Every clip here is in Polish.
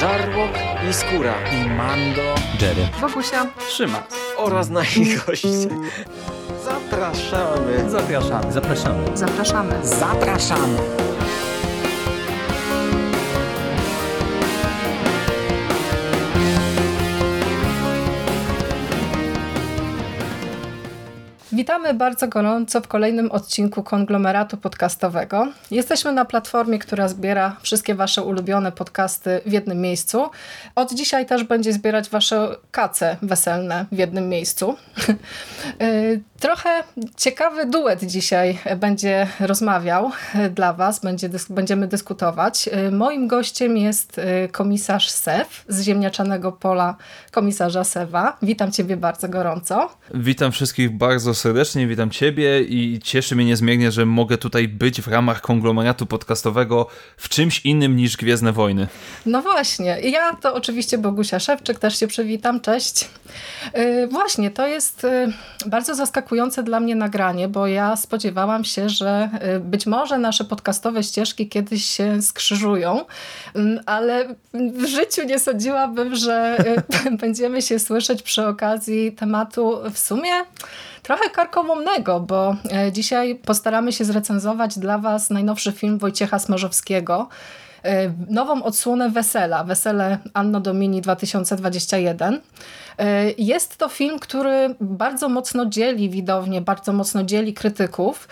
Żarłok i Skóra i Mando, Jerry, Wokusia, Trzyma oraz nasi goście. Zapraszamy. Zapraszamy. zapraszamy. zapraszamy. Zapraszamy. Witamy bardzo gorąco w kolejnym odcinku konglomeratu podcastowego. Jesteśmy na platformie, która zbiera wszystkie Wasze ulubione podcasty w jednym miejscu. Od dzisiaj też będzie zbierać Wasze kace weselne w jednym miejscu. Y, trochę ciekawy duet dzisiaj będzie rozmawiał dla Was, będzie, będziemy dyskutować. Y, moim gościem jest y, komisarz Sew z ziemniaczanego pola komisarza Sewa. Witam Ciebie bardzo gorąco. Witam wszystkich bardzo serdecznie, witam Ciebie i cieszy mnie niezmiernie, że mogę tutaj być w ramach konglomeratu podcastowego w czymś innym niż Gwiezdne Wojny. No właśnie, ja to oczywiście Bogusia Szewczyk, też się przywitam, cześć. Yy, właśnie, to jest yy, bardzo zaskakujące dla mnie nagranie, bo ja spodziewałam się, że yy, być może nasze podcastowe ścieżki kiedyś się skrzyżują, ale w życiu nie sądziłabym, że y, będziemy się słyszeć przy okazji tematu w sumie trochę karkołomnego, bo e, dzisiaj postaramy się zrecenzować dla Was najnowszy film Wojciecha Smarzowskiego, e, nową odsłonę Wesela, Wesele Anno Domini 2021. E, jest to film, który bardzo mocno dzieli widownię, bardzo mocno dzieli krytyków,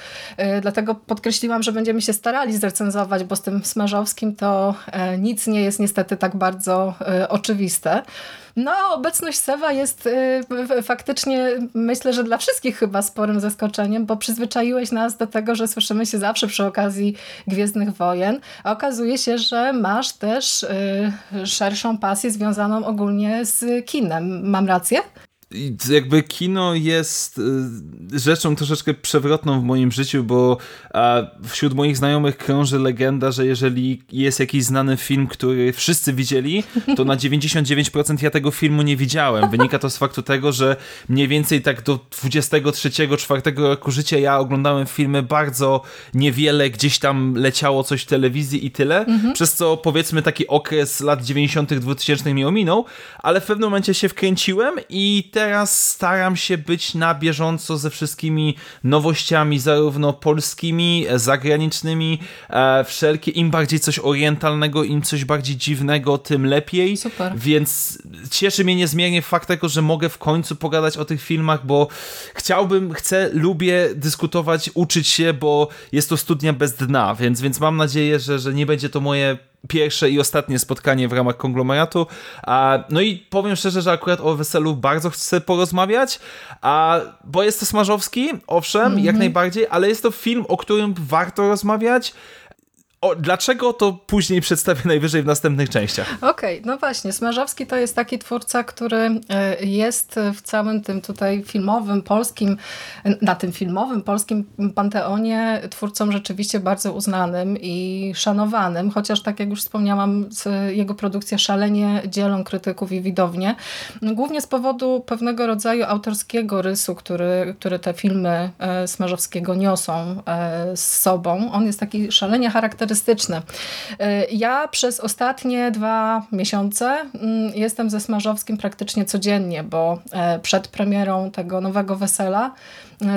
dlatego podkreśliłam, że będziemy się starali zrecenzować, bo z tym Smarzowskim to nic nie jest niestety tak bardzo oczywiste. No obecność Sewa jest y, faktycznie, myślę, że dla wszystkich chyba sporym zaskoczeniem, bo przyzwyczaiłeś nas do tego, że słyszymy się zawsze przy okazji Gwiezdnych Wojen, a okazuje się, że masz też y, szerszą pasję związaną ogólnie z kinem. Mam rację? Jakby kino jest y, rzeczą troszeczkę przewrotną w moim życiu, bo wśród moich znajomych krąży legenda, że jeżeli jest jakiś znany film, który wszyscy widzieli, to na 99% ja tego filmu nie widziałem. Wynika to z faktu tego, że mniej więcej tak do 23-4 roku życia ja oglądałem filmy bardzo niewiele, gdzieś tam leciało coś w telewizji i tyle, mhm. przez co powiedzmy taki okres lat 90 2000 mi ominął, ale w pewnym momencie się wkręciłem i teraz staram się być na bieżąco ze wszystkimi nowościami, zarówno polskimi, zagranicznymi, e, wszelkie, im bardziej coś orientalnego, im coś bardziej dziwnego, tym lepiej. Super. Więc cieszy mnie niezmiernie fakt tego, że mogę w końcu pogadać o tych filmach, bo chciałbym, chcę, lubię dyskutować, uczyć się, bo jest to studnia bez dna, więc, więc mam nadzieję, że, że nie będzie to moje pierwsze i ostatnie spotkanie w ramach konglomeratu. A, no i powiem szczerze, że akurat o weselu bardzo chcę porozmawiać, a, bo jest to Smarzowski, owszem, mm -hmm. jak mhm. najbardziej, ale jest to film, o którym warto rozmawiać. O, dlaczego to później przedstawię najwyżej w następnych częściach? Okej, okay, no właśnie. Smarzowski to jest taki twórca, który e, jest w całym tym tutaj filmowym, polskim, na tym filmowym, polskim panteonie twórcą rzeczywiście bardzo uznanym i szanowanym, chociaż tak jak już wspomniałam, jego produkcje szalenie dzielą krytyków i widownię. Głównie z powodu pewnego rodzaju autorskiego rysu, który, który te filmy e, Smarzowskiego niosą e, z sobą. On jest taki szalenie charakterystyczny charakterystyczne. Ja przez ostatnie dwa miesiące mm, jestem ze Smarzowskim praktycznie codziennie, bo e, przed premierą tego nowego wesela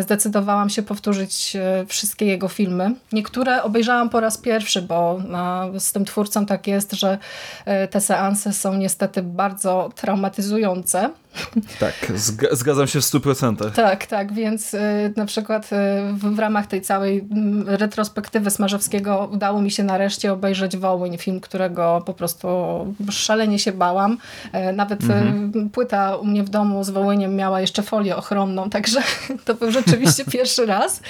zdecydowałam się powtórzyć e, wszystkie jego filmy. Niektóre obejrzałam po raz pierwszy, bo z tym twórcą tak jest, że te seanse są niestety bardzo traumatyzujące. Tak, zgadzam się w 100%. Tak, tak, więc na przykład w, ramach tej całej retrospektywy Smarzowskiego udało mi się nareszcie obejrzeć Wołyń, film, którego po prostu szalenie się bałam. E, nawet mhm. płyta u mnie w domu z Wołyniem miała jeszcze folię ochronną, także to był rzeczywiście pierwszy raz.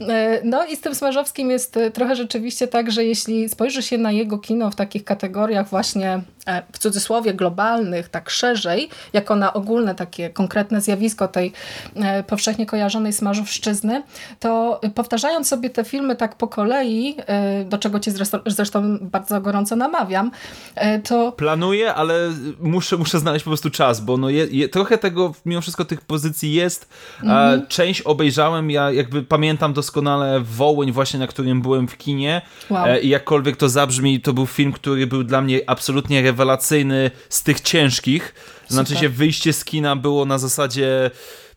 E, no i z tym Smarzowskim jest trochę rzeczywiście tak, że jeśli spojrzy się na jego kino w takich kategoriach właśnie e, w cudzysłowie globalnych, tak szerzej, jako na ogólne takie konkretne zjawisko tej e, powszechnie kojarzonej smażowszczyzny, to powtarzając sobie te filmy tak po kolei, e, do czego cię zresztą, bardzo gorąco namawiam, e, to... Planuję, ale muszę, muszę znaleźć po prostu czas, bo no je, je, trochę tego, mimo wszystko tych pozycji jest. Mhm. Część obejrzałem, ja jakby pamiętam doskonale Wołyń właśnie, na którym byłem w kinie Wow. e, i jakkolwiek to zabrzmi, to był film, który był dla mnie absolutnie rewelacyjny z tych ciężkich. Znaczy Super. się wyjście z kina było na zasadzie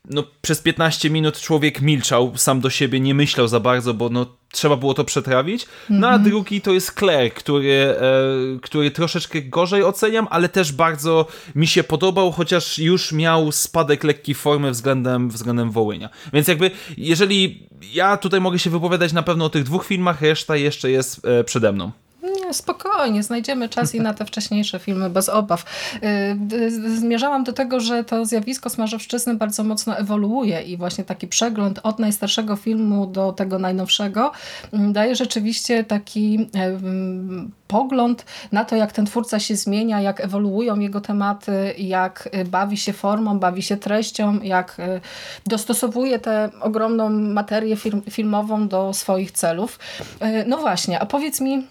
no przez 15 minut człowiek milczał sam do siebie, nie myślał za bardzo, bo no trzeba było to przetrawić. No a drugi to jest Claire, który, e, który troszeczkę gorzej oceniam, ale też bardzo mi się podobał, chociaż już miał spadek lekki formy względem, względem Wołynia. Więc jakby, jeżeli ja tutaj mogę się wypowiadać na pewno o tych dwóch filmach, reszta jeszcze jest e, przede mną. Nie, spokojnie, znajdziemy czas i na te wcześniejsze filmy bez obaw. Y, y, Zmierzałam do tego, że to zjawisko smażowszczyzny bardzo mocno ewoluuje i właśnie taki przegląd od najstarszego filmu do tego najnowszego mm, daje rzeczywiście taki pogląd na to, jak ten twórca się zmienia, jak ewoluują jego tematy, jak y, bawi się formą, bawi się treścią, jak dostosowuje tę ogromną materię film, filmową do swoich celów. No właśnie, a powiedz mi,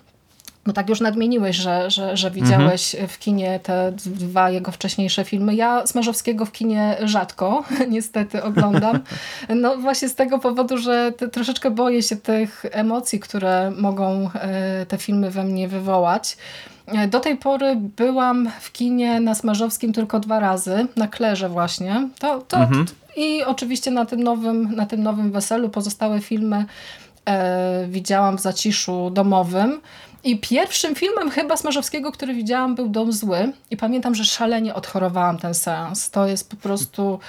no tak już nadmieniłeś, że, że, że widziałeś w kinie te dwa jego wcześniejsze filmy. Ja Smarzowskiego w kinie rzadko niestety oglądam. No właśnie z tego powodu, że troszeczkę boję się tych emocji, które mogą e, te filmy we mnie wywołać. E, Do tej pory byłam w kinie na Smarzowskim tylko dwa razy, na Klerze właśnie. To, to, I oczywiście na tym, nowym, na tym nowym weselu pozostałe filmy e, widziałam w zaciszu domowym. I pierwszym filmem chyba Smarzowskiego, który widziałam, był Dom Zły. I pamiętam, że szalenie odchorowałam ten seans. To jest po prostu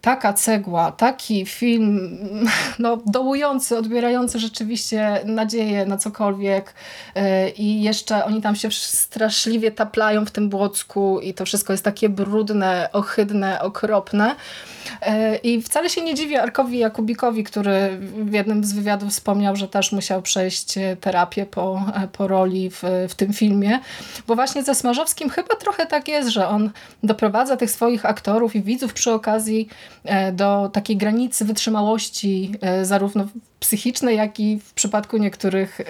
taka cegła, taki film no, dołujący, odbierający rzeczywiście nadzieję na cokolwiek Yy, i jeszcze oni tam się straszliwie taplają w tym błocku i to wszystko jest takie brudne, ohydne, okropne. Yy, I wcale się nie dziwię Arkowi Jakubikowi, który w jednym z wywiadów wspomniał, że też musiał przejść e, terapię po, e, po roli w, w tym filmie, bo właśnie ze Smarzowskim chyba trochę tak jest, że on doprowadza tych swoich aktorów i widzów przy okazji e, do takiej granicy wytrzymałości e, zarówno psychicznej, jak i w przypadku niektórych e,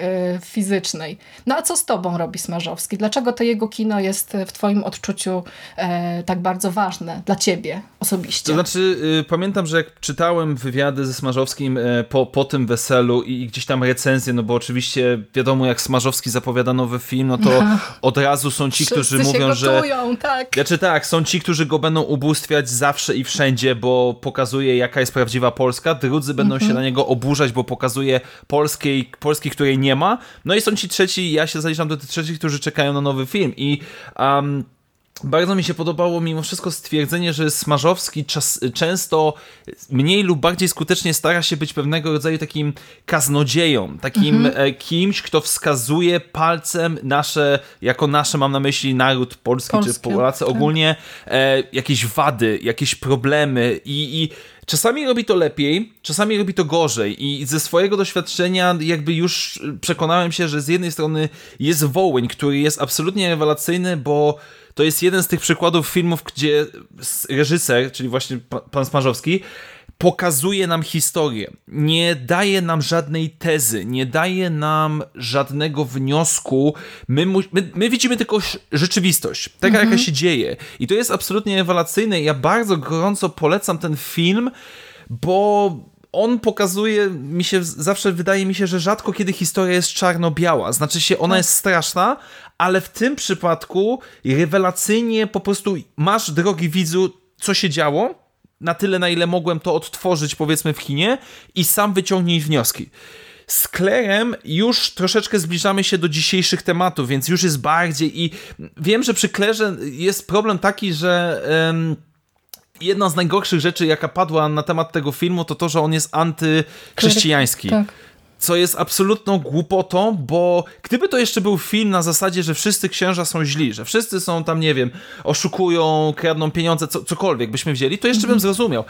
fizycznej. No a co z tobą robi Smarzowski? Dlaczego to jego kino jest w twoim odczuciu e, tak bardzo ważne dla ciebie osobiście? To znaczy, y, pamiętam, że jak czytałem wywiady ze Smarzowskim y, po, po tym weselu i, i gdzieś tam recenzje, no bo oczywiście wiadomo, jak Smarzowski zapowiada nowy film, no to od razu są ci, którzy Wszyscy mówią, się że. gotują, tak. Znaczy tak, są ci, którzy go będą ubóstwiać zawsze i wszędzie, bo pokazuje jaka jest prawdziwa Polska, drudzy będą Mhm. się na niego oburzać, bo pokazuje Polskiej, Polski, której nie ma, no i są ci trzeci, ja się zaliczam do tych trzecich, którzy czekają na nowy film i um, bardzo mi się podobało mimo wszystko stwierdzenie, że Smarzowski czas, często mniej lub bardziej skutecznie stara się być pewnego rodzaju takim kaznodzieją, takim e, kimś, kto wskazuje palcem nasze, jako nasze mam na myśli naród polski czy Polacy tak. ogólnie, e, jakieś wady, jakieś problemy i, i Czasami robi to lepiej, czasami robi to gorzej i ze swojego doświadczenia jakby już przekonałem się, że z jednej strony jest Wołyń, który jest absolutnie rewelacyjny, bo to jest jeden z tych przykładów filmów, gdzie reżyser, czyli właśnie pa- pan Smarzowski, pokazuje nam historię, nie daje nam żadnej tezy, nie daje nam żadnego wniosku. My, mu, my, my widzimy tylko rzeczywistość, taka jaka się dzieje. I to jest absolutnie rewelacyjne. Ja bardzo gorąco polecam ten film, bo on pokazuje, mi się zawsze wydaje mi się, że rzadko kiedy historia jest czarno-biała. Znaczy się, ona jest straszna, ale w tym przypadku rewelacyjnie po prostu masz, drogi widzu, co się działo, na tyle, na ile mogłem to odtworzyć, powiedzmy, w kinie i sam wyciągnij wnioski. Z Klerem już troszeczkę zbliżamy się do dzisiejszych tematów, więc już jest bardziej i wiem, że przy Klerze jest problem taki, że... Jedna z najgorszych rzeczy, jaka padła na temat tego filmu, to to, że on jest antychrześcijański Tak. Co jest absolutną głupotą, bo gdyby to jeszcze był film na zasadzie, że wszyscy księża są źli, że wszyscy są tam, nie wiem, oszukują, kradną pieniądze, co, cokolwiek byśmy wzięli, to jeszcze bym zrozumiał.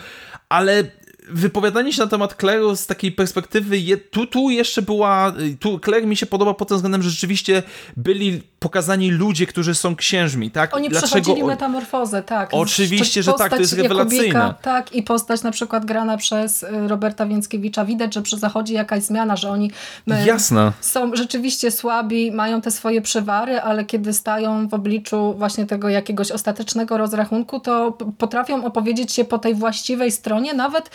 Ale wypowiadanie się na temat kleru z takiej perspektywy, je, tu, tu jeszcze była, tu kler mi się podoba pod tym względem, że rzeczywiście byli pokazani ludzie, którzy są księżmi, tak? Oni przechodzili metamorfozę, tak. Oczywiście, że tak, to jest rewelacyjne. Tak, i postać na przykład grana przez y, Roberta Więckiewicza. Widać, że przy- zachodzi jakaś zmiana, że oni y, Jasne. są rzeczywiście słabi, mają te swoje przywary, ale kiedy stają w obliczu właśnie tego jakiegoś ostatecznego rozrachunku, to potrafią opowiedzieć się po tej właściwej stronie, nawet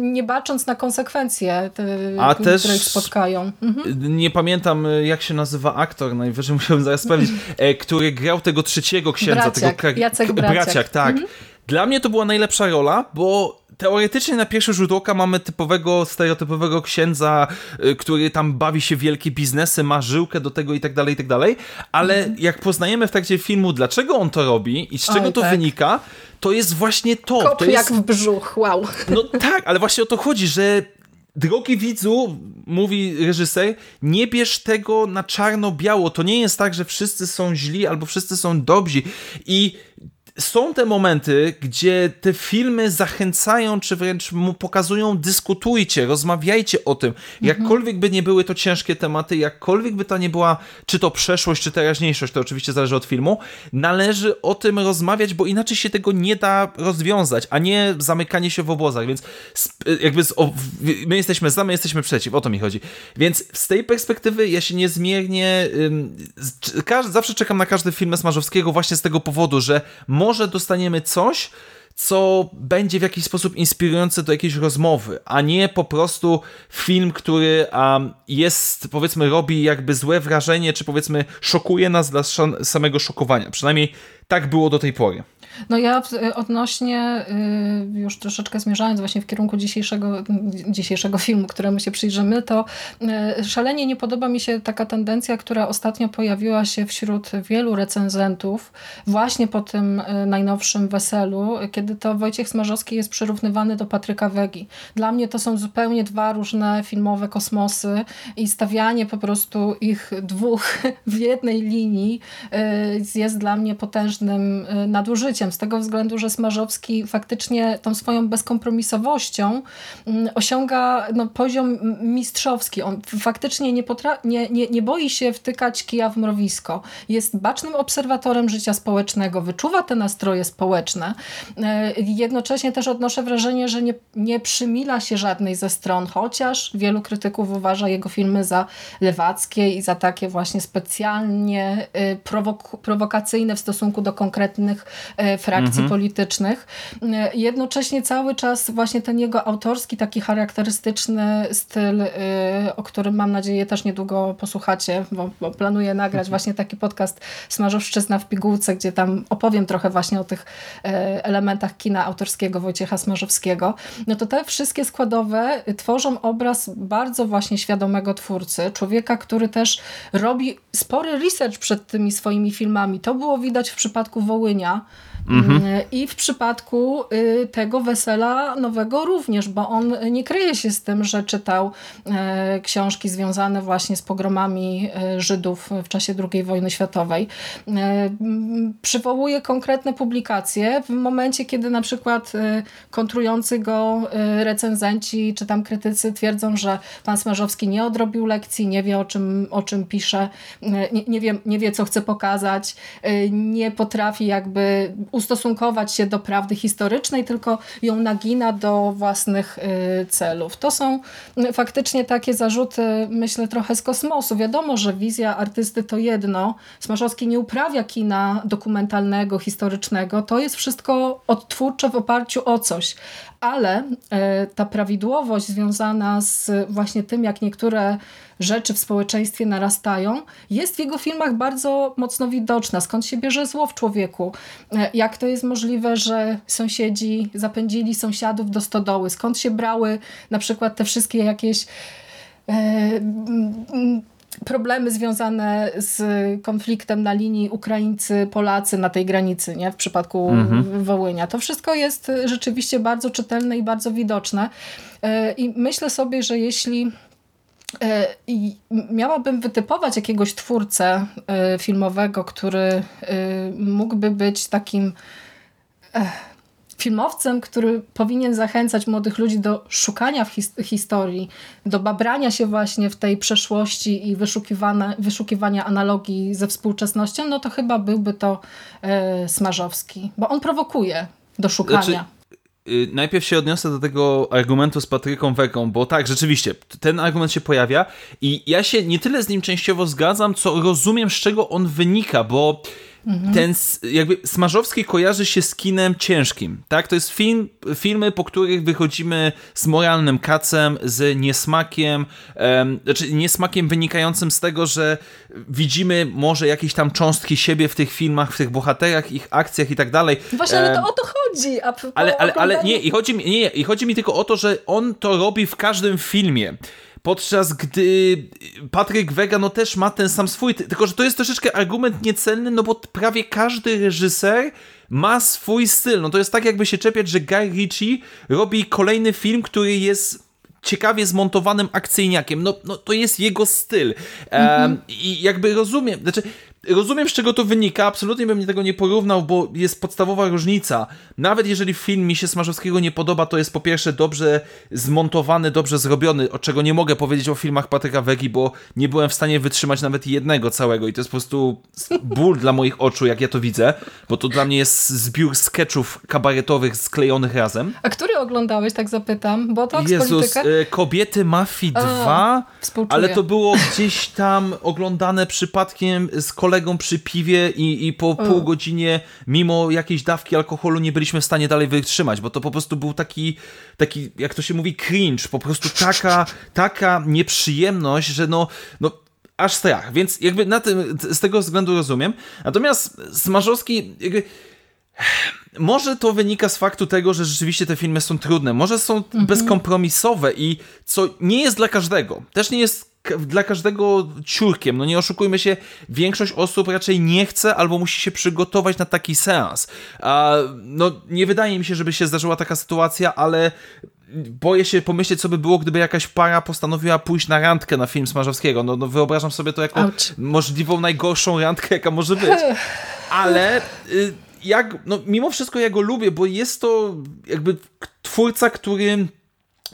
nie bacząc na konsekwencje, te, A które też- ich spotkają. Mhm. Nie pamiętam, e, jak się nazywa aktor, najwyżej musiałem zaraz sprawdzić, e, który grał tego trzeciego księdza. Braciak, tego Jacek k- Braciak. tak. Dla mnie to była najlepsza rola, bo teoretycznie na pierwszy rzut oka mamy typowego, stereotypowego księdza, y, który tam bawi się w wielkie biznesy, ma żyłkę do tego i tak dalej, i tak dalej, ale jak poznajemy w trakcie filmu, dlaczego on to robi i z czego Oj, to tak. wynika, to jest właśnie to. Kop to jak jest... w brzuch, wow. No tak, ale właśnie o to chodzi, że drogi widzu, mówi reżyser, nie bierz tego na czarno-biało. To nie jest tak, że wszyscy są źli albo wszyscy są dobrzy. I są te momenty, gdzie te filmy zachęcają, czy wręcz mu pokazują, dyskutujcie, rozmawiajcie o tym. Jakkolwiek by nie były to ciężkie tematy, jakkolwiek by to nie była, czy to przeszłość, czy teraźniejszość, to oczywiście zależy od filmu, należy o tym rozmawiać, bo inaczej się tego nie da rozwiązać, a nie zamykanie się w obozach, więc jakby z, o, my jesteśmy za, my jesteśmy przeciw, o to mi chodzi. Więc z tej perspektywy ja się niezmiernie ym, zawsze czekam na każdy film Smarzowskiego właśnie z tego powodu, że może dostaniemy coś, co będzie w jakiś sposób inspirujące do jakiejś rozmowy, a nie po prostu film, który um, jest, powiedzmy, robi jakby złe wrażenie, czy powiedzmy szokuje nas dla samego szokowania. Przynajmniej tak było do tej pory. No ja w- odnośnie, y, już troszeczkę zmierzając właśnie w kierunku dzisiejszego, dzisiejszego filmu, któremu się przyjrzymy, to y, szalenie nie podoba mi się taka tendencja, która ostatnio pojawiła się wśród wielu recenzentów właśnie po tym y, najnowszym weselu, kiedy to Wojciech Smarzowski jest przyrównywany do Patryka Wegi. Dla mnie to są zupełnie dwa różne filmowe kosmosy i stawianie po prostu ich dwóch w jednej linii y, jest dla mnie potężnym y, z tego względu, że Smarzowski faktycznie tą swoją bezkompromisowością mm, osiąga no, poziom mistrzowski. On faktycznie nie, nie, nie, nie boi się wtykać kija w mrowisko. Jest bacznym obserwatorem życia społecznego, wyczuwa te nastroje społeczne. E, Jednocześnie też odnoszę wrażenie, że nie, nie przymila się żadnej ze stron, chociaż wielu krytyków uważa jego filmy za lewackie i za takie właśnie specjalnie y, prowok- prowokacyjne w stosunku do konkretnych frakcji politycznych. E, Jednocześnie cały czas właśnie ten jego autorski, taki charakterystyczny styl, y, o którym mam nadzieję też niedługo posłuchacie, bo, bo planuję nagrać właśnie taki podcast Smażowszczyzna w pigułce, gdzie tam opowiem trochę właśnie o tych e, elementach kina autorskiego Wojciecha Smarzowskiego. No to te wszystkie składowe tworzą obraz bardzo właśnie świadomego twórcy, człowieka, który też robi spory research przed tymi swoimi filmami. To było widać w przypadku Wołynia, Mm, I w przypadku y, tego wesela nowego również, bo on nie kryje się z tym, że czytał e, książki związane właśnie z pogromami e, Żydów w czasie II wojny światowej. E, Przywołuje konkretne publikacje w momencie, kiedy na przykład kontrujący go recenzenci czy tam krytycy twierdzą, że pan Smarzowski nie odrobił lekcji, nie wie o czym, o czym pisze, nie, nie, wie, nie wie co chce pokazać, nie potrafi jakby ustosunkować się do prawdy historycznej, tylko ją nagina do własnych y, celów. To są y, faktycznie takie zarzuty, myślę, trochę z kosmosu. Wiadomo, że wizja artysty to jedno. Smarzowski nie uprawia kina dokumentalnego, historycznego. To jest wszystko odtwórcze w oparciu o coś. Ale y, ta prawidłowość związana z właśnie tym, jak niektóre rzeczy w społeczeństwie narastają, jest w jego filmach bardzo mocno widoczna. Skąd się bierze zło w człowieku? E, Jak to jest możliwe, że sąsiedzi zapędzili sąsiadów do stodoły? Skąd się brały na przykład te wszystkie jakieś e, problemy związane z konfliktem na linii Ukraińcy-Polacy na tej granicy, nie? w przypadku Wołynia. To wszystko jest rzeczywiście bardzo czytelne i bardzo widoczne. E, I myślę sobie, że jeśli E, I miałabym wytypować jakiegoś twórcę e, filmowego, który mógłby być takim filmowcem, który powinien zachęcać młodych ludzi do szukania w his- historii, do babrania się właśnie w tej przeszłości i wyszukiwania, wyszukiwania analogii ze współczesnością, no to chyba byłby to e, Smarzowski, bo on prowokuje do szukania. Znaczy, y, najpierw się odniosę do tego argumentu z Patryką Weką, bo tak, rzeczywiście, ten argument się pojawia i ja się nie tyle z nim częściowo zgadzam, co rozumiem, z czego on wynika, bo ten s- jakby Smarzowski kojarzy się z kinem ciężkim, tak? To jest film, filmy, po których wychodzimy z moralnym kacem, z niesmakiem, em, znaczy niesmakiem wynikającym z tego, że widzimy może jakieś tam cząstki siebie w tych filmach, w tych bohaterach, ich akcjach i tak dalej. Właśnie, ale to o to chodzi. A ale, ale, ale nie, i chodzi, mi, nie, i chodzi mi tylko o to, że on to robi w każdym filmie. Podczas gdy Patryk Wega no też ma ten sam swój, ty- tylko że to jest troszeczkę argument niecelny, no bo prawie każdy reżyser ma swój styl. No to jest tak jakby się czepiać, że Guy Ritchie robi kolejny film, który jest ciekawie zmontowanym akcyjniakiem. No, no to jest jego styl. Em, I jakby rozumiem, znaczy rozumiem z czego to wynika, absolutnie bym tego nie porównał, bo jest podstawowa różnica. Nawet jeżeli film mi się Smarzowskiego nie podoba, to jest po pierwsze dobrze zmontowany, dobrze zrobiony, o czego nie mogę powiedzieć o filmach Patryka Wegi, bo nie byłem w stanie wytrzymać nawet jednego całego i to jest po prostu ból dla moich oczu, jak ja to widzę, bo to dla mnie jest zbiór sketchów kabaretowych sklejonych razem. A który oglądałeś, tak zapytam? Bo to Jezus, politykę? e, Kobiety Mafii A, 2, współczuję. ale to było gdzieś tam oglądane przypadkiem z kolegą przy piwie i, i po pół godzinie, mimo jakiejś dawki alkoholu, nie byliśmy w stanie dalej wytrzymać, bo to po prostu był taki, taki jak to się mówi, cringe, po prostu taka, taka nieprzyjemność, że no, no aż strach, więc jakby na tym, z tego względu rozumiem. Natomiast Smarzowski jakby może to wynika z faktu tego, że rzeczywiście te filmy są trudne, może są bezkompromisowe i co nie jest dla każdego. Też nie jest dla każdego ciurkiem. No nie oszukujmy się, większość osób raczej nie chce albo musi się przygotować na taki seans. A, no nie wydaje mi się, żeby się zdarzyła taka sytuacja, ale boję się pomyśleć, co by było, gdyby jakaś para postanowiła pójść na randkę na film Smarzowskiego. No, no wyobrażam sobie to jako Auć. możliwą najgorszą randkę, jaka może być. Ale y, jak, no, mimo wszystko ja go lubię, bo jest to jakby twórca, który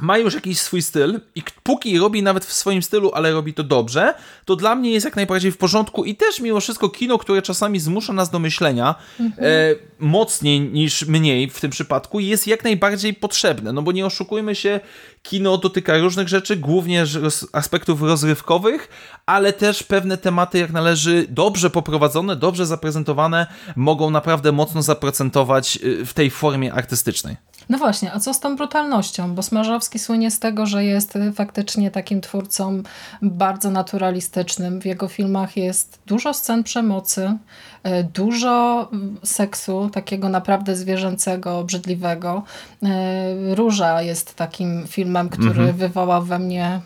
ma już jakiś swój styl i póki robi nawet w swoim stylu, ale robi to dobrze, to dla mnie jest jak najbardziej w porządku i też mimo wszystko kino, które czasami zmusza nas do myślenia e, mocniej niż mniej w tym przypadku, jest jak najbardziej potrzebne, no bo nie oszukujmy się, kino dotyka różnych rzeczy, głównie roz, aspektów rozrywkowych, ale też pewne tematy, jak należy, dobrze poprowadzone, dobrze zaprezentowane, mogą naprawdę mocno zaprocentować y, w tej formie artystycznej. No właśnie, a co z tą brutalnością? Bo Smarzowski słynie z tego, że jest faktycznie takim twórcą bardzo naturalistycznym. W jego filmach jest dużo scen przemocy, y, dużo seksu, takiego naprawdę zwierzęcego, obrzydliwego. Y, Róża jest takim filmem, który wywołał we mnie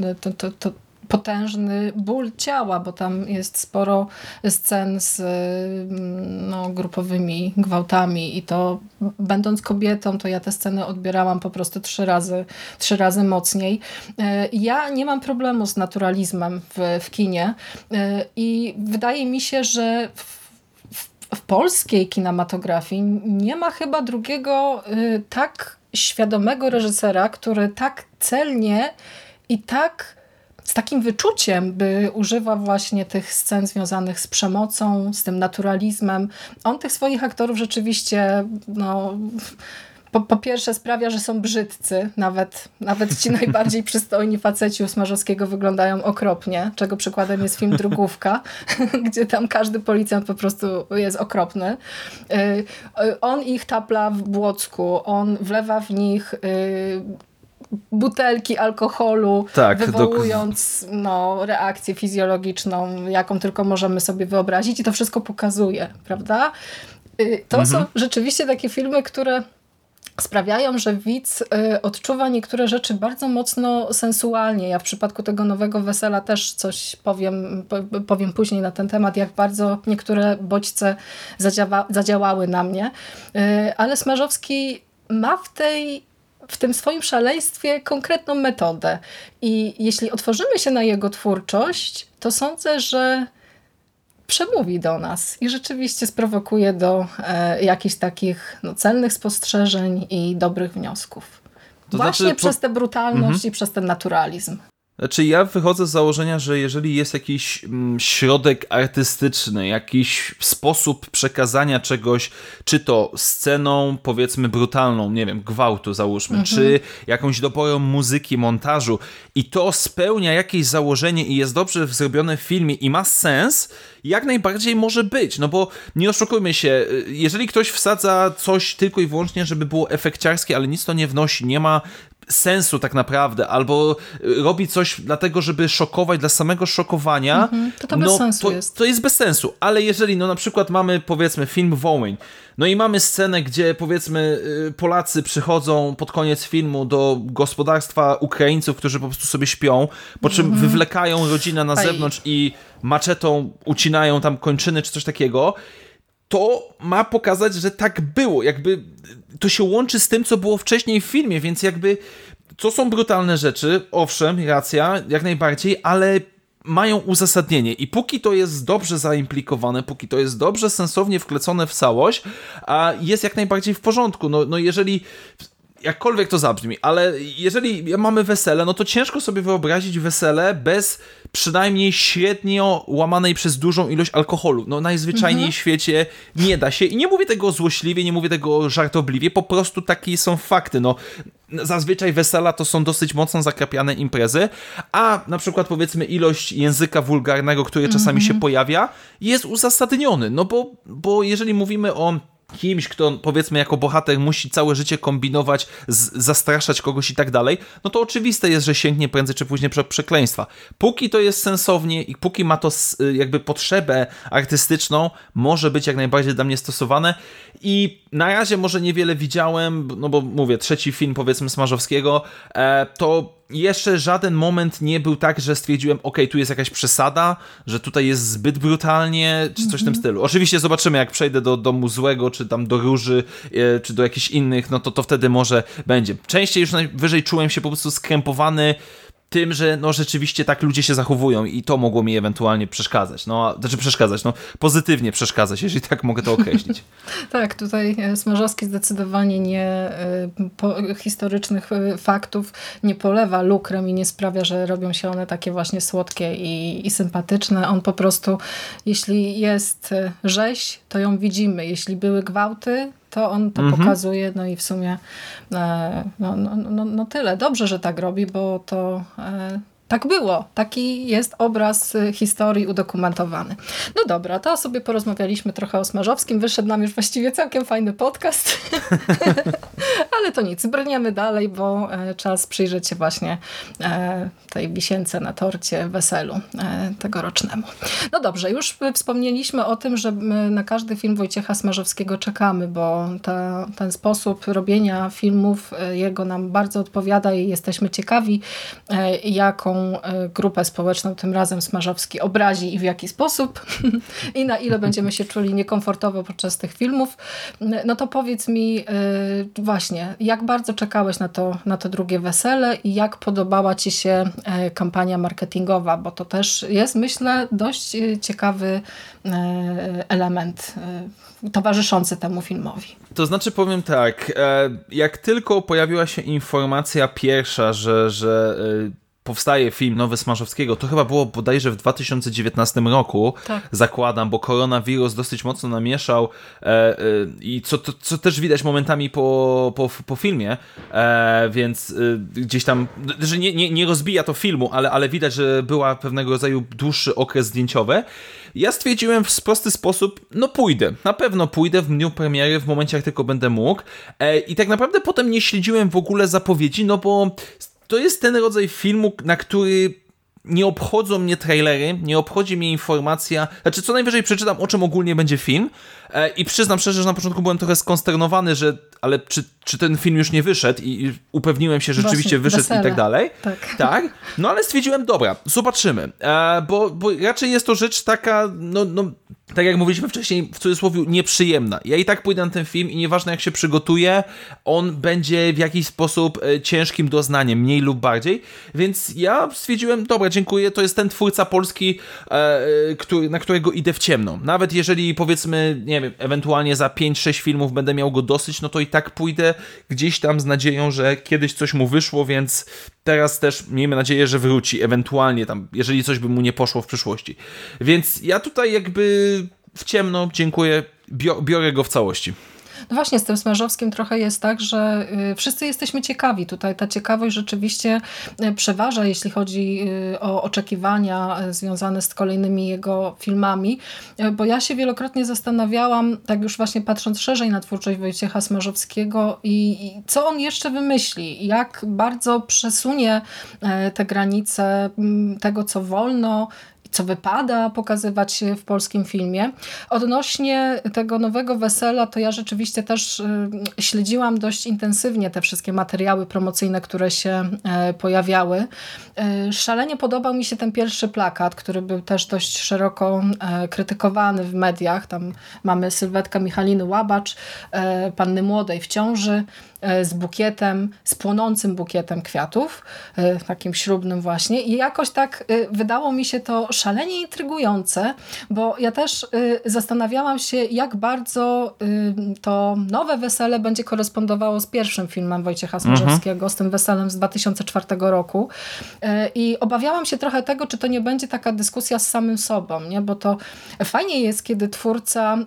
y, to, to, to potężny ból ciała, bo tam jest sporo scen z mm, no, grupowymi gwałtami i to będąc kobietą, to ja te sceny odbierałam po prostu trzy razy, trzy razy mocniej. E, Ja nie mam problemu z naturalizmem w, w kinie e, i wydaje mi się, że w, polskiej kinematografii nie ma chyba drugiego y, tak świadomego reżysera, który tak celnie i tak z takim wyczuciem, by używa właśnie tych scen związanych z przemocą, z tym naturalizmem. On tych swoich aktorów rzeczywiście, no, po, po pierwsze sprawia, że są brzydcy, nawet, nawet ci najbardziej przystojni faceci u Smarzowskiego wyglądają okropnie, czego przykładem jest film Drugówka, gdzie tam każdy policjant po prostu jest okropny. Y, y, On ich tapla w błocku, on wlewa w nich y, butelki alkoholu, Tak, wywołując no, reakcję fizjologiczną, jaką tylko możemy sobie wyobrazić i to wszystko pokazuje, prawda? Y, To są rzeczywiście takie filmy, które sprawiają, że widz y, odczuwa niektóre rzeczy bardzo mocno sensualnie. Ja w przypadku tego nowego wesela też coś powiem, po- powiem później na ten temat, jak bardzo niektóre bodźce zadziała, zadziałały na mnie. Y, ale Smarzowski ma w tej w tym swoim szaleństwie konkretną metodę. I jeśli otworzymy się na jego twórczość, to sądzę, że przemówi do nas i rzeczywiście sprowokuje do e, jakichś takich no, celnych spostrzeżeń i dobrych wniosków. To Właśnie znaczy, po- przez tę brutalność i przez ten naturalizm. Znaczy, ja wychodzę z założenia, że jeżeli jest jakiś mm, środek artystyczny, jakiś sposób przekazania czegoś, czy to sceną, powiedzmy, brutalną, nie wiem, gwałtu załóżmy, czy jakąś doborą muzyki, montażu, i to spełnia jakieś założenie i jest dobrze zrobione w filmie i ma sens, jak najbardziej może być. No bo nie oszukujmy się, y, jeżeli ktoś wsadza coś tylko i wyłącznie, żeby było efekciarskie, ale nic to nie wnosi, nie ma sensu tak naprawdę, albo y, robi coś dlatego, żeby szokować dla samego szokowania, to to bez no, sensu to, jest. to jest bez sensu, ale jeżeli no na przykład mamy powiedzmy film Wołyń, no i mamy scenę, gdzie powiedzmy y, Polacy przychodzą pod koniec filmu do gospodarstwa Ukraińców, którzy po prostu sobie śpią, po czym wywlekają rodzinę na Aj. zewnątrz i maczetą ucinają tam kończyny czy coś takiego, to ma pokazać, że tak było. Jakby to się łączy z tym, co było wcześniej w filmie, więc jakby to są brutalne rzeczy, owszem, racja, jak najbardziej, ale mają uzasadnienie i póki to jest dobrze zaimplikowane, póki to jest dobrze, sensownie wklecone w całość, a jest jak najbardziej w porządku. No, no jeżeli jakkolwiek to zabrzmi, ale jeżeli mamy wesele, no to ciężko sobie wyobrazić wesele bez przynajmniej średnio łamanej przez dużą ilość alkoholu. No najzwyczajniej w świecie nie da się i nie mówię tego złośliwie, nie mówię tego żartobliwie, po prostu takie są fakty. No zazwyczaj wesela to są dosyć mocno zakrapiane imprezy, a na przykład powiedzmy ilość języka wulgarnego, który czasami się pojawia, jest uzasadniony. No bo, bo jeżeli mówimy o kimś, kto powiedzmy jako bohater musi całe życie kombinować, zastraszać kogoś i tak dalej, no to oczywiste jest, że sięgnie prędzej czy później prze przekleństwa. Póki to jest sensownie i póki ma to jakby potrzebę artystyczną, może być jak najbardziej dla mnie stosowane i na razie może niewiele widziałem, no bo mówię, trzeci film powiedzmy Smarzowskiego, e, to jeszcze żaden moment nie był tak, że stwierdziłem, ok, tu jest jakaś przesada, że tutaj jest zbyt brutalnie, czy coś w tym stylu. Oczywiście zobaczymy, jak przejdę do domu złego, czy tam do róży, e, czy do jakichś innych, no to to wtedy może będzie. Częściej już najwyżej czułem się po prostu skrępowany tym, że no rzeczywiście tak ludzie się zachowują i to mogło mi ewentualnie przeszkadzać. No, znaczy przeszkadzać, no pozytywnie przeszkadzać, jeżeli tak mogę to określić. Tak, tutaj e, Smarzowski zdecydowanie nie e, historycznych e, faktów nie polewa lukrem i nie sprawia, że robią się one takie właśnie słodkie i, i sympatyczne. On po prostu, jeśli jest rzeź, to ją widzimy. Jeśli były gwałty, to on to pokazuje, no i w sumie e, no, no, no, no tyle. Dobrze, że tak robi, bo to e, tak było. Taki jest obraz y, historii udokumentowany. No dobra, to sobie porozmawialiśmy trochę o Smarzowskim. Wyszedł nam już właściwie całkiem fajny podcast. Ale to nic, brniemy dalej, bo e, czas przyjrzeć się właśnie e, tej wisience na torcie weselu e, tegorocznemu. No dobrze, już wspomnieliśmy o tym, że na każdy film Wojciecha Smarzowskiego czekamy, bo ta, ten sposób robienia filmów jego nam bardzo odpowiada i jesteśmy ciekawi, e, jaką e, grupę społeczną tym razem Smarzowski obrazi i w jaki sposób i na ile będziemy się czuli niekomfortowo podczas tych filmów. No to powiedz mi e, właśnie, jak bardzo czekałeś na to, na to drugie wesele i jak podobała Ci się e, kampania marketingowa, bo to też jest, myślę, dość ciekawy element towarzyszący temu filmowi. To znaczy powiem tak, jak tylko pojawiła się informacja pierwsza, że, że powstaje film nowy Smarzowskiego, to chyba było bodajże w 2019 roku, Tak. zakładam, bo koronawirus dosyć mocno namieszał e, e, i co, to, co też widać momentami po, po, po filmie, e, więc e, gdzieś tam, że nie, nie, nie rozbija to filmu, ale, ale widać, że była pewnego rodzaju dłuższy okres zdjęciowy. Ja stwierdziłem w prosty sposób, no pójdę, na pewno pójdę w dniu premiery, w momencie jak tylko będę mógł e, i tak naprawdę potem nie śledziłem w ogóle zapowiedzi, no bo to jest ten rodzaj filmu, na który nie obchodzą mnie trailery, nie obchodzi mnie informacja, znaczy co najwyżej przeczytam o czym ogólnie będzie film. E, i przyznam szczerze, że na początku byłem trochę skonsternowany, że ale czy, czy ten film już nie wyszedł i, upewniłem się, że rzeczywiście wyszedł wesele. i tak dalej. Tak. Tak, no ale stwierdziłem, dobra, zobaczymy, e, bo, bo raczej jest to rzecz taka, no, no, tak jak mówiliśmy wcześniej, w cudzysłowie nieprzyjemna. Ja i tak pójdę na ten film i nieważne jak się przygotuję, on będzie w jakiś sposób e, ciężkim doznaniem, mniej lub bardziej, więc ja stwierdziłem, dobra, dziękuję, to jest ten twórca polski, e, e, który, na którego idę w ciemno. Nawet jeżeli powiedzmy, nie wiem, ewentualnie za 5-6 filmów będę miał go dosyć, no to i tak tak pójdę gdzieś tam z nadzieją, że kiedyś coś mu wyszło, więc teraz też miejmy nadzieję, że wróci, ewentualnie tam, jeżeli coś by mu nie poszło w przyszłości. Więc ja tutaj jakby w ciemno dziękuję, biorę go w całości. No właśnie, z tym Smarzowskim trochę jest tak, że y, wszyscy jesteśmy ciekawi. Tutaj ta ciekawość rzeczywiście y, przeważa, jeśli chodzi y, o oczekiwania związane z kolejnymi jego filmami, bo ja się wielokrotnie zastanawiałam, tak już właśnie patrząc szerzej na twórczość Wojciecha Smarzowskiego i, i co on jeszcze wymyśli, jak bardzo przesunie te granice mm, tego, co wolno, co wypada pokazywać w polskim filmie. Odnośnie tego nowego wesela, to ja rzeczywiście też y, śledziłam dość intensywnie te wszystkie materiały promocyjne, które się e, pojawiały. E, szalenie podobał mi się ten pierwszy plakat, który był też dość szeroko e, krytykowany w mediach. Tam mamy sylwetkę Michaliny Łabacz, panny młodej w ciąży, z bukietem, z płonącym bukietem kwiatów, e, takim ślubnym właśnie i jakoś tak e, wydało mi się to szalenie intrygujące, bo ja też zastanawiałam się, jak bardzo to nowe wesele będzie korespondowało z pierwszym filmem Wojciecha Smarzowskiego, mhm. z tym weselem z 2004 roku i obawiałam się trochę tego, czy to nie będzie taka dyskusja z samym sobą, nie? bo to fajnie jest, kiedy twórca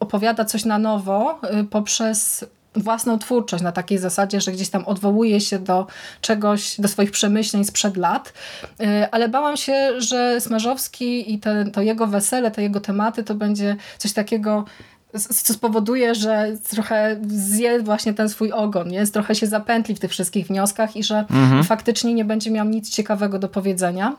opowiada coś na nowo poprzez własną twórczość na takiej zasadzie, że gdzieś tam odwołuje się do czegoś, do swoich przemyśleń sprzed lat, y, ale bałam się, że Smarzowski i te, to jego wesele, te jego tematy to będzie coś takiego co spowoduje, że trochę zje właśnie ten swój ogon, nie? trochę się zapętli w tych wszystkich wnioskach i że mhm. faktycznie nie będzie miał nic ciekawego do powiedzenia.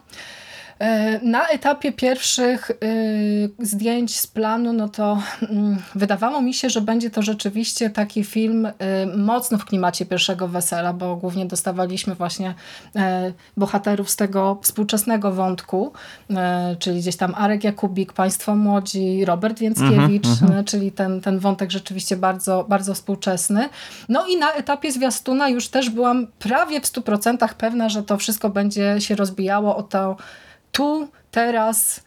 E, na etapie pierwszych y, zdjęć z planu, no to mm, wydawało mi się, że będzie to rzeczywiście taki film y, mocno w klimacie pierwszego wesela, bo głównie dostawaliśmy właśnie e, bohaterów z tego współczesnego wątku, e, czyli gdzieś tam Arek Jakubik, Państwo Młodzi, Robert Więckiewicz, mm -hmm. czyli ten, ten wątek rzeczywiście bardzo, bardzo współczesny. No i na etapie zwiastuna już też byłam prawie w 100% pewna, że to wszystko będzie się rozbijało o to tu, teraz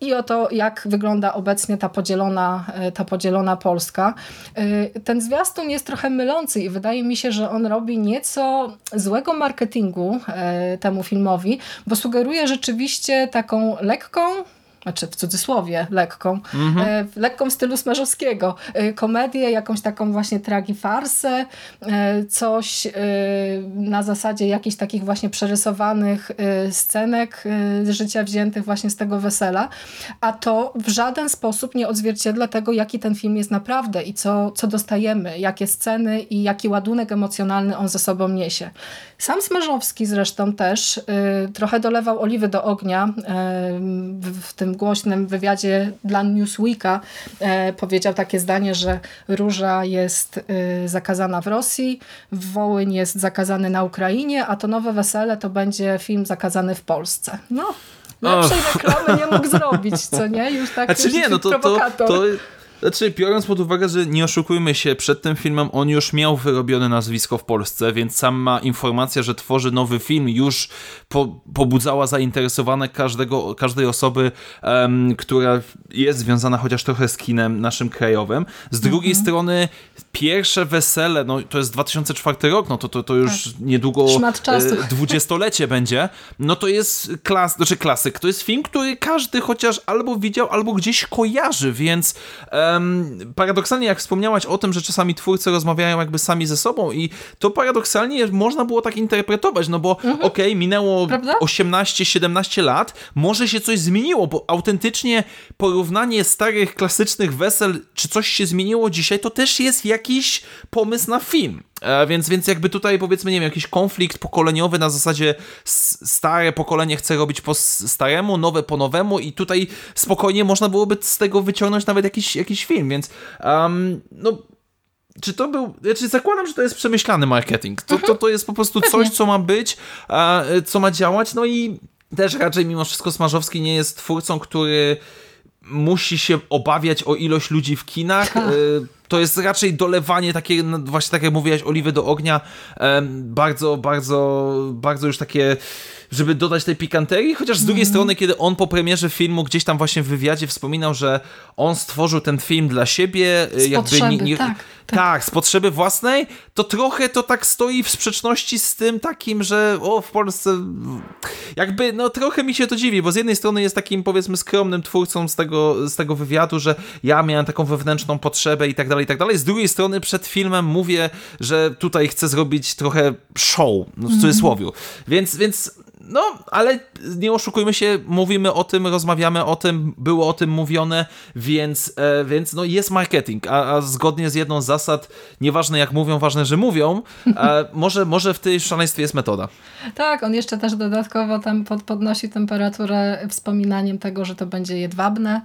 i o to, jak wygląda obecnie ta podzielona, e, ta podzielona Polska. E, ten zwiastun jest trochę mylący i wydaje mi się, że on robi nieco złego marketingu e, temu filmowi, bo sugeruje rzeczywiście taką lekką, znaczy w cudzysłowie lekką, mhm. w lekką stylu Smarzowskiego. E, komedię, jakąś taką właśnie tragifarsę, e, coś na zasadzie jakichś takich właśnie przerysowanych scenek z życia wziętych właśnie z tego wesela, a to w żaden sposób nie odzwierciedla tego, jaki ten film jest naprawdę i co, co dostajemy, jakie sceny i jaki ładunek emocjonalny on ze sobą niesie. Sam Smarzowski zresztą też trochę dolewał oliwy do ognia w tym głośnym wywiadzie dla Newsweeka e, powiedział takie zdanie, że róża jest e, zakazana w Rosji, Wołyń jest zakazany na Ukrainie, a to nowe wesele to będzie film zakazany w Polsce. No, lepszej reklamy nie mógł zrobić, co nie? Już tak znaczy, nie, no to, to, to, znaczy, biorąc pod uwagę, że nie oszukujmy się, przed tym filmem on już miał wyrobione nazwisko w Polsce, więc sama informacja, że tworzy nowy film już po, pobudzała zainteresowane każdego, każdej osoby, um, która jest związana chociaż trochę z kinem naszym krajowym. Z drugiej mhm. strony pierwsze wesele, no to jest 2004 rok, no to, to, to już tak. niedługo e, dwudziestolecie będzie, no to jest klas, znaczy klasyk, to jest film, który każdy chociaż albo widział, albo gdzieś kojarzy, więc um, paradoksalnie jak wspomniałaś o tym, że czasami twórcy rozmawiają jakby sami ze sobą i to paradoksalnie można było tak interpretować, no bo mhm. okej, okay, minęło 18-17 lat, może się coś zmieniło, bo autentycznie porównanie starych, klasycznych wesel, czy coś się zmieniło dzisiaj, to też jest jakiś pomysł na film. E, więc, więc jakby tutaj powiedzmy, nie wiem, jakiś konflikt pokoleniowy na zasadzie stare pokolenie chce robić po staremu, nowe po nowemu i tutaj spokojnie można byłoby z tego wyciągnąć nawet jakiś, jakiś film, więc um, no czy to był, znaczy zakładam, że to jest przemyślany marketing. To, to, to jest po prostu coś, co ma być, co ma działać, no i też raczej mimo wszystko Smarzowski nie jest twórcą, który musi się obawiać o ilość ludzi w kinach. To jest raczej dolewanie takie, no, właśnie tak jak mówiłaś, oliwy do ognia, bardzo, bardzo, bardzo już takie żeby dodać tej pikanterii, chociaż z drugiej mm. strony, kiedy on po premierze filmu gdzieś tam właśnie w wywiadzie wspominał, że on stworzył ten film dla siebie, z jakby potrzeby, nie, nie, tak, tak. tak, z potrzeby własnej, to trochę to tak stoi w sprzeczności z tym takim, że o, w Polsce jakby, no trochę mi się to dziwi, bo z jednej strony jest takim powiedzmy skromnym twórcą z tego, z tego wywiadu, że ja miałem taką wewnętrzną potrzebę i tak dalej, i tak dalej. Z drugiej strony przed filmem mówię, że tutaj chcę zrobić trochę show, no w cudzysłowie. Więc, więc no, ale nie oszukujmy się, mówimy o tym, rozmawiamy o tym, było o tym mówione, więc, e, więc no jest marketing, a, a, zgodnie z jedną z zasad, nieważne jak mówią, ważne, że mówią, e, może, może w tej szaleństwie jest metoda. Tak, on jeszcze też dodatkowo tam pod, podnosi temperaturę wspominaniem tego, że to będzie jedwabne,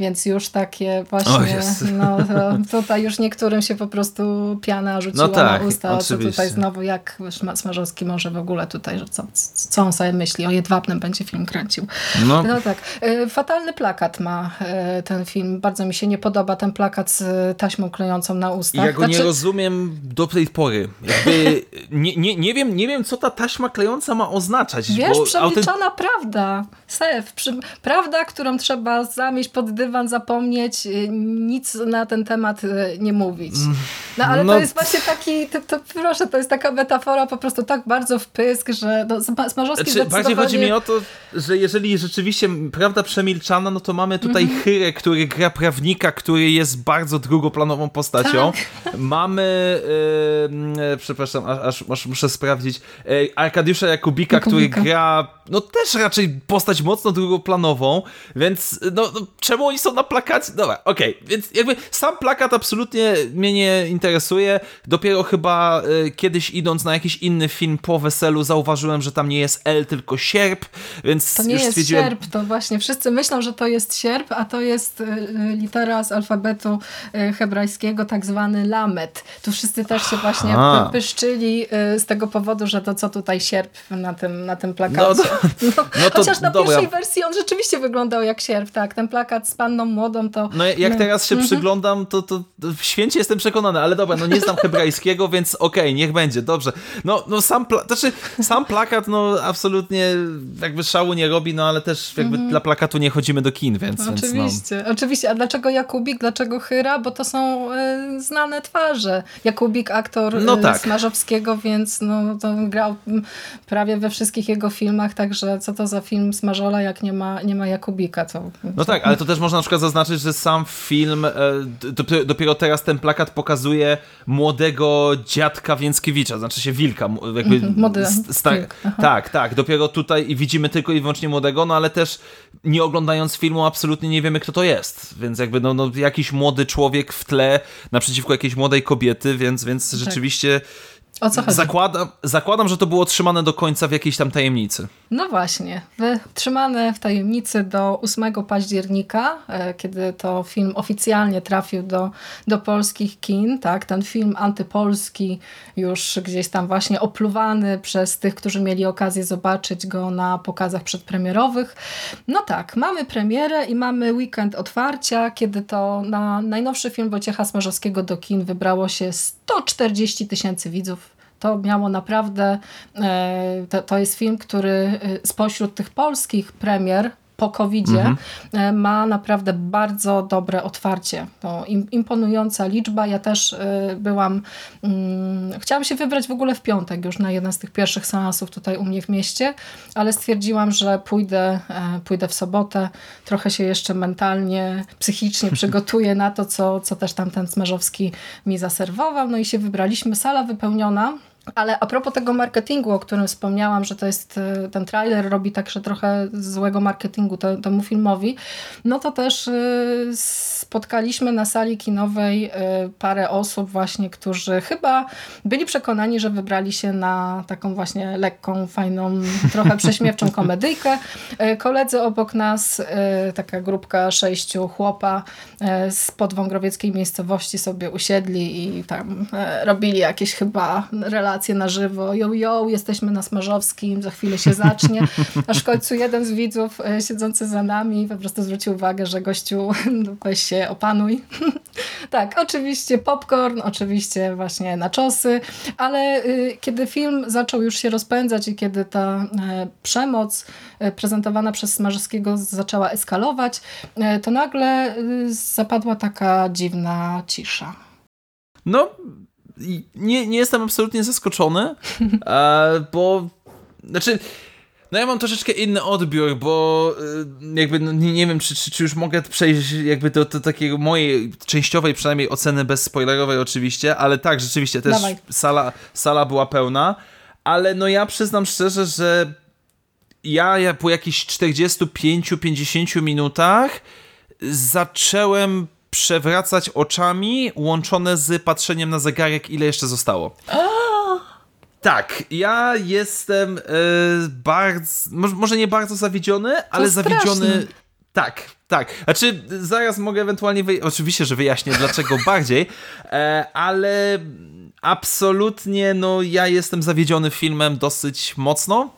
więc już takie właśnie, no tutaj już niektórym się po prostu piana rzuciła no tak, na usta, oczywiście. co tutaj znowu jak Smarzowski może w ogóle tutaj, że co, co on sobie myśli, o Jedwabnym będzie film kręcił. No. no tak. E, fatalny plakat ma e, ten film, bardzo mi się nie podoba ten plakat z taśmą klejącą na ustach. Ja go znaczy... nie rozumiem do tej pory. Jakby nie, nie, nie, wiem, nie wiem, co ta taśma klejąca ma oznaczać. Wiesz, przemilczana auty... prawda. Sef, przy... prawda, którą trzeba zamieść pod dywan dywan zapomnieć, y, nic na ten temat y, nie mówić. No ale no. to jest właśnie taki, to, to, proszę, to jest taka metafora po prostu tak bardzo w pysk, że no, Smarzowski znaczy, Bardziej chodzi mi o to, że jeżeli rzeczywiście prawda przemilczana, no to mamy tutaj mm -hmm. Chyrę, który gra prawnika, który jest bardzo drugoplanową postacią. Tak. Mamy, yy, przepraszam, aż, aż, muszę sprawdzić, yy, Arkadiusza Jakubika, Jakubika, który gra, no też raczej postać mocno drugoplanową, więc no, no czemu oni są na plakacie? Dobra, okej, okay. więc jakby sam plakat absolutnie mnie nie interesuje. Dopiero chyba y, kiedyś idąc na jakiś inny film po weselu zauważyłem, że tam nie jest L, tylko sierp, więc To nie już jest stwierdziłem... sierp, to właśnie wszyscy myślą, że to jest sierp, a to jest y, y litera z alfabetu y, hebrajskiego, tak zwany lamet. Tu wszyscy też się właśnie Aha. pyszczyli y, z tego powodu, że to co tutaj sierp na tym, na tym plakacie. No, no, no to, chociaż na dobra. pierwszej wersji on rzeczywiście wyglądał jak sierp, tak, ten plakat z panną młodą, to... No jak teraz się mhm. przyglądam, to, to, to święcie jestem przekonany, ale dobra, no nie znam hebrajskiego, więc okej, okay, niech będzie, dobrze. No, no sam, pla znaczy, sam plakat, no absolutnie jakby szału nie robi, no ale też jakby mhm. dla plakatu nie chodzimy do kin, więc... Oczywiście, więc, no. oczywiście. A dlaczego Jakubik, dlaczego Hyra? Bo to są y, znane twarze. Jakubik, aktor no tak. Smarzowskiego, więc no, to grał prawie we wszystkich jego filmach, także co to za film Smarzola, jak nie ma, nie ma Jakubika. To, no tak, ale to też można na przykład zaznaczyć, że sam film, e, dopiero teraz ten plakat pokazuje młodego dziadka Więckiewicza, znaczy się Wilka, jakby mhm, Młody Tak, tak, dopiero tutaj widzimy tylko i wyłącznie młodego, no ale też nie oglądając filmu absolutnie nie wiemy kto to jest, więc jakby no, no jakiś młody człowiek w tle naprzeciwko jakiejś młodej kobiety, więc, więc tak. rzeczywiście o co chodzi? Zakładam, zakładam, że to było trzymane do końca w jakiejś tam tajemnicy. No właśnie. Trzymane w tajemnicy do 8 października, e, kiedy to film oficjalnie trafił do, do polskich kin. Tak? Ten film antypolski, już gdzieś tam właśnie opluwany przez tych, którzy mieli okazję zobaczyć go na pokazach przedpremierowych. No tak, mamy premierę i mamy weekend otwarcia, kiedy to na najnowszy film Wojciecha Smarzowskiego do kin wybrało się 140 tysięcy widzów. To miało naprawdę, e, to, to jest film, który e, spośród tych polskich premier po covid mhm. E, ma naprawdę bardzo dobre otwarcie. Imponująca liczba. Ja też byłam, hmm, chciałam się wybrać w ogóle w piątek już na jeden z tych pierwszych seansów tutaj u mnie w mieście, ale stwierdziłam, że pójdę, pójdę w sobotę, trochę się jeszcze mentalnie, psychicznie przygotuję na to, co, co też tam ten Smarzowski mi zaserwował. No i się wybraliśmy, sala wypełniona, ale a propos tego marketingu, o którym wspomniałam, że to jest y, ten trailer robi także trochę złego marketingu temu filmowi, no to też y, spotkaliśmy na sali kinowej y, parę osób właśnie, którzy chyba byli przekonani, że wybrali się na taką właśnie lekką, fajną, trochę prześmiewczą komedyjkę. Koledzy obok nas, taka grupka sześciu chłopa z podwągrowieckiej miejscowości sobie usiedli i tam robili jakieś chyba relacje relacje na żywo, yo, yo, jesteśmy na Smarzowskim, za chwilę się zacznie, aż w końcu jeden z widzów e, siedzący za nami po prostu zwrócił uwagę, że gościu, no, weź się opanuj. Tak, oczywiście popcorn, oczywiście właśnie naczosy, ale y, kiedy film zaczął już się rozpędzać i kiedy ta e, przemoc e, prezentowana przez Smarzowskiego zaczęła eskalować, to nagle y, zapadła taka dziwna cisza. No, nie, nie jestem absolutnie zaskoczony, e, bo znaczy. No ja mam troszeczkę inny odbiór, bo e, jakby no, nie, nie wiem, czy, czy, czy już mogę przejść jakby do, do takiej mojej częściowej przynajmniej oceny bezspoilerowej oczywiście, ale tak, rzeczywiście też Dawaj. sala, sala była pełna, ale no ja przyznam szczerze, że ja, ja po jakichś 45-50 minutach zacząłem przewracać oczami łączone z patrzeniem na zegarek, ile jeszcze zostało. Tak, ja jestem e, bardzo, może, nie bardzo zawiedziony, ale zawiedziony. Tak, tak. Znaczy, zaraz mogę ewentualnie. Oczywiście, że wyjaśnię dlaczego bardziej, e, ale absolutnie, no, ja jestem zawiedziony filmem dosyć mocno.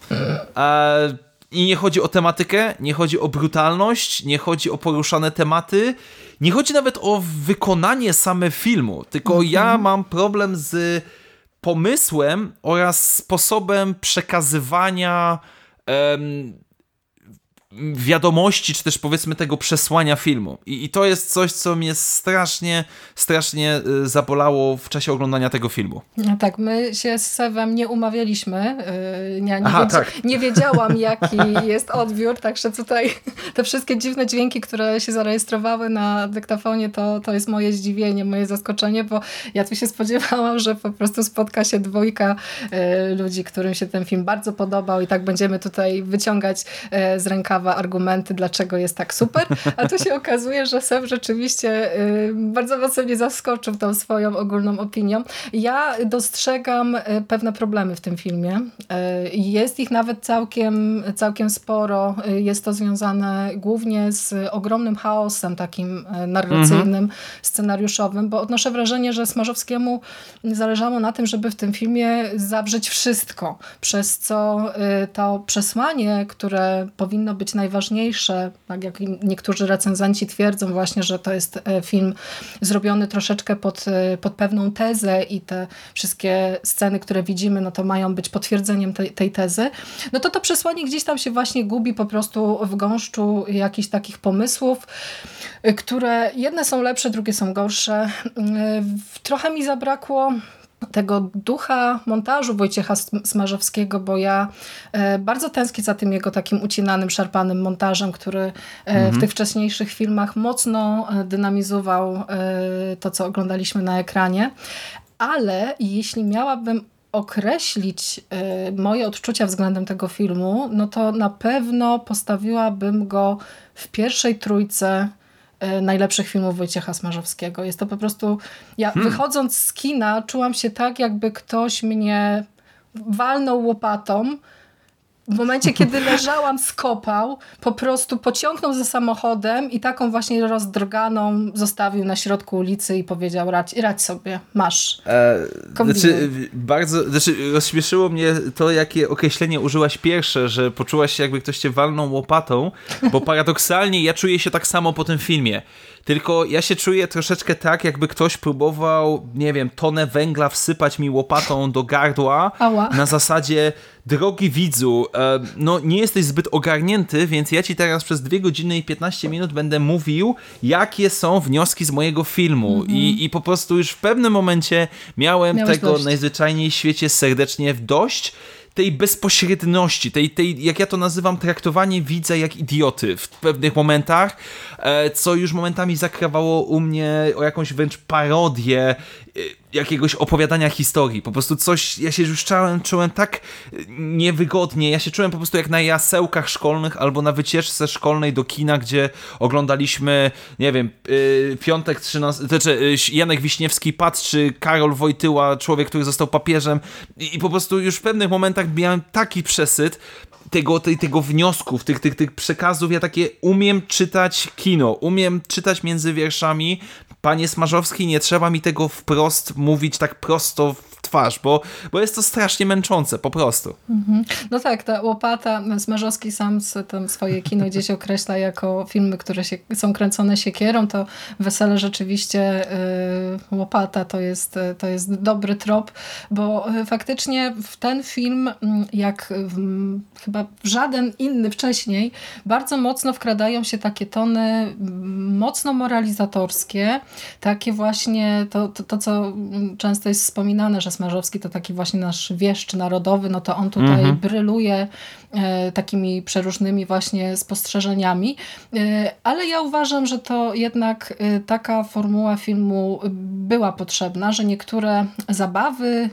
E, I nie chodzi o tematykę, nie chodzi o brutalność, nie chodzi o poruszane tematy, nie chodzi nawet o wykonanie same filmu, tylko ja mam problem z pomysłem oraz sposobem przekazywania em, wiadomości, czy też powiedzmy tego przesłania filmu. I, I to jest coś, co mnie strasznie, strasznie y, zabolało w czasie oglądania tego filmu. No tak, my się z Sewem nie umawialiśmy. yy, Nie, nie, Aha, wiedz- tak. nie wiedziałam, jaki jest odbiór, także tutaj te wszystkie dziwne dźwięki, które się zarejestrowały na dyktafonie, to, to jest moje zdziwienie, moje zaskoczenie, bo ja tu się spodziewałam, że po prostu spotka się dwójka yy, ludzi, którym się ten film bardzo podobał i tak będziemy tutaj wyciągać z rękawa argumenty, dlaczego jest tak super, a tu się okazuje, że Sew rzeczywiście yy, bardzo mocno mnie zaskoczył tą swoją ogólną opinią. Ja dostrzegam y, pewne problemy w tym filmie. Y, Jest ich nawet całkiem, całkiem sporo. Y, Jest to związane głównie z ogromnym chaosem takim y, narracyjnym, scenariuszowym, bo odnoszę wrażenie, że Smarzowskiemu zależało na tym, żeby w tym filmie zawrzeć wszystko, przez co y, to przesłanie, które powinno być najważniejsze, tak jak niektórzy recenzenci twierdzą właśnie, że to jest e, film zrobiony troszeczkę pod, e, pod pewną tezę i te wszystkie sceny, które widzimy, no to mają być potwierdzeniem tej, tej tezy, no to to przesłanie gdzieś tam się właśnie gubi po prostu w gąszczu jakichś takich pomysłów, y, które jedne są lepsze, drugie są gorsze. Trochę mi zabrakło tego ducha montażu Wojciecha Sm- Smarzowskiego, bo ja e, bardzo tęsknię za tym jego takim ucinanym, szarpanym montażem, który e, w tych wcześniejszych filmach mocno e, dynamizował to, co oglądaliśmy na ekranie. Ale jeśli miałabym określić moje odczucia względem tego filmu, no to na pewno postawiłabym go w pierwszej trójce najlepszych filmów Wojciecha Smarzowskiego. Jest to po prostu... Ja wychodząc z kina czułam się tak, jakby ktoś mnie walnął łopatą w momencie, kiedy leżałam, skopał, po prostu pociągnął za samochodem i taką właśnie rozdroganą zostawił na środku ulicy i powiedział radź, radź sobie, masz. E, Kombinuj. znaczy, bardzo, znaczy, rozśmieszyło mnie to, jakie określenie użyłaś pierwsze, że poczułaś się, jakby ktoś cię walnął łopatą, bo paradoksalnie ja czuję się tak samo po tym filmie. Tylko ja się czuję troszeczkę tak, jakby ktoś próbował, nie wiem, tonę węgla wsypać mi łopatą do gardła Ała. na zasadzie, drogi widzu, e, no nie jesteś zbyt ogarnięty, więc ja ci teraz przez 2 godziny i 15 minut będę mówił, jakie są wnioski z mojego filmu. I, I po prostu już w pewnym momencie miałem Miałeś tego dość. najzwyczajniej w świecie serdecznie w dość tej bezpośredności, tej, tej, jak ja to nazywam, traktowanie widza jak idioty w pewnych momentach, e, co już momentami zakrawało u mnie o jakąś wręcz parodię jakiegoś opowiadania historii. Po prostu coś, ja się już czułem, czułem tak e, niewygodnie, ja się czułem po prostu jak na jasełkach szkolnych albo na wycieczce szkolnej do kina, gdzie oglądaliśmy, nie wiem, y, Piątek 13, znaczy Janek Wiśniewski patrzy, Karol Wojtyła, człowiek, który został papieżem. I, i po prostu już w pewnych momentach miałem taki przesyt tego, tej, tego wniosków, tych, tych, tych przekazów, ja takie umiem czytać kino, umiem czytać między wierszami, Panie Smarzowski, nie trzeba mi tego wprost mówić tak prosto w twarz, bo, bo jest to strasznie męczące, po prostu. Mhm. No tak, ta łopata, Smarzowski sam tam swoje kino gdzieś określa jako filmy, które się, są kręcone siekierą, to Wesele rzeczywiście y, łopata to jest, to jest dobry trop, bo y, faktycznie w ten film, mm, jak w, chyba żaden inny wcześniej, bardzo mocno wkradają się takie tony mm, mocno moralizatorskie, takie właśnie to, to, to co często jest wspominane, że Smarzowski to taki właśnie nasz wieszcz narodowy, no to on tutaj mhm. bryluje takimi przeróżnymi właśnie spostrzeżeniami, e, ale ja uważam, że to jednak e, taka formuła filmu była potrzebna, że niektóre zabawy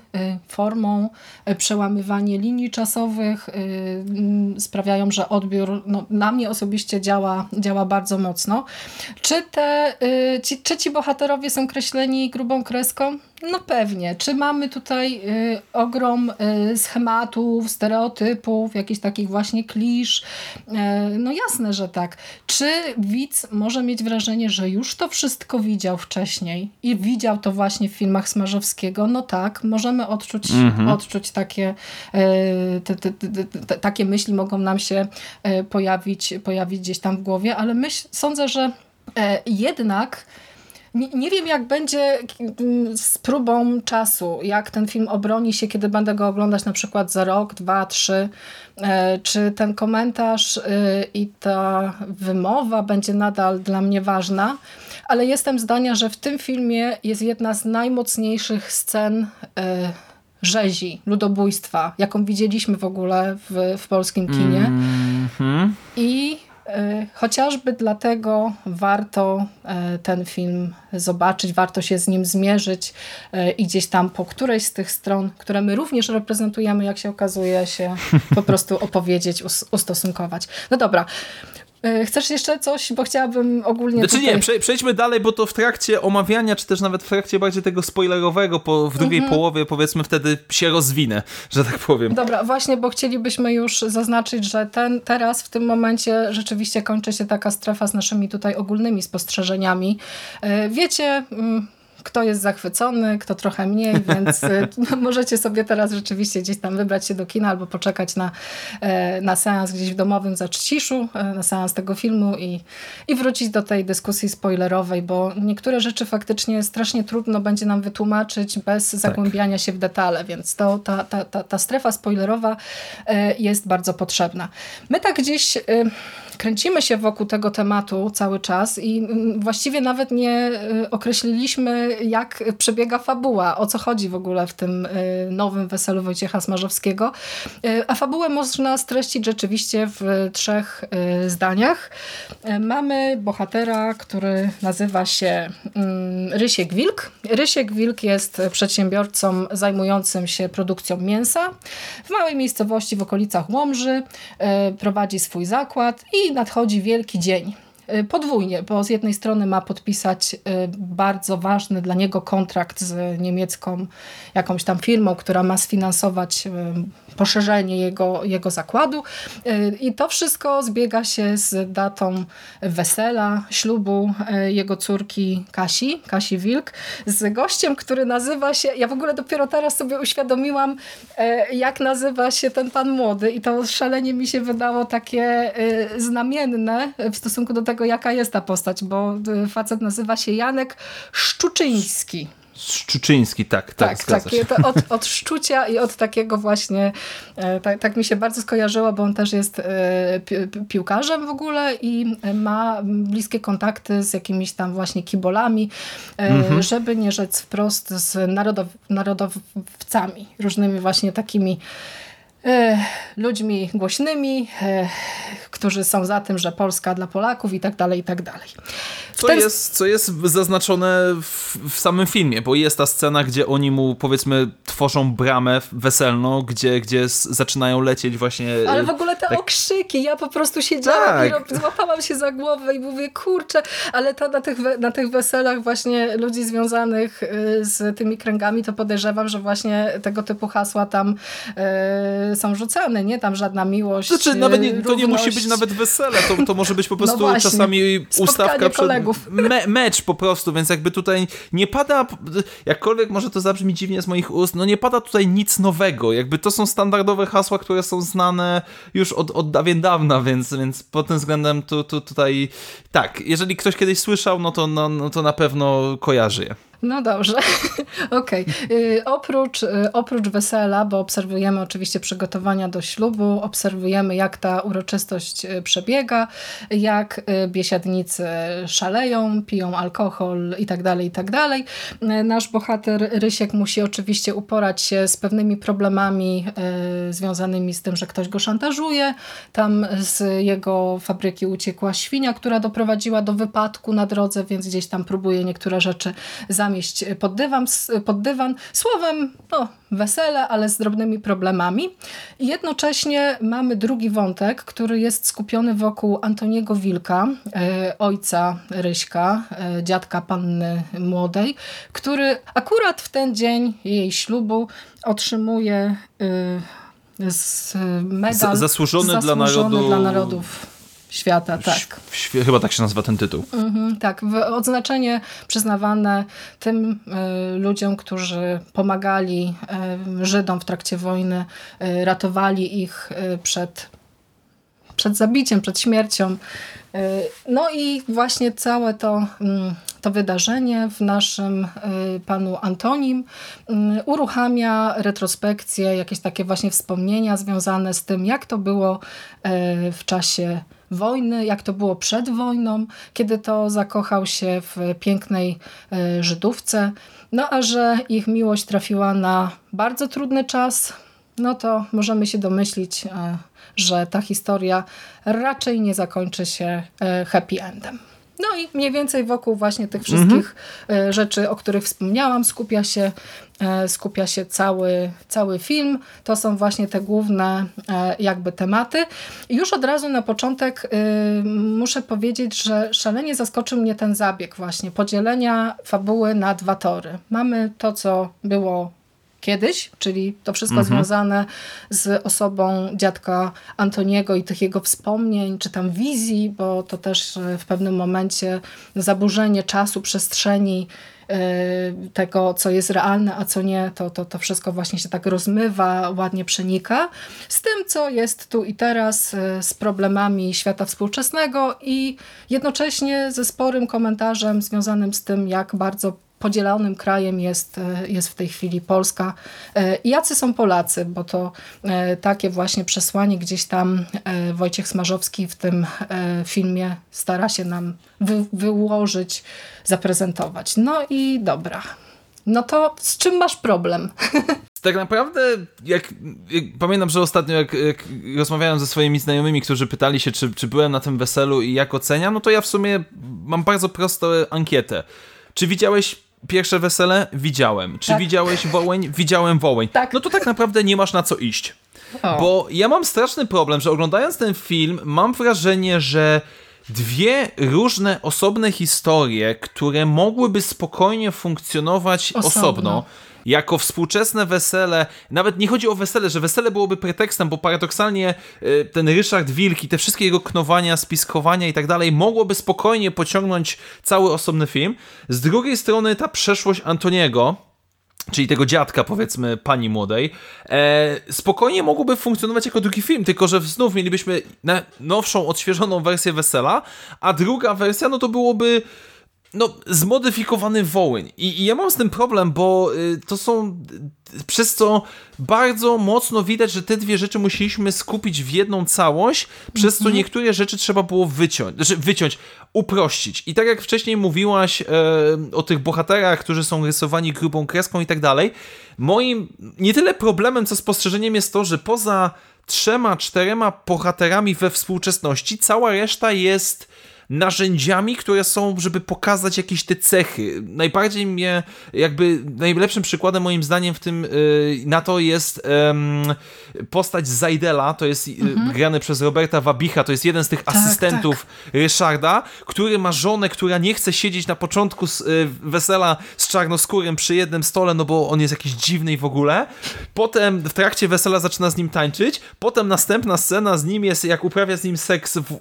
formą przełamywanie linii czasowych sprawiają, że odbiór no, na mnie osobiście działa, działa bardzo mocno. Czy, te, ci, czy ci bohaterowie są kreśleni grubą kreską? No pewnie. Czy mamy tutaj ogrom schematów, stereotypów, jakichś takich właśnie klisz? Y, no jasne, że tak. Czy widz może mieć wrażenie, że już to wszystko widział wcześniej i widział to właśnie w filmach Smarzowskiego? No tak, możemy odczuć, mhm. odczuć takie, y, te, te, te, takie myśli mogą nam się y, pojawić, pojawić gdzieś tam w głowie, ale myśl, sądzę, że e, jednak nie, nie, wiem, jak będzie mm, z próbą czasu, jak ten film obroni się, kiedy będę go oglądać na przykład za rok, dwa, trzy. E, czy ten komentarz y, i ta wymowa będzie nadal dla mnie ważna, ale jestem zdania, że w tym filmie jest jedna z najmocniejszych scen e, rzezi, ludobójstwa, jaką widzieliśmy w ogóle w, w polskim kinie. Mm -hmm. I chociażby dlatego warto e, ten film zobaczyć, warto się z nim zmierzyć e, i gdzieś tam po którejś z tych stron, które my również reprezentujemy, jak się okazuje, się po prostu opowiedzieć, ustosunkować. No dobra, chcesz jeszcze coś? Bo chciałabym ogólnie. Znaczy tutaj... nie, przejdźmy dalej, bo to w trakcie omawiania, czy też nawet w trakcie bardziej tego spoilerowego, po, w drugiej mhm. połowie, powiedzmy, wtedy się rozwinę, że tak powiem. Dobra, właśnie, bo chcielibyśmy już zaznaczyć, że ten, teraz, w tym momencie, rzeczywiście kończy się taka strefa z naszymi tutaj ogólnymi spostrzeżeniami. E, wiecie mm, kto jest zachwycony, kto trochę mniej, więc y, możecie sobie teraz rzeczywiście gdzieś tam wybrać się do kina albo poczekać na, e, na seans gdzieś w domowym zaczciszu, e, na seans tego filmu i, i wrócić do tej dyskusji spoilerowej, bo niektóre rzeczy faktycznie strasznie trudno będzie nam wytłumaczyć bez tak. zagłębiania się w detale, więc to, ta, ta, ta, ta strefa spoilerowa e, jest bardzo potrzebna. My tak gdzieś kręcimy się wokół tego tematu cały czas i mm, właściwie nawet nie y, określiliśmy, jak przebiega fabuła, o co chodzi w ogóle w tym y, nowym Weselu Wojciecha Smarzowskiego. Y, a fabułę można streścić rzeczywiście w trzech zdaniach. Mamy bohatera, który nazywa się mm, Rysiek Wilk. Rysiek Wilk jest przedsiębiorcą zajmującym się produkcją mięsa w małej miejscowości w okolicach Łomży. Prowadzi swój zakład i nadchodzi wielki dzień. Y, podwójnie, bo z jednej strony ma podpisać y, bardzo ważny dla niego kontrakt z niemiecką jakąś tam firmą, która ma sfinansować y, poszerzenie jego, jego zakładu i to wszystko zbiega się z datą wesela, ślubu jego córki Kasi, Kasi Wilk, z gościem, który nazywa się, ja w ogóle dopiero teraz sobie uświadomiłam, jak nazywa się ten pan młody i to szalenie mi się wydało takie znamienne w stosunku do tego, jaka jest ta postać, bo y, facet nazywa się Janek Szczuczyński. Szczuczyński, tak, tak, tak, tak od, od szczucia i od takiego właśnie, e, tak, tak, mi się bardzo skojarzyło, bo on też jest e, piłkarzem w ogóle i ma bliskie kontakty z jakimiś tam właśnie kibolami, e, mhm. żeby nie rzec wprost z narodow, narodowcami, różnymi właśnie takimi E, ludźmi głośnymi, e, którzy są za tym, że Polska dla Polaków i tak dalej, i tak dalej. Co, ten... jest, co jest zaznaczone w, w, samym filmie, bo jest ta scena, gdzie oni mu powiedzmy tworzą bramę weselną, gdzie, gdzie zaczynają lecieć właśnie... Ale w ogóle te tak... okrzyki, ja po prostu siedziałam tak. i złapałam się za głowę i mówię, kurczę, ale to na tych, na tych weselach właśnie ludzi związanych z tymi kręgami, to podejrzewam, że właśnie tego typu hasła tam są rzucane, nie tam żadna miłość. Znaczy, nawet nie, to nie musi być nawet wesele, to, to może być po prostu właśnie. czasami Spotkanie ustawka przed kolegów. me, mecz po prostu, więc jakby tutaj nie pada, jakkolwiek może to zabrzmi dziwnie z moich ust, no nie pada tutaj nic nowego, jakby to są standardowe hasła, które są znane już od, od dawien dawna, więc, więc pod tym względem tu, tu, tutaj tak, jeżeli ktoś kiedyś słyszał, no to, no, no to na pewno kojarzy je. No dobrze, okej. Okay. Oprócz, y, oprócz wesela, bo obserwujemy oczywiście przygotowania do ślubu, obserwujemy jak ta uroczystość y, przebiega, jak y, biesiadnicy szaleją, piją alkohol i tak dalej, i tak. Nasz bohater Rysiek musi oczywiście uporać się z pewnymi problemami związanymi z tym, że ktoś go szantażuje. Tam z jego fabryki uciekła świnia, która doprowadziła do wypadku na drodze, więc gdzieś tam próbuje niektóre rzeczy za zamieść pod dywan, pod dywan. Słowem, no, wesele, ale z drobnymi problemami. I jednocześnie mamy drugi wątek, który jest skupiony wokół Antoniego Wilka, e, ojca Ryśka, e, dziadka panny młodej, który akurat w ten dzień jej ślubu otrzymuje z medal zasłużony, zasłużony dla, narodu... dla narodów świata, tak. Chyba tak się nazywa ten tytuł. Mhm, tak, odznaczenie przyznawane tym y, ludziom, którzy pomagali y, Żydom w trakcie wojny, y, ratowali ich przed, przed zabiciem, przed śmiercią. No i właśnie całe to, mm, to wydarzenie w naszym panu Antonim uruchamia retrospekcję, jakieś takie właśnie wspomnienia związane z tym, jak to było w czasie wojny, jak to było przed wojną, kiedy to zakochał się w pięknej e, Żydówce. No a że ich miłość trafiła na bardzo trudny czas, no to możemy się domyślić, e, że ta historia raczej nie zakończy się e, happy endem. No i mniej więcej wokół właśnie tych wszystkich mhm. rzeczy, o których wspomniałam, skupia się, skupia się cały, cały film. To są właśnie te główne e, jakby tematy. I już od razu na początek muszę powiedzieć, że szalenie zaskoczył mnie ten zabieg właśnie podzielenia fabuły na dwa tory. Mamy to, co było kiedyś, czyli to wszystko mhm. związane z osobą dziadka Antoniego i tych jego wspomnień, czy tam wizji, bo to też e, w pewnym momencie zaburzenie czasu, przestrzeni, e, tego, co jest realne, a co nie, to, to, to wszystko właśnie się tak rozmywa, ładnie przenika. Z tym, co jest tu i teraz, e, z problemami świata współczesnego i jednocześnie ze sporym komentarzem związanym z tym, jak bardzo podzielonym krajem jest, e, jest w tej chwili Polska. E, jacy są Polacy, bo to e, takie właśnie przesłanie gdzieś tam Wojciech Smarzowski w tym filmie stara się nam wy, wyłożyć, zaprezentować. No i dobra. No to z czym masz problem? Tak naprawdę, jak, jak, pamiętam, że ostatnio jak, jak, rozmawiałem ze swoimi znajomymi, którzy pytali się, czy, czy byłem na tym weselu i jak oceniam, no to ja w sumie mam bardzo prostą ankietę. Czy widziałeś Pierwsze wesele widziałem. Czy tak. widziałeś Wołeń? Widziałem Wołeń. Tak. No to tak naprawdę nie masz na co iść. O. Bo ja mam straszny problem, że oglądając ten film, mam wrażenie, że dwie różne, osobne historie, które mogłyby spokojnie funkcjonować osobno, osobno jako współczesne wesele, nawet nie chodzi o wesele, że wesele byłoby pretekstem, bo paradoksalnie y, ten Ryszard Wilki, te wszystkie jego knowania, spiskowania i tak dalej, mogłoby spokojnie pociągnąć cały osobny film. Z drugiej strony ta przeszłość Antoniego, czyli tego dziadka, powiedzmy, pani młodej, e, spokojnie mogłoby funkcjonować jako drugi film, tylko że znów mielibyśmy nowszą, odświeżoną wersję Wesela, a druga wersja, no to byłoby no, zmodyfikowany Wołyń. I, I, ja mam z tym problem, bo y, to są. Przez co bardzo mocno widać, że te dwie rzeczy musieliśmy skupić w jedną całość, przez co mhm. niektóre rzeczy trzeba było wyciąć, znaczy wyciąć, uprościć. I tak jak wcześniej mówiłaś e, o tych bohaterach, którzy są rysowani grubą kreską i tak dalej, moim nie tyle problemem, co spostrzeżeniem jest to, że poza trzema, czterema bohaterami we współczesności, cała reszta jest narzędziami, które są, żeby pokazać jakieś te cechy. Najbardziej mnie, jakby najlepszym przykładem moim zdaniem w tym y, na to jest postać Zajdela, to jest y, mhm. grany przez Roberta Wabicha, to jest jeden z tych tak, asystentów tak. Ryszarda, który ma żonę, która nie chce siedzieć na początku z, y, wesela z czarnoskórym przy jednym stole, no bo on jest jakiś dziwny i w ogóle. Potem w trakcie wesela zaczyna z nim tańczyć, potem następna scena z nim jest, jak uprawia z nim seks w,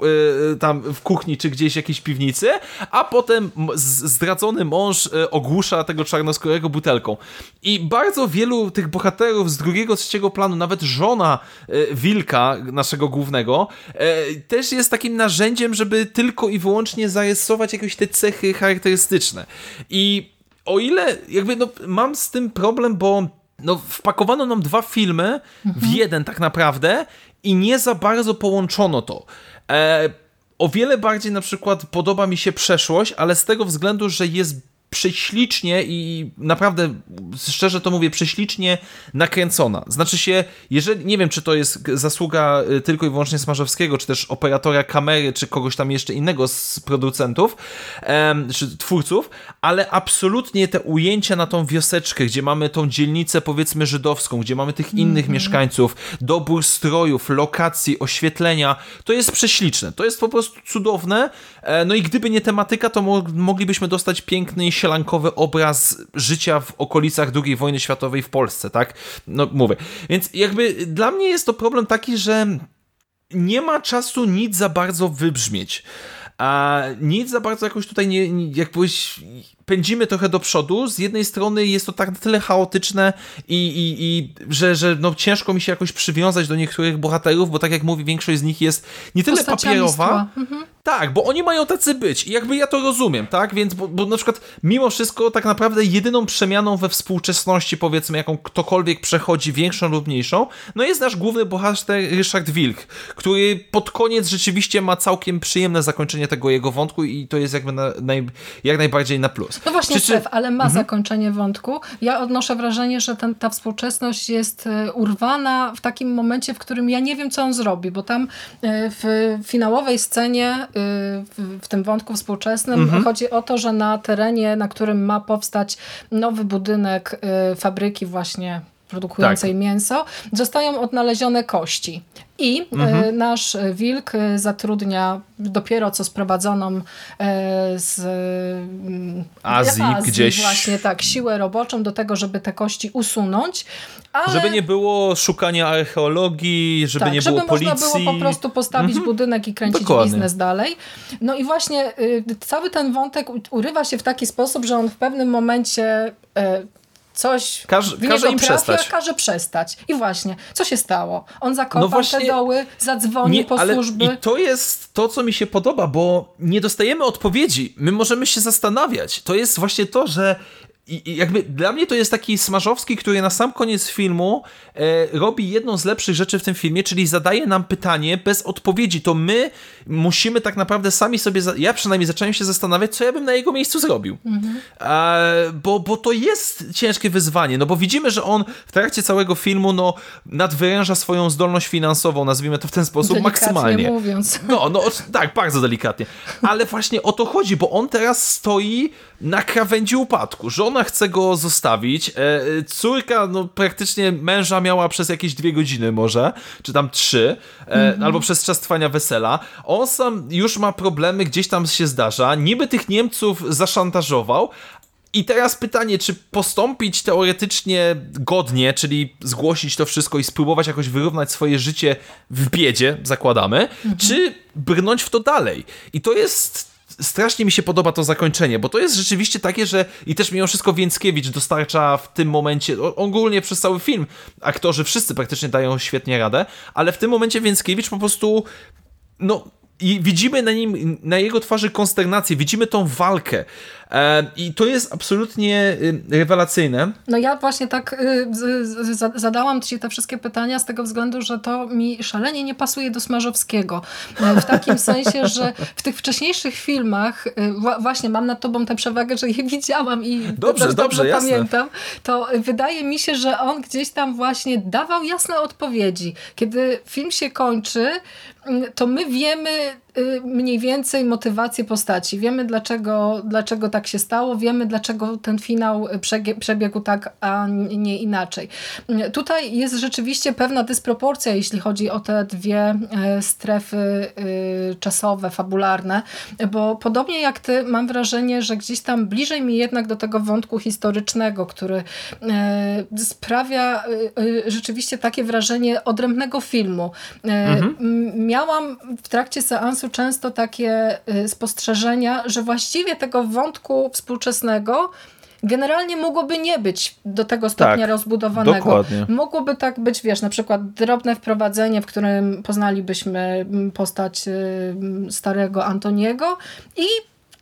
tam w kuchni czy gdzieś jakiejś piwnicy, a potem zdradzony mąż e, ogłusza tego czarnoskórego butelką. I bardzo wielu tych bohaterów z drugiego, trzeciego planu, nawet żona e, Wilka, naszego głównego, e, też jest takim narzędziem, żeby tylko i wyłącznie zarysować jakieś te cechy charakterystyczne. I o ile jakby no, mam z tym problem, bo no, wpakowano nam dwa filmy mhm. w jeden tak naprawdę i nie za bardzo połączono to. E, o wiele bardziej na przykład podoba mi się przeszłość, ale z tego względu, że jest prześlicznie i naprawdę, szczerze to mówię, prześlicznie nakręcona. Znaczy się, jeżeli, nie wiem, czy to jest zasługa y, tylko i wyłącznie Smarzowskiego, czy też operatora kamery, czy kogoś tam jeszcze innego z producentów, em, czy twórców, ale absolutnie te ujęcia na tą wioseczkę, gdzie mamy tą dzielnicę, powiedzmy, żydowską, gdzie mamy tych innych mm -hmm. mieszkańców, dobór strojów, lokacji, oświetlenia, to jest prześliczne. To jest po prostu cudowne. E, no i gdyby nie tematyka, to mo moglibyśmy dostać piękny sielankowy obraz życia w okolicach II wojny światowej w Polsce, tak? No mówię. Więc jakby dla mnie jest to problem taki, że nie ma czasu nic za bardzo wybrzmieć. A nic za bardzo jakoś tutaj nie, nie jakbyś pędzimy trochę do przodu. Z jednej strony jest to tak na tyle chaotyczne i, i, i że, że no ciężko mi się jakoś przywiązać do niektórych bohaterów, bo tak jak mówi, większość z nich jest nie tyle papierowa. Mhm. Tak, bo oni mają tacy być i jakby ja to rozumiem, tak? Więc, bo, bo na przykład mimo wszystko tak naprawdę jedyną przemianą we współczesności, powiedzmy, jaką ktokolwiek przechodzi, większą lub mniejszą, no jest nasz główny bohater Ryszard Wilk, który pod koniec rzeczywiście ma całkiem przyjemne zakończenie tego jego wątku i to jest jakby na, naj, jak najbardziej na plus. No właśnie, czy, Stef, ale ma mhm. zakończenie wątku. Ja odnoszę wrażenie, że ten, ta współczesność jest e, urwana w takim momencie, w którym ja nie wiem, co on zrobi, bo tam e, w finałowej scenie, w, w tym wątku współczesnym mhm. chodzi o to, że na terenie, na którym ma powstać nowy budynek fabryki właśnie produkującej tak. mięso, zostają odnalezione kości. I e, mhm. nasz wilk e, zatrudnia dopiero co sprowadzoną e, z mm, Azji, Azji gdzieś. właśnie tak, siłę roboczą do tego, żeby te kości usunąć. Ale... Żeby nie było szukania archeologii, żeby tak, nie było żeby policji. Żeby można było po prostu postawić mhm. budynek i kręcić Dokładnie. biznes dalej. No i właśnie y, cały ten wątek urywa się w taki sposób, że on w pewnym momencie coś Każ, każe im trafia, przestać. każe przestać. I właśnie, co się stało? On zakopał no właśnie, te doły, zadzwonił nie, po ale służby. I to jest to, co mi się podoba, bo nie dostajemy odpowiedzi. My możemy się zastanawiać. To jest właśnie to, że i jakby dla mnie to jest taki Smarzowski, który na sam koniec filmu e, robi jedną z lepszych rzeczy w tym filmie, czyli zadaje nam pytanie bez odpowiedzi. To my musimy tak naprawdę sami sobie, ja przynajmniej zacząłem się zastanawiać, co ja bym na jego miejscu zrobił. Mhm. E, bo, bo to jest ciężkie wyzwanie, no bo widzimy, że on w trakcie całego filmu no, nadwyręża swoją zdolność finansową, nazwijmy to w ten sposób, delikatnie maksymalnie. mówiąc. No, no tak, bardzo delikatnie. Ale właśnie o to chodzi, bo on teraz stoi na krawędzi upadku, że ona chce go zostawić. E, córka, no praktycznie męża miała przez jakieś dwie godziny może, czy tam trzy, mm -hmm. albo przez czas trwania wesela. On sam już ma problemy, gdzieś tam się zdarza. Niby tych Niemców zaszantażował, i teraz pytanie, czy postąpić teoretycznie godnie, czyli zgłosić to wszystko i spróbować jakoś wyrównać swoje życie w biedzie, zakładamy, mhm. czy brnąć w to dalej. I to jest strasznie mi się podoba to zakończenie, bo to jest rzeczywiście takie, że i też mimo wszystko Więckiewicz dostarcza w tym momencie, ogólnie przez cały film, aktorzy wszyscy praktycznie dają świetnie radę, ale w tym momencie Więckiewicz po prostu no i widzimy na nim, na jego twarzy konsternację, widzimy tą walkę. E, I to jest absolutnie y, rewelacyjne. No ja właśnie tak y, zadałam Ci te wszystkie pytania z tego względu, że to mi szalenie nie pasuje do Smarzowskiego. E, w takim sensie, że w tych wcześniejszych filmach, y, właśnie mam nad Tobą tę przewagę, że je widziałam i dobrze, dobrze, dobrze pamiętam, to wydaje mi się, że on gdzieś tam właśnie dawał jasne odpowiedzi. Kiedy film się kończy, to my wiemy mniej więcej motywację postaci. Wiemy, dlaczego, dlaczego tak się stało, wiemy, dlaczego ten finał przebiegł tak, a nie inaczej. Tutaj jest rzeczywiście pewna dysproporcja, jeśli chodzi o te dwie e, strefy y, czasowe, fabularne, bo podobnie jak ty, mam wrażenie, że gdzieś tam bliżej mi jednak do tego wątku historycznego, który e, sprawia e, rzeczywiście takie wrażenie odrębnego filmu. Mhm. Miałam w trakcie seansu często takie spostrzeżenia, że właściwie tego wątku współczesnego generalnie mogłoby nie być do tego stopnia tak, rozbudowanego. Dokładnie. Mogłoby tak być, wiesz, na przykład drobne wprowadzenie, w którym poznalibyśmy postać starego Antoniego i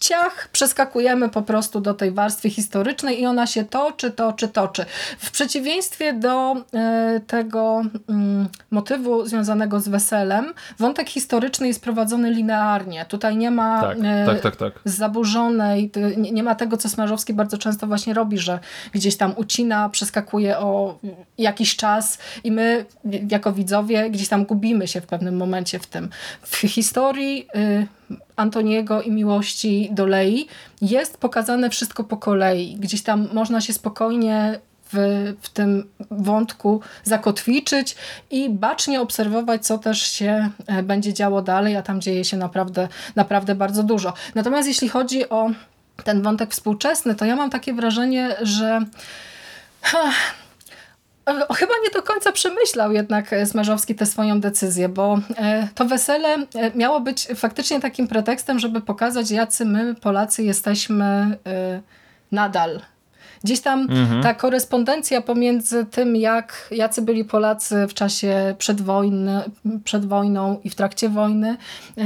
ciach, przeskakujemy po prostu do tej warstwy historycznej i ona się toczy, toczy, toczy. W przeciwieństwie do e, tego mm, motywu związanego z weselem, wątek historyczny jest prowadzony linearnie. Tutaj nie ma tak, e, tak, tak, tak. zaburzonej, nie ma tego, co Smarzowski bardzo często właśnie robi, że gdzieś tam ucina, przeskakuje o jakiś czas i my jako widzowie gdzieś tam gubimy się w pewnym momencie w tym. W historii y, Antoniego i miłości do Lei jest pokazane wszystko po kolei. Gdzieś tam można się spokojnie w, w tym wątku zakotwiczyć i bacznie obserwować, co też się e, będzie działo dalej, a tam dzieje się naprawdę, naprawdę bardzo dużo. Natomiast jeśli chodzi o ten wątek współczesny, to ja mam takie wrażenie, że Chyba nie do końca przemyślał jednak e, Smarzowski tę swoją decyzję, bo e, to wesele e, miało być faktycznie takim pretekstem, żeby pokazać, jacy my, Polacy, jesteśmy nadal Gdzieś tam mhm. ta korespondencja pomiędzy tym, jak, jacy byli Polacy w czasie przed, wojny, przed wojną i w trakcie wojny, yy,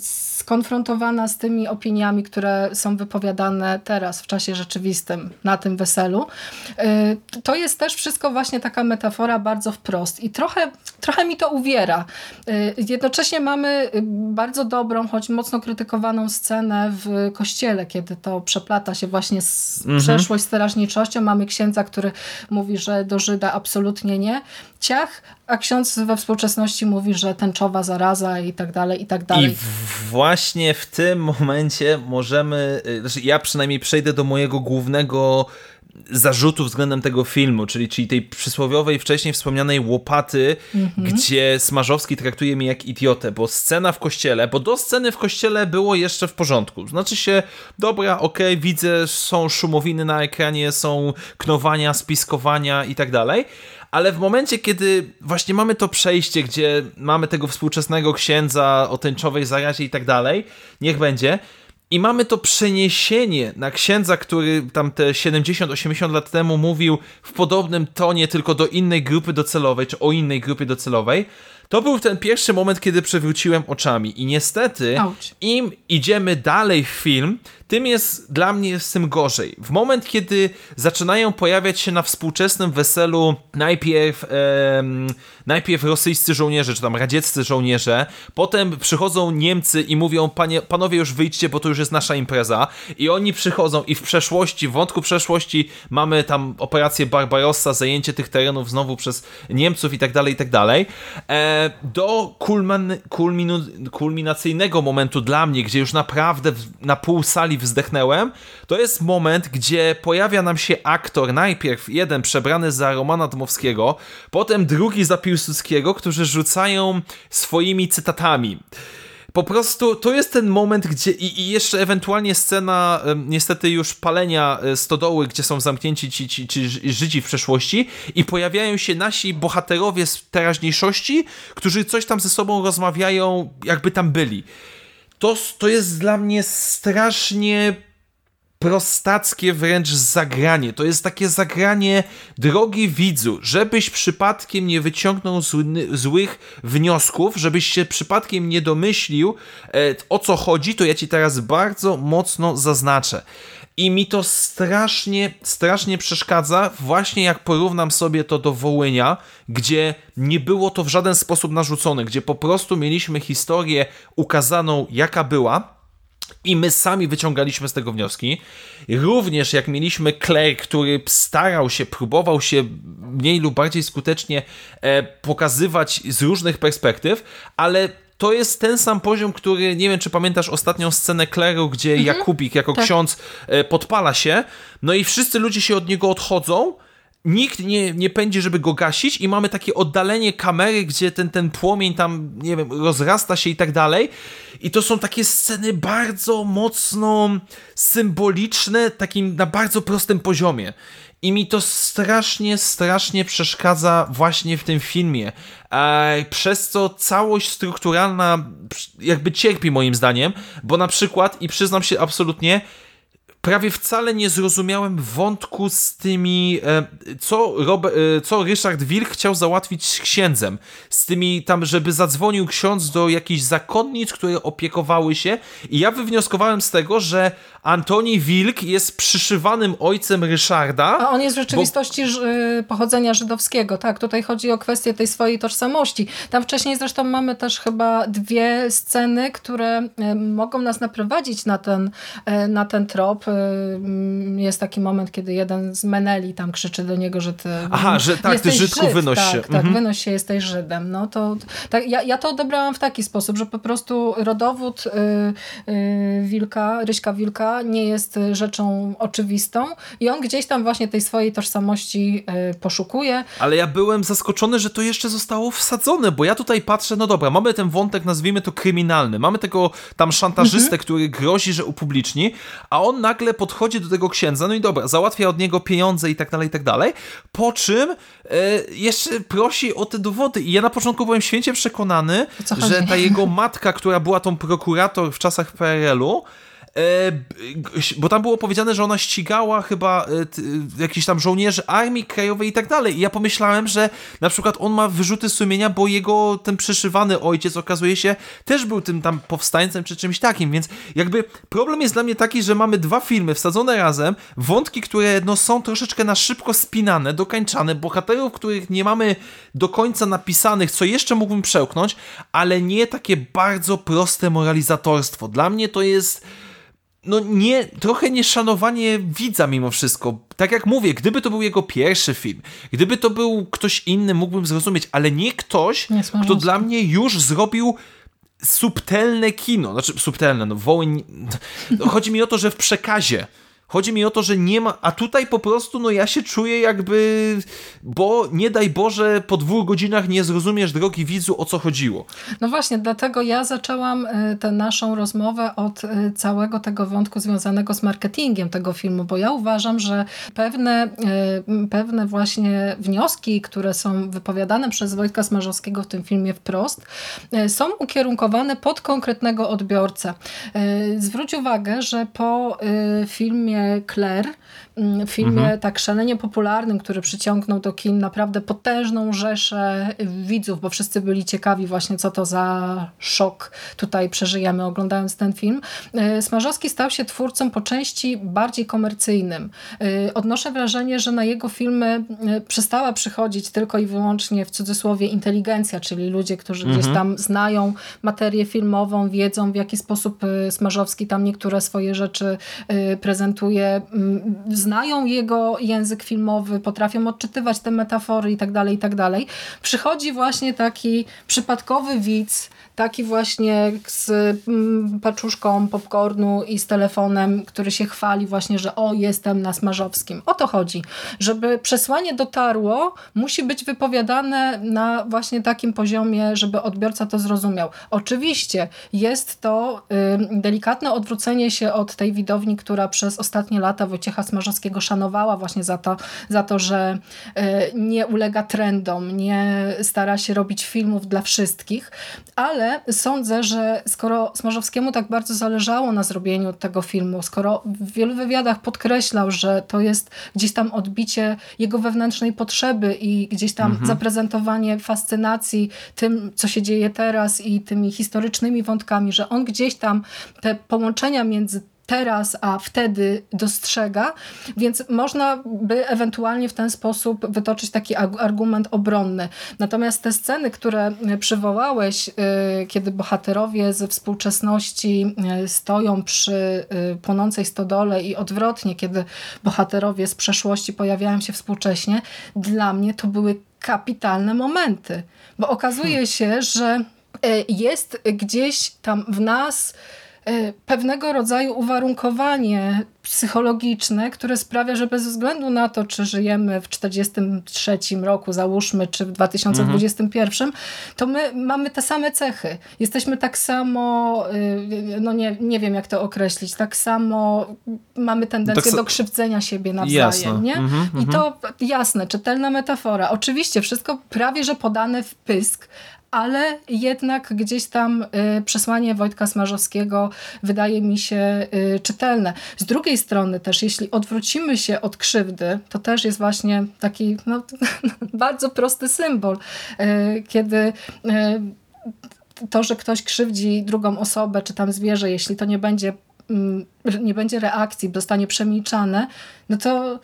skonfrontowana z tymi opiniami, które są wypowiadane teraz w czasie rzeczywistym na tym weselu. Yy, to jest też wszystko właśnie taka metafora bardzo wprost i trochę, trochę mi to uwiera. Yy, jednocześnie mamy bardzo dobrą, choć mocno krytykowaną scenę w kościele, kiedy to przeplata się właśnie z mhm. przeszłość z strażniczością. Mamy księdza, który mówi, że do Żyda absolutnie nie. Ciach, a ksiądz we współczesności mówi, że tęczowa zaraza i tak dalej, i tak dalej. I właśnie w tym momencie możemy, y, znaczy ja przynajmniej przejdę do mojego głównego zarzutu względem tego filmu, czyli, czyli tej przysłowiowej, wcześniej wspomnianej łopaty, mhm. gdzie Smarzowski traktuje mnie jak idiotę, bo scena w kościele, bo do sceny w kościele było jeszcze w porządku. Znaczy się, dobra, okej, okay, widzę, są szumowiny na ekranie, są knowania, spiskowania i tak dalej, ale w momencie, kiedy właśnie mamy to przejście, gdzie mamy tego współczesnego księdza o tęczowej zarazie i tak dalej, niech będzie, i mamy to przeniesienie na księdza, który tam te 70-80 lat temu mówił w podobnym tonie, tylko do innej grupy docelowej, czy o innej grupie docelowej. To był ten pierwszy moment, kiedy przewróciłem oczami. I niestety, Ouch. im idziemy dalej w film, tym jest dla mnie z tym gorzej. W moment, kiedy zaczynają pojawiać się na współczesnym weselu najpierw, najpierw rosyjscy żołnierze, czy tam radzieccy żołnierze, potem przychodzą Niemcy i mówią, panie, panowie już wyjdźcie, bo to już jest nasza impreza. I oni przychodzą i w przeszłości, w wątku przeszłości mamy tam operację Barbarossa, zajęcie tych terenów znowu przez Niemców i tak dalej, i tak dalej. E, do kulmin, kulminu, kulminacyjnego momentu dla mnie, gdzie już naprawdę na pół sali wzdechnęłem, to jest moment, gdzie pojawia nam się aktor, najpierw jeden przebrany za Romana Dmowskiego, potem drugi za Piłsudskiego, którzy rzucają swoimi cytatami. Po prostu to jest ten moment, gdzie i, i jeszcze ewentualnie scena niestety już palenia e, stodoły, gdzie są zamknięci ci, ci, ci Żydzi w przeszłości i pojawiają się nasi bohaterowie z teraźniejszości, którzy coś tam ze sobą rozmawiają, jakby tam byli to, to jest dla mnie strasznie prostackie wręcz zagranie. To jest takie zagranie, drogi widzu, żebyś przypadkiem nie wyciągnął zły, złych wniosków, żebyś się przypadkiem nie domyślił e, o co chodzi, to ja ci teraz bardzo mocno zaznaczę. I mi to strasznie, strasznie przeszkadza, właśnie jak porównam sobie to do Wołynia, gdzie nie było to w żaden sposób narzucone, gdzie po prostu mieliśmy historię ukazaną jaka była, i my sami wyciągaliśmy z tego wnioski. Również jak mieliśmy Claire, który starał się, próbował się mniej lub bardziej skutecznie e, pokazywać z różnych perspektyw, ale to jest ten sam poziom, który, nie wiem, czy pamiętasz ostatnią scenę kleru, gdzie Mhm. Jakubik jako Tak. ksiądz e, podpala się, no i wszyscy ludzie się od niego odchodzą, nikt nie, nie pędzi, żeby go gasić i mamy takie oddalenie kamery, gdzie ten, ten płomień tam, nie wiem, rozrasta się i tak dalej. I to są takie sceny bardzo mocno symboliczne, takim na bardzo prostym poziomie. I mi to strasznie, strasznie przeszkadza właśnie w tym filmie. E, przez co całość strukturalna jakby cierpi moim zdaniem, bo na przykład, i przyznam się absolutnie, prawie wcale nie zrozumiałem wątku z tymi, e, co, Rob, e, co Ryszard Wilk chciał załatwić z księdzem. Z tymi tam, żeby zadzwonił ksiądz do jakichś zakonnic, które opiekowały się. I ja wywnioskowałem z tego, że Antoni Wilk jest przyszywanym ojcem Ryszarda. A on jest w rzeczywistości ż- y, pochodzenia żydowskiego, tak. Tutaj chodzi o kwestię tej swojej tożsamości. Tam wcześniej zresztą mamy też chyba dwie sceny, które y, mogą nas naprowadzić na ten, y, na ten trop. Mm, Jest taki moment, kiedy jeden z Meneli tam krzyczy do niego, że ty Aha, że tak, ty Żydku, Żyd. wynoś tak, się. Tak, Mhm. wynoś się, jesteś Żydem. No to, tak, ja, ja to odebrałam w taki sposób, że po prostu rodowód y, y, Wilka, Ryśka Wilka nie jest y, rzeczą oczywistą i on gdzieś tam właśnie tej swojej tożsamości y, poszukuje. Ale ja byłem zaskoczony, że to jeszcze zostało wsadzone, bo ja tutaj patrzę, no dobra, mamy ten wątek, nazwijmy to kryminalny, mamy tego tam szantażystę, który grozi, że upubliczni, a on nagle podchodzi do tego księdza, no i dobra, załatwia od niego pieniądze i tak dalej, i tak dalej, po czym e, jeszcze prosi o te dowody. I ja na początku byłem święcie przekonany, że ta jego matka, która była tą prokurator w czasach PRL-u, bo tam było powiedziane, że ona ścigała chyba e, e, jakichś tam żołnierzy Armii Krajowej i tak dalej. I ja pomyślałem, że na przykład on ma wyrzuty sumienia, bo jego ten przyszywany ojciec okazuje się też był tym tam powstańcem czy czymś takim, więc jakby problem jest dla mnie taki, że mamy dwa filmy wsadzone razem, wątki, które no są troszeczkę na szybko spinane, dokańczane, bohaterów, których nie mamy do końca napisanych, co jeszcze mógłbym przełknąć, ale nie takie bardzo proste moralizatorstwo. Dla mnie to jest no nie, trochę nieszanowanie widza mimo wszystko. Tak jak mówię, gdyby to był jego pierwszy film, gdyby to był ktoś inny, mógłbym zrozumieć, ale nie ktoś, Nie, kto dla mnie już zrobił subtelne kino. Znaczy, subtelne, no wołyń... Chodzi mi o to, że w przekazie. Chodzi mi o to, że nie ma, a tutaj po prostu, no ja się czuję jakby, bo nie daj Boże, po dwóch godzinach nie zrozumiesz, drogi widzu, o co chodziło. No właśnie, dlatego ja zaczęłam y, tę naszą rozmowę od y, całego tego wątku związanego z marketingiem tego filmu, bo ja uważam, że pewne, y, pewne właśnie wnioski, które są wypowiadane przez Wojtka Smarzowskiego w tym filmie wprost, są ukierunkowane pod konkretnego odbiorcę. Zwróć uwagę, że po filmie Claire, mm, filmie tak szalenie popularnym, który przyciągnął do kin naprawdę potężną rzeszę widzów, bo wszyscy byli ciekawi właśnie, co to za szok tutaj przeżyjemy oglądając ten film. Y, Smarzowski stał się twórcą po części bardziej komercyjnym. Y, Odnoszę wrażenie, że na jego filmy y, przestała przychodzić tylko i wyłącznie w cudzysłowie inteligencja, czyli ludzie, którzy gdzieś tam znają materię filmową, wiedzą w jaki sposób Smarzowski tam niektóre swoje rzeczy prezentuje, znają jego język filmowy, potrafią odczytywać te metafory i tak dalej, i tak dalej. Przychodzi właśnie taki przypadkowy widz, taki właśnie z mm, paczuszką popcornu i z telefonem, który się chwali właśnie, że o, jestem na Smarzowskim. O to chodzi. Żeby przesłanie dotarło, musi być wypowiadane na właśnie takim poziomie, żeby odbiorca to zrozumiał. Oczywiście jest to delikatne odwrócenie się od tej widowni, która przez ostatnie lata Wojciecha Smarzowskiego szanowała właśnie za to, za to że y, nie ulega trendom, nie stara się robić filmów dla wszystkich, ale sądzę, że skoro Smarzowskiemu tak bardzo zależało na zrobieniu tego filmu, skoro w wielu wywiadach podkreślał, że to jest gdzieś tam odbicie jego wewnętrznej potrzeby i gdzieś tam zaprezentowanie fascynacji tym, co się dzieje teraz i tymi historycznymi wątkami, że on gdzieś tam te połączenia między teraz, a wtedy dostrzega, więc można by ewentualnie w ten sposób wytoczyć taki argument obronny. Natomiast te sceny, które przywołałeś, y, kiedy bohaterowie ze współczesności y, stoją przy y, płonącej stodole i odwrotnie, kiedy bohaterowie z przeszłości pojawiają się współcześnie, dla mnie to były kapitalne momenty, bo okazuje się, że jest gdzieś tam w nas pewnego rodzaju uwarunkowanie psychologiczne, które sprawia, że bez względu na to, czy żyjemy w 1943 roku, załóżmy, czy w 2021, mhm. to my mamy te same cechy. Jesteśmy tak samo, y, no nie, nie wiem jak to określić, tak samo mamy tendencję tak do krzywdzenia siebie nawzajem. Jasne. Nie? Mhm, I to mhm. jasne, czytelna metafora. Oczywiście wszystko prawie, że podane w pysk, ale jednak gdzieś tam y, przesłanie Wojtka Smarzowskiego wydaje mi się y, czytelne. Z drugiej strony też, jeśli odwrócimy się od krzywdy, to też jest właśnie taki no, bardzo prosty symbol, y, kiedy to, że ktoś krzywdzi drugą osobę, czy tam zwierzę, jeśli to nie będzie, mm, nie będzie reakcji, zostanie przemilczane, no to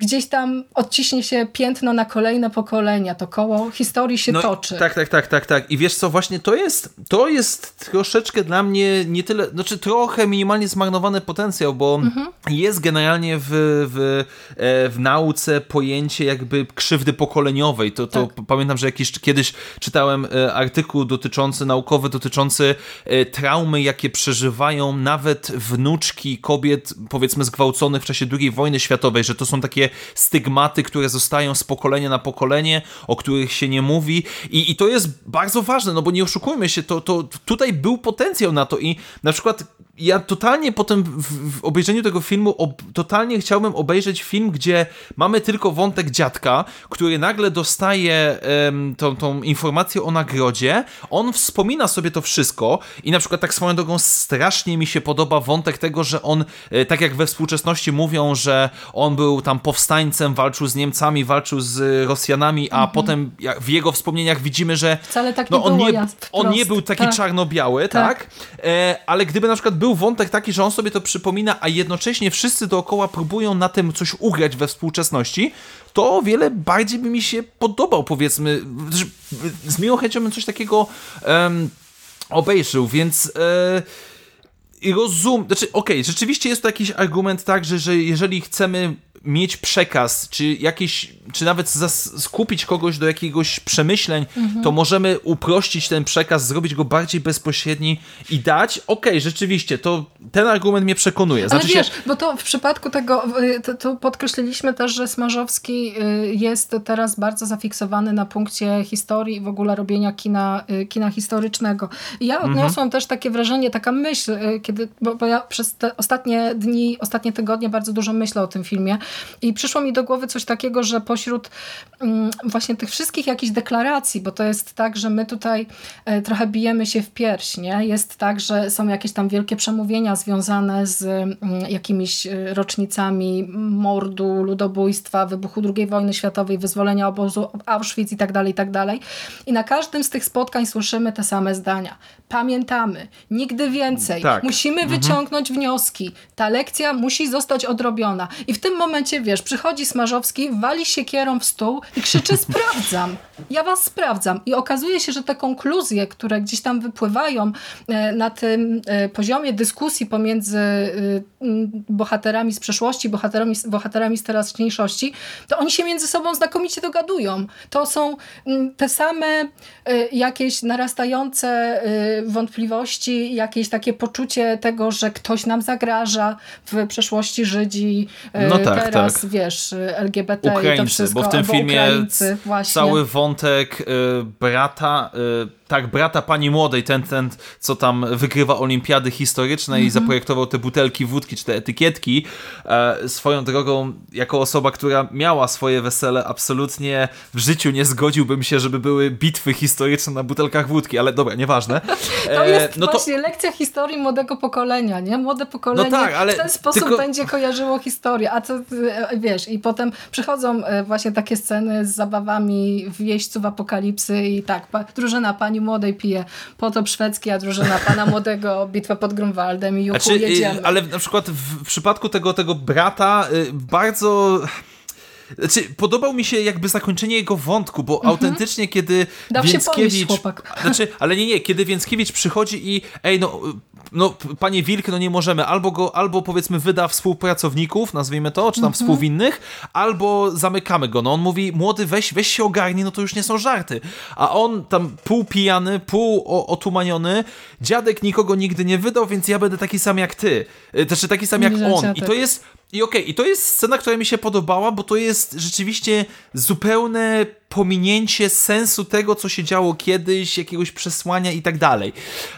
gdzieś tam odciśnie się piętno na kolejne pokolenia, to koło historii się no, toczy. Tak, tak, tak, tak, tak. I wiesz co, właśnie to jest, to jest troszeczkę dla mnie nie tyle, znaczy trochę minimalnie zmarnowany potencjał, bo mhm. jest generalnie w, w, e, w nauce pojęcie jakby krzywdy pokoleniowej. To, to tak. pamiętam, że jakiś kiedyś czytałem e, artykuł dotyczący, naukowy, dotyczący e, traumy, jakie przeżywają nawet wnuczki kobiet, powiedzmy, zgwałconych w czasie II wojny światowej, że to są takie stygmaty, które zostają z pokolenia na pokolenie, o których się nie mówi. I, i to jest bardzo ważne, no bo nie oszukujmy się, to, to tutaj był potencjał na to i na przykład ja totalnie potem w, w obejrzeniu tego filmu ob, totalnie chciałbym obejrzeć film, gdzie mamy tylko wątek dziadka, który nagle dostaje um, tą, tą informację o nagrodzie, on wspomina sobie to wszystko i na przykład tak swoją drogą strasznie mi się podoba wątek tego, że on, e, tak jak we współczesności mówią, że on był tam powstańcem, walczył z Niemcami, walczył z Rosjanami, a mhm. potem w jego wspomnieniach widzimy, że Wcale tak no, on, nie, on nie był taki tak. czarno-biały, tak? tak? E, ale gdyby na przykład był wątek taki, że on sobie to przypomina, a jednocześnie wszyscy dookoła próbują na tym coś ugrać we współczesności, to o wiele bardziej by mi się podobał, powiedzmy. Z miłą chęcią bym coś takiego um, obejrzył, więc... E, rozum, znaczy okej, okay, rzeczywiście jest to jakiś argument tak, że, że jeżeli chcemy mieć przekaz, czy jakieś, czy nawet skupić kogoś do jakiegoś przemyśleń, mhm. to możemy uprościć ten przekaz, zrobić go bardziej bezpośredni i dać. Okej, okay, rzeczywiście, to ten argument mnie przekonuje. Znaczy Ale wiesz, się... bo to w przypadku tego, y, to, to, podkreśliliśmy też, że Smarzowski y, jest teraz bardzo zafiksowany na punkcie historii i w ogóle robienia kina, y, kina historycznego. I ja mhm. odniosłam mhm. też takie wrażenie, taka myśl, kiedy, bo, bo ja przez te ostatnie dni, ostatnie tygodnie bardzo dużo myślę o tym filmie, i przyszło mi do głowy coś takiego, że pośród mm, właśnie tych wszystkich jakichś deklaracji, bo to jest tak, że my tutaj e, trochę bijemy się w pierś, nie? Jest tak, że są jakieś tam wielkie przemówienia związane z mm, jakimiś e, rocznicami mordu, ludobójstwa, wybuchu II wojny światowej, wyzwolenia obozu Auschwitz i tak dalej, i tak dalej. I na każdym z tych spotkań słyszymy te same zdania. Pamiętamy, nigdy więcej. Tak. Musimy mhm. wyciągnąć wnioski. Ta lekcja musi zostać odrobiona. I w tym momencie wiesz, przychodzi Smarzowski, wali się kierą w stół i krzyczy sprawdzam, ja was sprawdzam. I okazuje się, że te konkluzje, które gdzieś tam wypływają e, na tym e, poziomie dyskusji pomiędzy e, bohaterami z przeszłości, bohaterami, bohaterami z teraźniejszości, to oni się między sobą znakomicie dogadują. To są te same jakieś narastające wątpliwości, jakieś takie poczucie tego, że ktoś nam zagraża w przeszłości Żydzi, no tak, teraz, tak. wiesz, LGBT Ukraińcy, i to wszystko. bo w tym filmie cały wątek y, brata y, tak, brata pani młodej, ten, ten, co tam wygrywa olimpiady historyczne mm -hmm. i mhm. zaprojektował te butelki wódki, czy te etykietki, e, swoją drogą, jako osoba, która miała swoje wesele, absolutnie w życiu nie zgodziłbym się, żeby były bitwy historyczne na butelkach wódki, ale dobra, nieważne. E, to jest no właśnie to... lekcja historii młodego pokolenia, nie? Młode pokolenie no tak, ale w ten sposób tylko... będzie kojarzyło historię, a to e, wiesz, i potem przychodzą e, właśnie takie sceny z zabawami wieźców apokalipsy i tak, drużyna pani młodej pije potop szwedzki, a drużyna pana młodego bitwę pod Grunwaldem i juchu, znaczy, jedziemy. Ale na przykład w przypadku tego, tego brata y, bardzo Znaczy, podobał mi się jakby zakończenie jego wątku, bo autentycznie, kiedy Mhm. Dał się Więckiewicz... ponieść chłopak. Znaczy, ale nie, nie, kiedy Więckiewicz przychodzi i ej, no, no, panie Wilk, no nie możemy, albo go, albo powiedzmy wyda współpracowników, nazwijmy to, czy tam Mhm. współwinnych, albo zamykamy go. No on mówi, młody, weź, weź się ogarnij, no to już nie są żarty. A on tam pół pijany, pół otumaniony, dziadek nikogo nigdy nie wydał, więc ja będę taki sam jak ty. Y, Znaczy taki sam jak on. I to jest i okej, i to jest scena, która mi się podobała, bo to jest rzeczywiście zupełne pominięcie sensu tego, co się działo kiedyś, jakiegoś przesłania i tak dalej.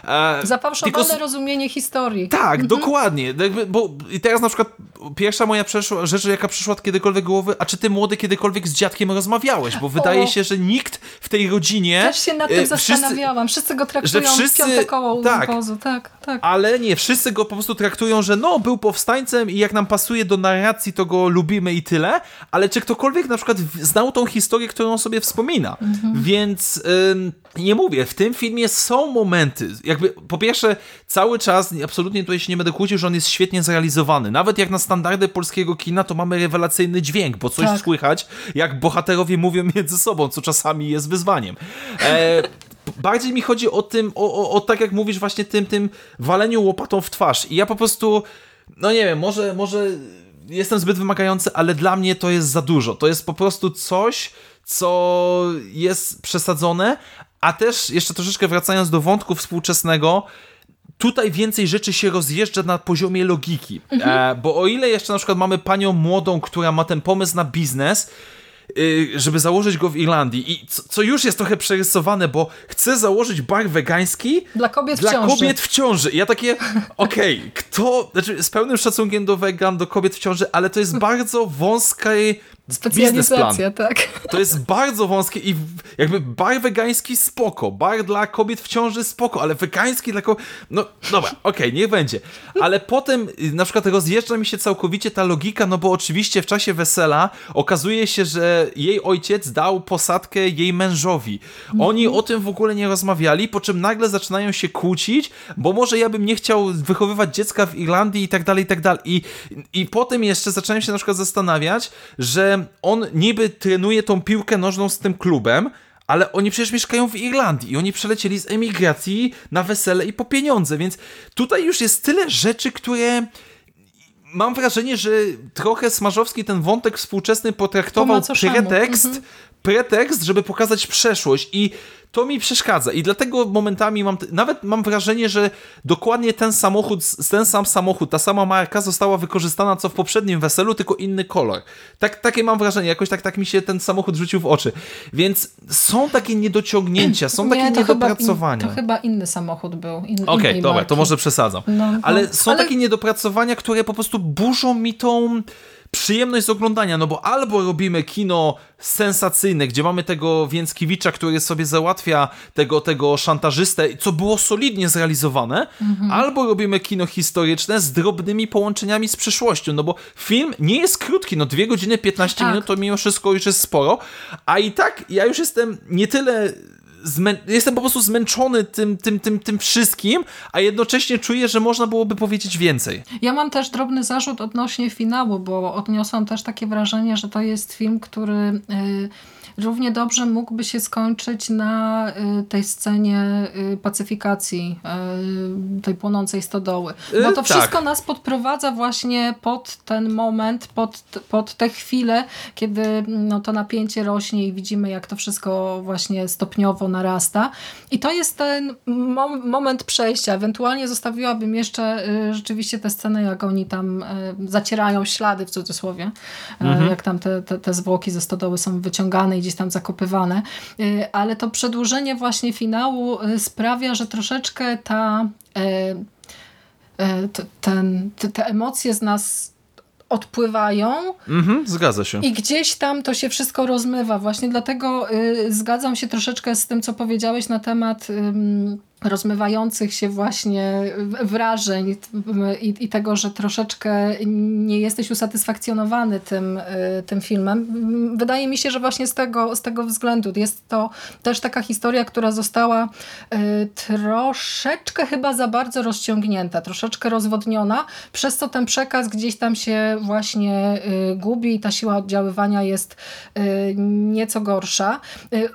E, Zafałszowane tylko rozumienie historii. tak, dokładnie. Jakby, bo i teraz na przykład pierwsza moja przeszła, rzecz, jaka przyszła kiedykolwiek głowy, a czy ty młody kiedykolwiek z dziadkiem rozmawiałeś? Bo wydaje O. się, że nikt w tej rodzinie... Też się nad e, tym wszyscy- zastanawiałam. Wszyscy go traktują że wszyscy- piąte koło tak. wozu. Tak, tak. Ale nie, wszyscy go po prostu traktują, że no, był powstańcem i jak nam pasuje do narracji, to go lubimy i tyle, ale czy ktokolwiek na przykład znał tą historię, którą sobie wspomina? Więc ym, nie mówię, w tym filmie są momenty, jakby po pierwsze cały czas, absolutnie tutaj się nie będę kłócił, że on jest świetnie zrealizowany. Nawet jak na standardy polskiego kina, to mamy rewelacyjny dźwięk, bo coś Tak. słychać, jak bohaterowie mówią między sobą, co czasami jest wyzwaniem. E, Bardziej mi chodzi o tym, o, o, o tak jak mówisz, właśnie tym, tym waleniu łopatą w twarz. I ja po prostu, no nie wiem, może, może jestem zbyt wymagający, ale dla mnie to jest za dużo. To jest po prostu coś, co jest przesadzone, a też jeszcze troszeczkę wracając do wątku współczesnego, tutaj więcej rzeczy się rozjeżdża na poziomie logiki. E, bo o ile jeszcze na przykład mamy panią młodą, która ma ten pomysł na biznes, y, żeby założyć go w Irlandii i co, już jest trochę przerysowane, bo chce założyć bar wegański Dla kobiet dla w ciąży. kobiet w ciąży. I ja takie, okej, kto, znaczy z pełnym szacunkiem do wegan, do kobiet w ciąży, ale to jest bardzo wąski Specjalizacja, tak. To jest bardzo wąskie i jakby bar wegański spoko, bar dla kobiet w ciąży spoko, ale wegański dla kobiet... No dobra, okej, niech będzie. Ale potem y, na przykład rozjeżdża mi się całkowicie ta logika, no bo oczywiście w czasie wesela okazuje się, że jej ojciec dał posadkę jej mężowi. Oni o tym w ogóle nie rozmawiali, po czym nagle zaczynają się kłócić, bo może ja bym nie chciał wychowywać dziecka w Irlandii i tak dalej, i tak dalej. I, i potem jeszcze zacząłem się na przykład zastanawiać, że on niby trenuje tą piłkę nożną z tym klubem, ale oni przecież mieszkają w Irlandii i oni przelecieli z emigracji na wesele i po pieniądze, więc tutaj już jest tyle rzeczy, które mam wrażenie, że trochę Smarzowski ten wątek współczesny Po potraktował pretekst, Mhm. pretekst, żeby pokazać przeszłość i to mi przeszkadza i dlatego momentami mam, nawet mam wrażenie, że dokładnie ten samochód, ten sam samochód, ta sama marka została wykorzystana co w poprzednim weselu, tylko inny kolor. Tak, takie mam wrażenie, jakoś tak, tak mi się ten samochód rzucił w oczy. Więc są takie niedociągnięcia, są takie Nie, to chyba, niedopracowania. to chyba inny samochód był. In, Okej, innej dobra, marki. to może przesadzam. No, no. Ale są Ale- takie niedopracowania, które po prostu burzą mi tą przyjemność z oglądania, no bo albo robimy kino sensacyjne, gdzie mamy tego Więckiewicza, który sobie załatwia tego, tego szantażystę, co było solidnie zrealizowane, Mhm. albo robimy kino historyczne z drobnymi połączeniami z przyszłością, no bo film nie jest krótki, no 2 godziny 15 Tak. minut to mimo wszystko już jest sporo, a i tak ja już jestem nie tyle jestem po prostu zmęczony tym, tym, tym, tym wszystkim, a jednocześnie czuję, że można byłoby powiedzieć więcej. Ja mam też drobny zarzut odnośnie finału, bo odniosłam też takie wrażenie, że to jest film, który y, równie dobrze mógłby się skończyć na y, tej scenie y, pacyfikacji y, tej płonącej stodoły. Bo to tak. wszystko nas podprowadza właśnie pod ten moment, pod, pod tę chwilę, kiedy no, to napięcie rośnie i widzimy, jak to wszystko właśnie stopniowo narasta. I to jest ten mom moment przejścia. Ewentualnie zostawiłabym jeszcze rzeczywiście tę scenę, jak oni tam zacierają ślady w cudzysłowie, y, jak tam te, te, te zwłoki ze stodoły są wyciągane gdzieś tam zakopywane. Y, ale to przedłużenie właśnie finału y, sprawia, że troszeczkę ta y, ten, te, emocje z nas odpływają Mhm, zgadza się. i gdzieś tam to się wszystko rozmywa. Właśnie dlatego y, zgadzam się troszeczkę z tym, co powiedziałeś na temat ym, rozmywających się właśnie wrażeń i, i, tego, że troszeczkę nie jesteś usatysfakcjonowany tym, y, tym filmem. Wydaje mi się, że właśnie z tego, z tego względu jest to też taka historia, która została y, troszeczkę chyba za bardzo rozciągnięta, troszeczkę rozwodniona, przez co ten przekaz gdzieś tam się właśnie y, gubi i ta siła oddziaływania jest nieco gorsza.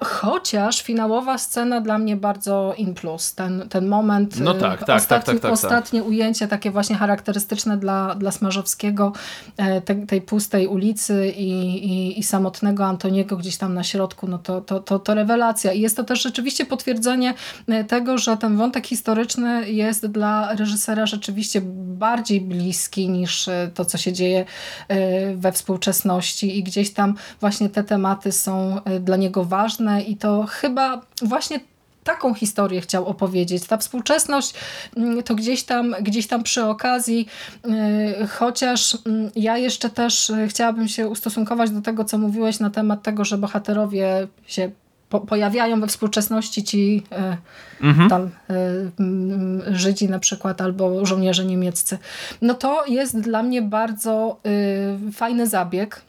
Chociaż finałowa scena dla mnie bardzo in plus ten, ten moment. No tak, tak, ostatni, tak, tak, tak, Ostatnie ujęcie, takie właśnie charakterystyczne dla, dla Smarzowskiego, e, te, tej pustej ulicy i, i, i, samotnego Antoniego gdzieś tam na środku, no to, to, to, to rewelacja. I jest to też rzeczywiście potwierdzenie e, tego, że ten wątek historyczny jest dla reżysera rzeczywiście bardziej bliski niż e, to, co się dzieje we współczesności i gdzieś tam właśnie te tematy są dla niego ważne i to chyba właśnie taką historię chciał opowiedzieć. Ta współczesność mm, to gdzieś tam, gdzieś tam przy okazji, y, chociaż mm, ja jeszcze też y, chciałabym się ustosunkować do tego, co mówiłeś na temat tego, że bohaterowie się po pojawiają we współczesności ci y, mhm. tam mm, Żydzi na przykład albo żołnierze niemieccy. No to jest dla mnie bardzo fajny zabieg,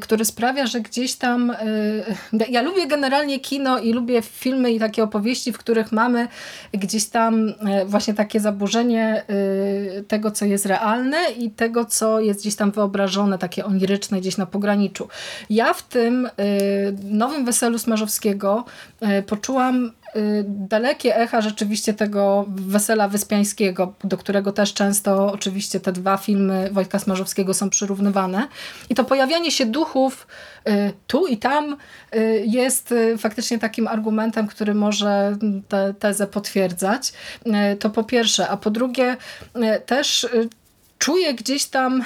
który sprawia, że gdzieś tam. E, ja lubię generalnie kino i lubię filmy i takie opowieści, w których mamy gdzieś tam e, właśnie takie zaburzenie tego, co jest realne i tego, co jest gdzieś tam wyobrażone, takie oniryczne, gdzieś na pograniczu. Ja w tym nowym weselu Smarzowskiego poczułam dalekie echa rzeczywiście tego Wesela Wyspiańskiego, do którego też często oczywiście te dwa filmy Wojtka Smarzowskiego są przyrównywane. I to pojawianie się duchów y, tu i tam y, jest faktycznie takim argumentem, który może tę tezę potwierdzać. To po pierwsze. A po drugie też czuję gdzieś tam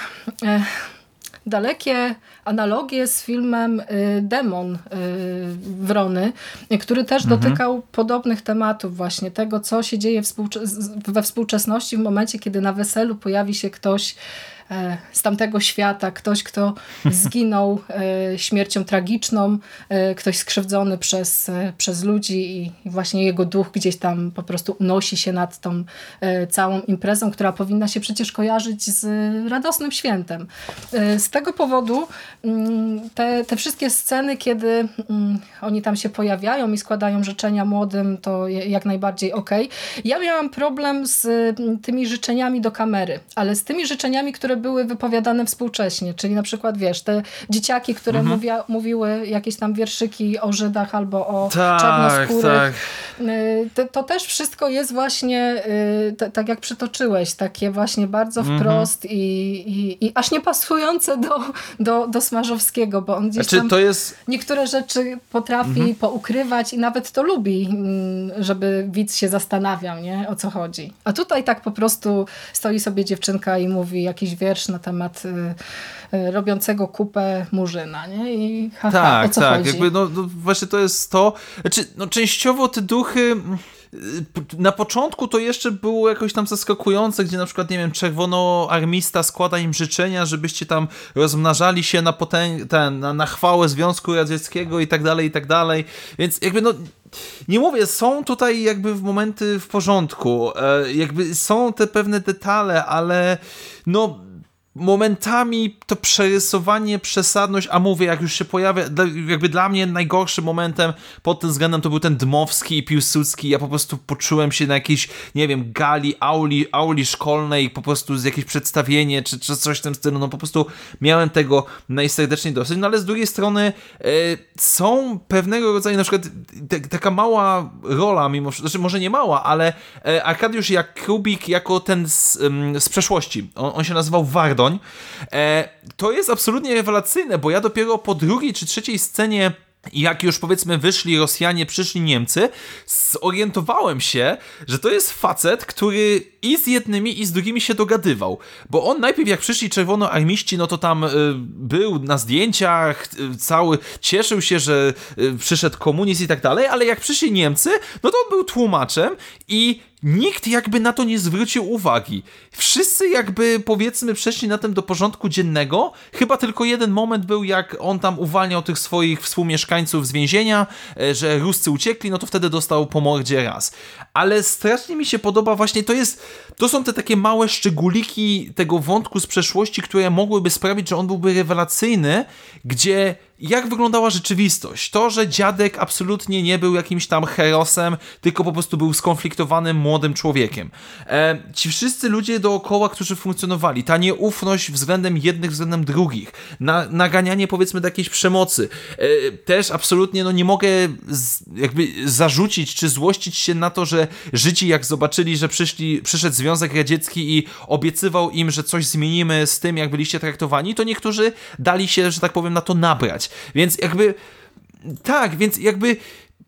dalekie analogie z filmem y, Demon y, Wrony, który też mhm. dotykał podobnych tematów właśnie, tego co się dzieje we współczesności w momencie, kiedy na weselu pojawi się ktoś z tamtego świata, ktoś, kto zginął e, śmiercią tragiczną, e, ktoś skrzywdzony przez, przez ludzi i właśnie jego duch gdzieś tam po prostu unosi się nad tą całą imprezą, która powinna się przecież kojarzyć z radosnym świętem. Z tego powodu mm, te, te wszystkie sceny, kiedy mm, oni tam się pojawiają i składają życzenia młodym, to jak najbardziej ok. Ja miałam problem z mm, tymi życzeniami do kamery, ale z tymi życzeniami, które były wypowiadane współcześnie, czyli na przykład, wiesz, te dzieciaki, które mhm. mówia, mówiły jakieś tam wierszyki o Żydach albo o tak, czarnoskórych. Tak. Y, to, to, też wszystko jest właśnie, y, tak jak przytoczyłeś, takie właśnie bardzo mhm. wprost i, i, i, aż nie pasujące do, do, do Smarzowskiego, bo on gdzieś znaczy, tam jest... niektóre rzeczy potrafi mhm. poukrywać i nawet to lubi, mm, żeby widz się zastanawiał, nie? O co chodzi. A tutaj tak po prostu stoi sobie dziewczynka i mówi jakiś wiersz wiersz na temat y, y, robiącego kupę murzyna, nie? I haha, tak, o co tak, chodzi? jakby no, no, właśnie to jest to, znaczy, no częściowo te duchy na początku to jeszcze było jakoś tam zaskakujące, gdzie na przykład, nie wiem, czerwonoarmista składa im życzenia, żebyście tam rozmnażali się na, potęg- ten, na, na chwałę Związku Radzieckiego i tak dalej, i tak dalej. Więc jakby no nie mówię, są tutaj jakby w momenty w porządku, e, jakby są te pewne detale, ale no momentami to przerysowanie, przesadność, a mówię, jak już się pojawia, jakby dla mnie najgorszym momentem pod tym względem to był ten Dmowski i Piłsudski, ja po prostu poczułem się na jakiejś, nie wiem, gali, auli, auli szkolnej, po prostu z jakieś przedstawienie, czy, czy coś w tym stylu, no po prostu miałem tego najserdeczniej dosyć, no ale z drugiej strony e, są pewnego rodzaju, na przykład taka mała rola, mimo, znaczy może nie mała, ale e, Arkadiusz Jakubik jako ten z, z przeszłości, on, on się nazywał Wardo, E, to jest absolutnie rewelacyjne, bo ja dopiero po drugiej czy trzeciej scenie jak już powiedzmy wyszli Rosjanie, przyszli Niemcy, zorientowałem się, że to jest facet, który i z jednymi, i z drugimi się dogadywał. Bo on najpierw, jak przyszli czerwonoarmiści, no to tam y, był na zdjęciach, y, cały cieszył się, że y, przyszedł komunizm i tak dalej, ale jak przyszli Niemcy, no to on był tłumaczem i nikt jakby na to nie zwrócił uwagi. Wszyscy jakby powiedzmy przeszli na tym do porządku dziennego. Chyba tylko jeden moment był, jak on tam uwalniał tych swoich współmieszkańców z więzienia, że Ruscy uciekli, no to wtedy dostał po mordzie raz. Ale strasznie mi się podoba właśnie, to jest, to są te takie małe szczególiki tego wątku z przeszłości, które mogłyby sprawić, że on byłby rewelacyjny, gdzie jak wyglądała rzeczywistość. To, że dziadek absolutnie nie był jakimś tam herosem, tylko po prostu był skonfliktowanym młodym człowiekiem. E, ci wszyscy ludzie dookoła, którzy funkcjonowali, ta nieufność względem jednych, względem drugich, na, naganianie powiedzmy do jakiejś przemocy. E, też absolutnie no, nie mogę z, jakby zarzucić czy złościć się na to, że Żydzi jak zobaczyli, że przyszli, przyszedł Związek Radziecki i obiecywał im, że coś zmienimy z tym, jak byliście traktowani, to niektórzy dali się, że tak powiem, na to nabrać. Więc jakby tak, więc jakby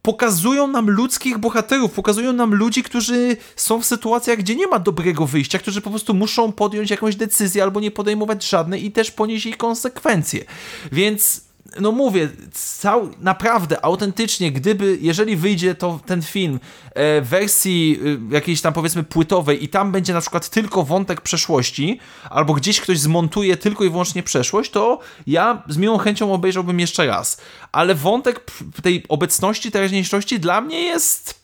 pokazują nam ludzkich bohaterów, pokazują nam ludzi, którzy są w sytuacjach, gdzie nie ma dobrego wyjścia, którzy po prostu muszą podjąć jakąś decyzję albo nie podejmować żadnej i też ponieść jej konsekwencje. Więc no mówię, cał, naprawdę, autentycznie, gdyby, jeżeli wyjdzie to ten film e, w wersji e, jakiejś tam powiedzmy płytowej i tam będzie na przykład tylko wątek przeszłości, albo gdzieś ktoś zmontuje tylko i wyłącznie przeszłość, to ja z miłą chęcią obejrzałbym jeszcze raz. Ale wątek tej obecności, teraźniejszości dla mnie jest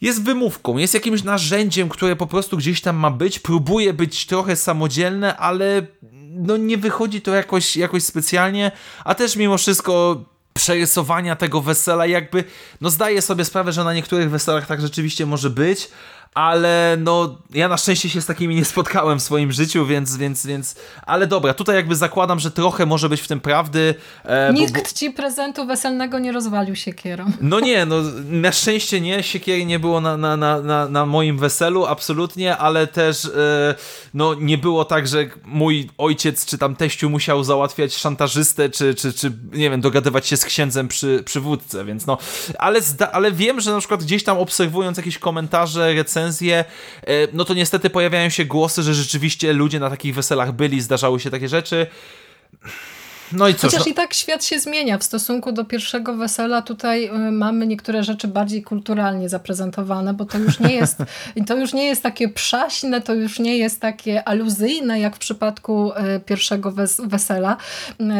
jest wymówką, jest jakimś narzędziem, które po prostu gdzieś tam ma być, próbuje być trochę samodzielne, ale no nie wychodzi to jakoś, jakoś specjalnie, a też mimo wszystko przerysowania tego wesela jakby, no zdaję sobie sprawę, że na niektórych weselach tak rzeczywiście może być, ale no ja na szczęście się z takimi nie spotkałem w swoim życiu, więc, więc, więc ale dobra, tutaj jakby zakładam, że trochę może być w tym prawdy. E, Nikt bo, bo... ci prezentu weselnego nie rozwalił siekierą. No nie, no na szczęście nie, siekiery nie było na, na, na, na, moim weselu, absolutnie, ale też e, no nie było tak, że mój ojciec czy tam teściu musiał załatwiać szantażystę, czy, czy, czy nie wiem, dogadywać się z księdzem przy, przy wódce, więc no, ale, ale wiem, że na przykład gdzieś tam obserwując jakieś komentarze, recenzje, recenzje, e, no to niestety pojawiają się głosy, że rzeczywiście ludzie na takich weselach byli, zdarzały się takie rzeczy. No i cóż, Chociaż no... i tak świat się zmienia. W stosunku do pierwszego wesela tutaj y, mamy niektóre rzeczy bardziej kulturalnie zaprezentowane, bo to już nie jest, to już nie jest takie przaśne, to już nie jest takie aluzyjne, jak w przypadku y, pierwszego wes wesela.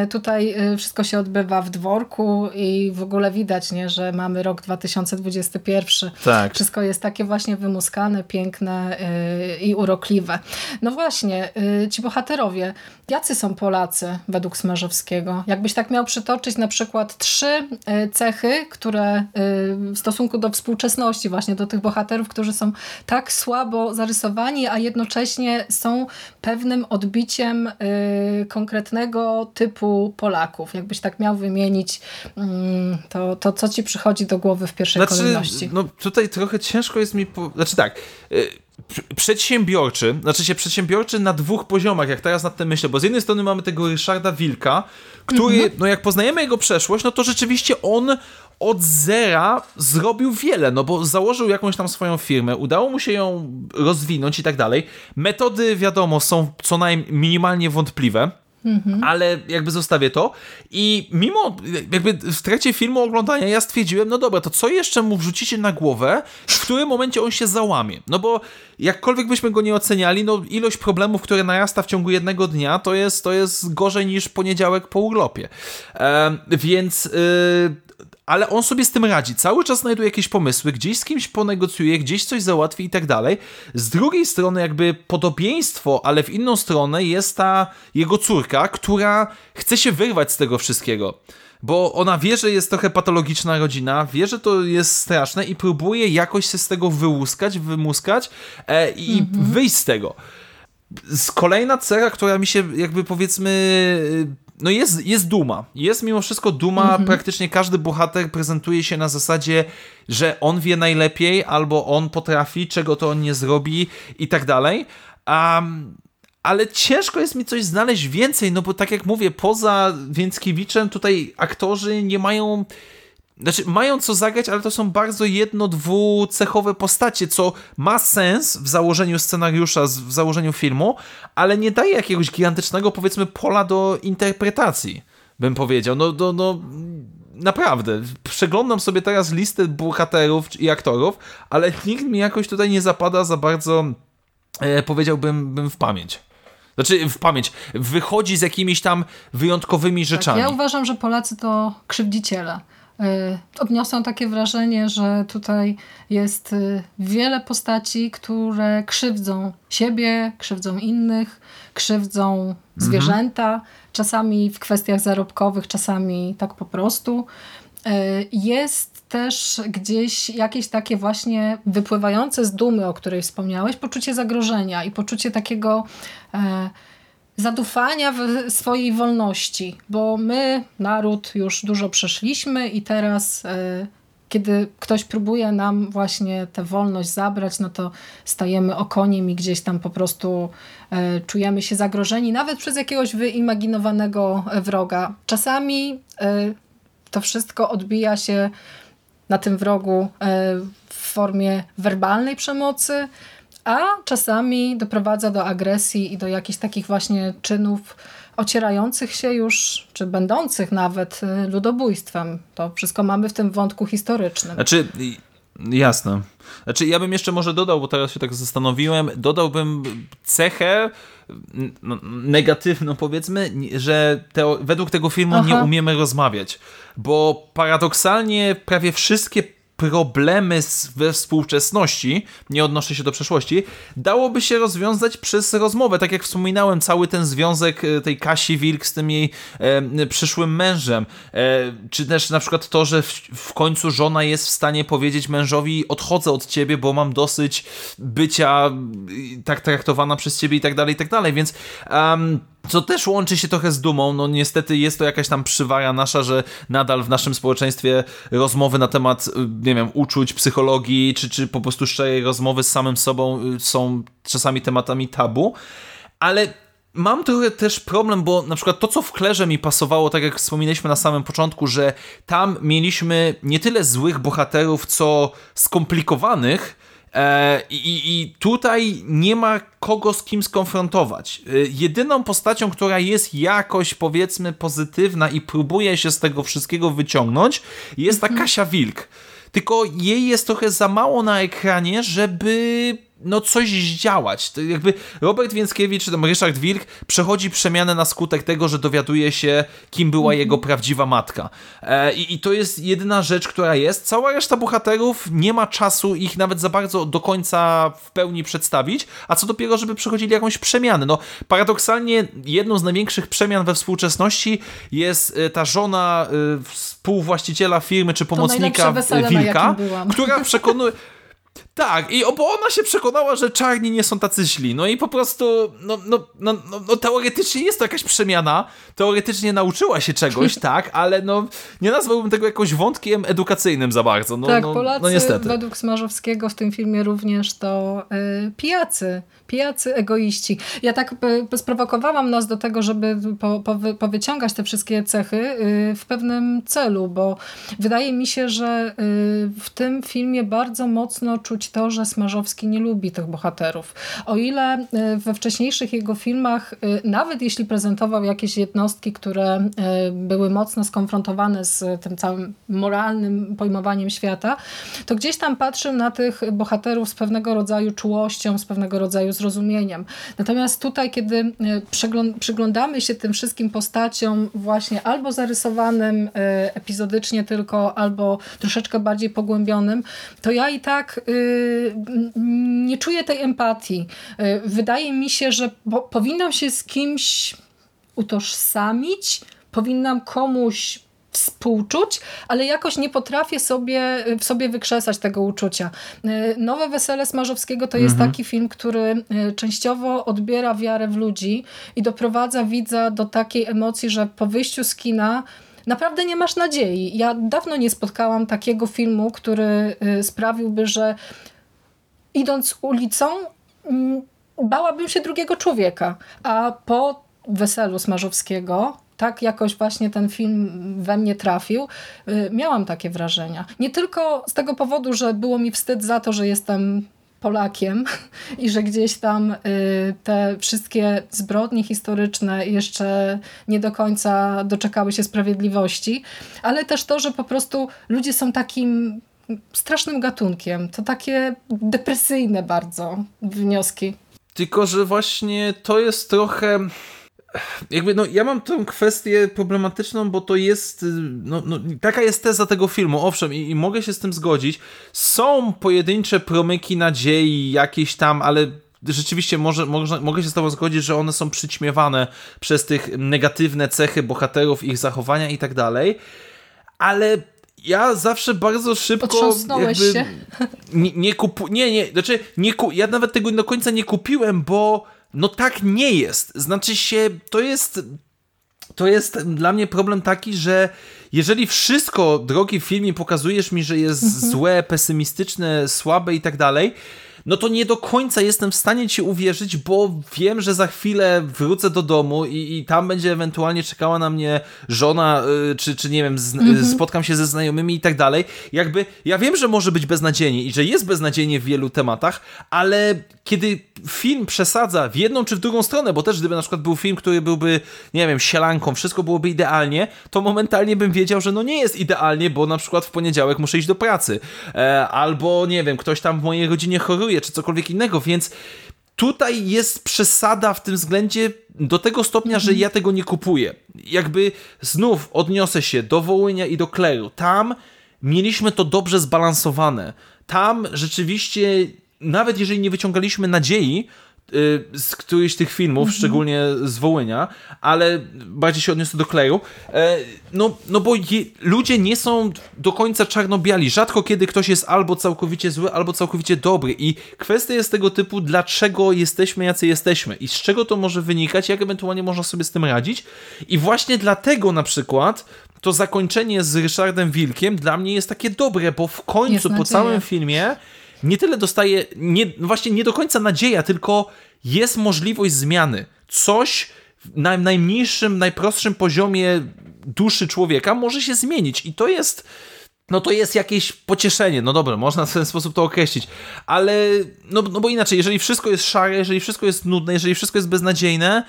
Y, tutaj wszystko się odbywa w dworku i w ogóle widać, nie, że mamy rok 2021. Tak. Wszystko jest takie właśnie wymuskane, piękne i urokliwe. No właśnie, ci bohaterowie, jacy są Polacy według Smarzowskiego? Jakbyś tak miał przytoczyć na przykład trzy e, cechy, które e, w stosunku do współczesności, właśnie do tych bohaterów, którzy są tak słabo zarysowani, a jednocześnie są pewnym odbiciem e, konkretnego typu Polaków. Jakbyś tak miał wymienić, mm, to, to co ci przychodzi do głowy w pierwszej znaczy, kolejności? No tutaj trochę ciężko jest mi... Po... Znaczy tak przedsiębiorczy, znaczy się przedsiębiorczy na dwóch poziomach, jak teraz nad tym myślę, bo z jednej strony mamy tego Ryszarda Wilka, który, mhm. no jak poznajemy jego przeszłość, no to rzeczywiście on od zera zrobił wiele, no bo założył jakąś tam swoją firmę, udało mu się ją rozwinąć i tak dalej. Metody, wiadomo, są co najmniej minimalnie wątpliwe. Mhm. Ale jakby zostawię to i mimo, jakby w trakcie filmu oglądania ja stwierdziłem, no dobra, to co jeszcze mu wrzucicie na głowę, w którym momencie on się załamie? No bo jakkolwiek byśmy go nie oceniali, no ilość problemów, które narasta w ciągu jednego dnia, to jest, to jest gorzej niż poniedziałek po urlopie. E, więc y, ale on sobie z tym radzi. Cały czas znajduje jakieś pomysły, gdzieś z kimś ponegocjuje, gdzieś coś załatwi i tak dalej. Z drugiej strony, jakby podobieństwo, ale w inną stronę jest ta jego córka, która chce się wyrwać z tego wszystkiego. Bo ona wie, że jest trochę patologiczna rodzina, wie, że to jest straszne i próbuje jakoś się z tego wyłuskać, wymuskać e, i mhm. wyjść z tego. Z kolejna cecha, która mi się jakby powiedzmy no jest, jest duma. Jest mimo wszystko duma. Mhm. Praktycznie każdy bohater prezentuje się na zasadzie, że on wie najlepiej, albo on potrafi, czego to on nie zrobi i tak dalej. Um, ale ciężko jest mi coś znaleźć więcej, no bo tak jak mówię, poza Więckiewiczem tutaj aktorzy nie mają znaczy, mają co zagrać, ale to są bardzo jedno, dwucechowe postacie, co ma sens w założeniu scenariusza, w założeniu filmu, ale nie daje jakiegoś gigantycznego, powiedzmy, pola do interpretacji, bym powiedział. No, no, no naprawdę, przeglądam sobie teraz listę bohaterów i aktorów, ale nikt mi jakoś tutaj nie zapada za bardzo, e, powiedziałbym, bym w pamięć. Znaczy, w pamięć. Wychodzi z jakimiś tam wyjątkowymi rzeczami. Tak, ja uważam, że Polacy to krzywdziciele. E, odniosłam takie wrażenie, że tutaj jest e, wiele postaci, które krzywdzą siebie, krzywdzą innych, krzywdzą mhm. zwierzęta, czasami w kwestiach zarobkowych, czasami tak po prostu. E, jest też gdzieś jakieś takie właśnie wypływające z dumy, o której wspomniałeś, poczucie zagrożenia i poczucie takiego zadufania w swojej wolności, bo my, naród, już dużo przeszliśmy i teraz, e, kiedy ktoś próbuje nam właśnie tę wolność zabrać, no to stajemy okoniem i gdzieś tam po prostu e, czujemy się zagrożeni, nawet przez jakiegoś wyimaginowanego wroga. Czasami e, to wszystko odbija się na tym wrogu w formie werbalnej przemocy, a czasami doprowadza do agresji i do jakichś takich właśnie czynów ocierających się już, czy będących nawet y, ludobójstwem. To wszystko mamy w tym wątku historycznym. Znaczy, jasne. Znaczy, ja bym jeszcze może dodał, bo teraz się tak zastanowiłem, dodałbym cechę negatywną, powiedzmy, że te, według tego filmu Aha. nie umiemy rozmawiać. Bo paradoksalnie prawie wszystkie problemy we współczesności, nie odnoszę się do przeszłości, dałoby się rozwiązać przez rozmowę. Tak jak wspominałem, cały ten związek e, tej Kasi Wilk z tym jej e, przyszłym mężem, e, czy też na przykład to, że w, w, końcu żona jest w stanie powiedzieć mężowi odchodzę od ciebie, bo mam dosyć bycia tak traktowana przez ciebie i tak dalej, i tak dalej, więc um, co też łączy się trochę z dumą. No niestety jest to jakaś tam przywara nasza, że nadal w naszym społeczeństwie rozmowy na temat, y, nie wiem, uczuć, psychologii, czy, czy po prostu szczerej rozmowy z samym sobą y, są czasami tematami tabu. Ale mam trochę też problem, bo na przykład to, co w Klerze mi pasowało, tak jak wspominaliśmy na samym początku, że tam mieliśmy nie tyle złych bohaterów, co skomplikowanych, I, I, tutaj nie ma kogo z kim skonfrontować. E, jedyną postacią, która jest jakoś powiedzmy pozytywna i próbuje się z tego wszystkiego wyciągnąć, jest ta mhm. Kasia Wilk. Tylko jej jest trochę za mało na ekranie, żeby no coś zdziałać. To jakby Robert Więckiewicz, czy tam Ryszard Wilk przechodzi przemianę na skutek tego, że dowiaduje się, kim była jego mhm. prawdziwa matka. E, i, I to jest jedyna rzecz, która jest. Cała reszta bohaterów nie ma czasu ich nawet za bardzo do końca w pełni przedstawić, a co dopiero, żeby przechodzili jakąś przemianę. No, paradoksalnie jedną z największych przemian we współczesności jest e, ta żona e, współwłaściciela firmy czy pomocnika Wilka, która przekonuje tak, i bo ona się przekonała, że czarni nie są tacy źli. No i po prostu, no, no, no, no, no teoretycznie jest to jakaś przemiana. Teoretycznie nauczyła się czegoś, tak, ale no nie nazwałbym tego jakoś wątkiem edukacyjnym za bardzo. No, tak, no, Polacy no niestety. według Smarzowskiego w tym filmie również to y, pijacy pijacy egoiści. Ja tak sprowokowałam nas do tego, żeby po, po, powyciągać te wszystkie cechy y, w pewnym celu, bo wydaje mi się, że y, w tym filmie bardzo mocno czuć to, że Smarzowski nie lubi tych bohaterów. O ile y, we wcześniejszych jego filmach, nawet jeśli prezentował jakieś jednostki, które były mocno skonfrontowane z tym całym moralnym pojmowaniem świata, to gdzieś tam patrzył na tych bohaterów z pewnego rodzaju czułością, z pewnego rodzaju zrozumieniem. Natomiast tutaj, kiedy przyglądamy się tym wszystkim postaciom właśnie albo zarysowanym epizodycznie tylko, albo troszeczkę bardziej pogłębionym, to ja i tak nie czuję tej empatii. Wydaje mi się, że powinnam się z kimś utożsamić, powinnam komuś współczuć, ale jakoś nie potrafię sobie, w sobie wykrzesać tego uczucia. Nowe Wesele Smarzowskiego to jest mhm. taki film, który częściowo odbiera wiarę w ludzi i doprowadza widza do takiej emocji, że po wyjściu z kina naprawdę nie masz nadziei. Ja dawno nie spotkałam takiego filmu, który e, sprawiłby, że idąc ulicą mm, bałabym się drugiego człowieka, a po Weselu Smarzowskiego tak jakoś właśnie ten film we mnie trafił, y, miałam takie wrażenia. Nie tylko z tego powodu, że było mi wstyd za to, że jestem Polakiem i że gdzieś tam y, te wszystkie zbrodnie historyczne jeszcze nie do końca doczekały się sprawiedliwości, ale też to, że po prostu ludzie są takim strasznym gatunkiem. To takie depresyjne bardzo wnioski. Tylko, że właśnie to jest trochę jakby, no ja mam tę kwestię problematyczną, bo to jest, no, no taka jest teza tego filmu, owszem, i, i, mogę się z tym zgodzić. Są pojedyncze promyki nadziei jakieś tam, ale rzeczywiście może, może, mogę się z tobą zgodzić, że one są przyćmiewane przez tych negatywne cechy bohaterów, ich zachowania i tak dalej, ale ja zawsze bardzo szybko jakby się? nie, nie kupu, nie, nie, znaczy nie ku, ja nawet tego do końca nie kupiłem, bo no tak nie jest. Znaczy się, to jest to jest dla mnie problem taki, że jeżeli wszystko, drogi filmie, pokazujesz mi, że jest mhm. złe, pesymistyczne, słabe i tak dalej, no to nie do końca jestem w stanie ci uwierzyć, bo wiem, że za chwilę wrócę do domu i, i tam będzie ewentualnie czekała na mnie żona, y, czy, czy nie wiem, z, mm -hmm. spotkam się ze znajomymi i tak dalej. Jakby ja wiem, że może być beznadziejnie i że jest beznadziejnie w wielu tematach, ale kiedy film przesadza w jedną czy w drugą stronę, bo też gdyby na przykład był film, który byłby, nie wiem, sielanką, wszystko byłoby idealnie, to momentalnie bym wiedział, że no nie jest idealnie, bo na przykład w poniedziałek muszę iść do pracy. E, albo, nie wiem, ktoś tam w mojej rodzinie choruje, czy cokolwiek innego, więc tutaj jest przesada w tym względzie do tego stopnia, że ja tego nie kupuję. Jakby znów odniosę się do Wołynia i do Kleru. Tam mieliśmy to dobrze zbalansowane. Tam rzeczywiście nawet jeżeli nie wyciągaliśmy nadziei z którychś z tych filmów, -hmm. szczególnie z Wołynia, ale bardziej się odniosę do Kleju, e, no, no bo je, ludzie nie są do końca czarno-biali. Rzadko kiedy ktoś jest albo całkowicie zły, albo całkowicie dobry. I kwestia jest tego typu, dlaczego jesteśmy jacy jesteśmy. I z czego to może wynikać, jak ewentualnie można sobie z tym radzić. I właśnie dlatego na przykład to zakończenie z Ryszardem Wilkiem dla mnie jest takie dobre, bo w końcu po całym filmie nie tyle dostaje, nie, no właśnie nie do końca nadzieja, tylko jest możliwość zmiany. Coś na najmniejszym, najprostszym poziomie duszy człowieka może się zmienić i to jest no to jest jakieś pocieszenie, no dobra, można w ten sposób to określić, ale no, no bo inaczej, jeżeli wszystko jest szare, jeżeli wszystko jest nudne, jeżeli wszystko jest beznadziejne,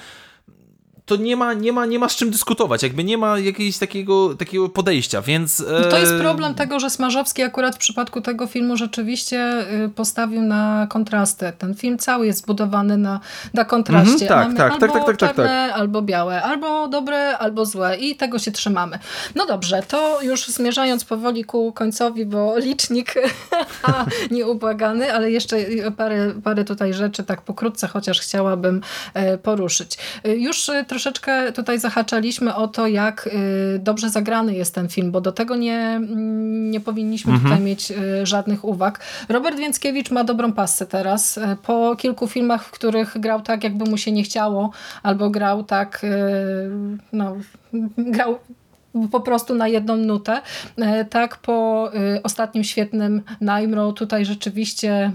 to nie ma, nie, ma, nie ma z czym dyskutować, jakby nie ma jakiegoś takiego, takiego podejścia, więc... E... To jest problem tego, że Smarzowski akurat w przypadku tego filmu rzeczywiście y, postawił na kontrasty. Ten film cały jest zbudowany na, na kontraście. Mhm, tak, tak, tak, tak, tak, tak, czarne, tak. albo białe, albo dobre, albo złe i tego się trzymamy. No dobrze, to już zmierzając powoli ku końcowi, bo licznik nieubłagany, ale jeszcze parę, parę tutaj rzeczy tak pokrótce chociaż chciałabym e, poruszyć. Y, już y, troszkę troszeczkę tutaj zahaczaliśmy o to, jak y, dobrze zagrany jest ten film, bo do tego nie, mm, nie powinniśmy mhm. tutaj mieć y, żadnych uwag. Robert Więckiewicz ma dobrą pasę teraz. Y, po kilku filmach, w których grał tak, jakby mu się nie chciało, albo grał tak, no, grał po prostu na jedną nutę. Tak po ostatnim świetnym Naimro tutaj rzeczywiście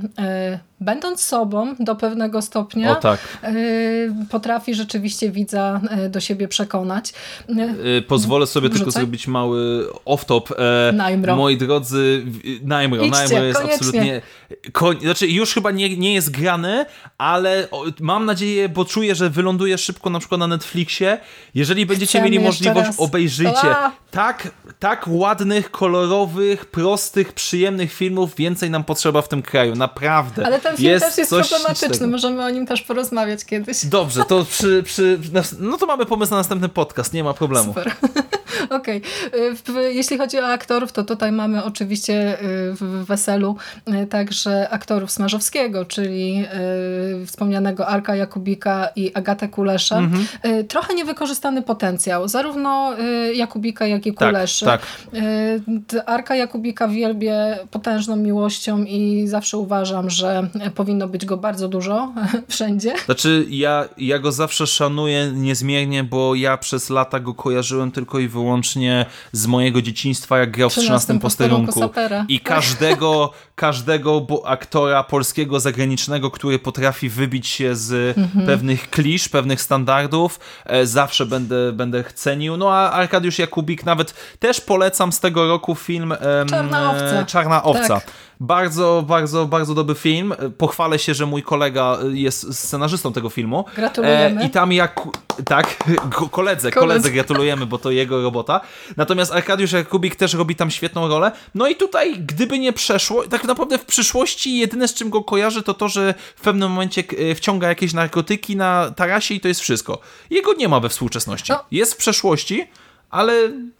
będąc sobą do pewnego stopnia, tak. Y, potrafi rzeczywiście widza y, do siebie przekonać. Y, pozwolę sobie Wrzucaj. tylko zrobić mały off-top. E, Najmro. Moi drodzy, Najmro. Idźcie, Najmro jest koniecznie. absolutnie... Koń, znaczy już chyba nie, nie jest grany, ale mam nadzieję, bo czuję, że wyląduje szybko na przykład na Netflixie. Jeżeli będziecie Chcemy mieli możliwość, raz. obejrzyjcie. Tak, tak ładnych, kolorowych, prostych, przyjemnych filmów więcej nam potrzeba w tym kraju. Naprawdę. Ale ten film jest też jest problematyczny, możemy o nim też porozmawiać kiedyś. Dobrze, to przy, przy, no to mamy pomysł na następny podcast, nie ma problemu. Super. Okej. Okay. Jeśli chodzi o aktorów, to tutaj mamy oczywiście y, w Weselu y, także aktorów Smarzowskiego, czyli y, wspomnianego Arka Jakubika i Agatę Kulesza. Mm -hmm. Trochę niewykorzystany potencjał, zarówno Jakubika, jak i tak, Kuleszy. Tak, tak. Arka Jakubika wielbię potężną miłością i zawsze uważam, że powinno być go bardzo dużo wszędzie. Znaczy ja, ja go zawsze szanuję niezmiernie, bo ja przez lata go kojarzyłem tylko i wyłącznie z mojego dzieciństwa, jak grał w 13 13 posterunku. I każdego, każdego aktora polskiego, zagranicznego, który potrafi wybić się z Mhm. pewnych klisz, pewnych standardów, e, zawsze będę, będę cenił. No a Arkadiusz Jakubik nawet też polecam z tego roku film Czarna owca. Czarna Owca. Tak. Bardzo, bardzo, bardzo dobry film. Pochwalę się, że mój kolega jest scenarzystą tego filmu. Gratulujemy. E, I tam jak... Tak, ko- koledze, koledze gratulujemy, bo to jego robota. Natomiast Arkadiusz Jakubik też robi tam świetną rolę. No i tutaj, gdyby nie przeszło, tak naprawdę w przyszłości jedyne z czym go kojarzy to to, że w pewnym momencie e, wciąga jakieś narkotyki na tarasie i to jest wszystko. Jego nie ma we współczesności. No. Jest w przeszłości, ale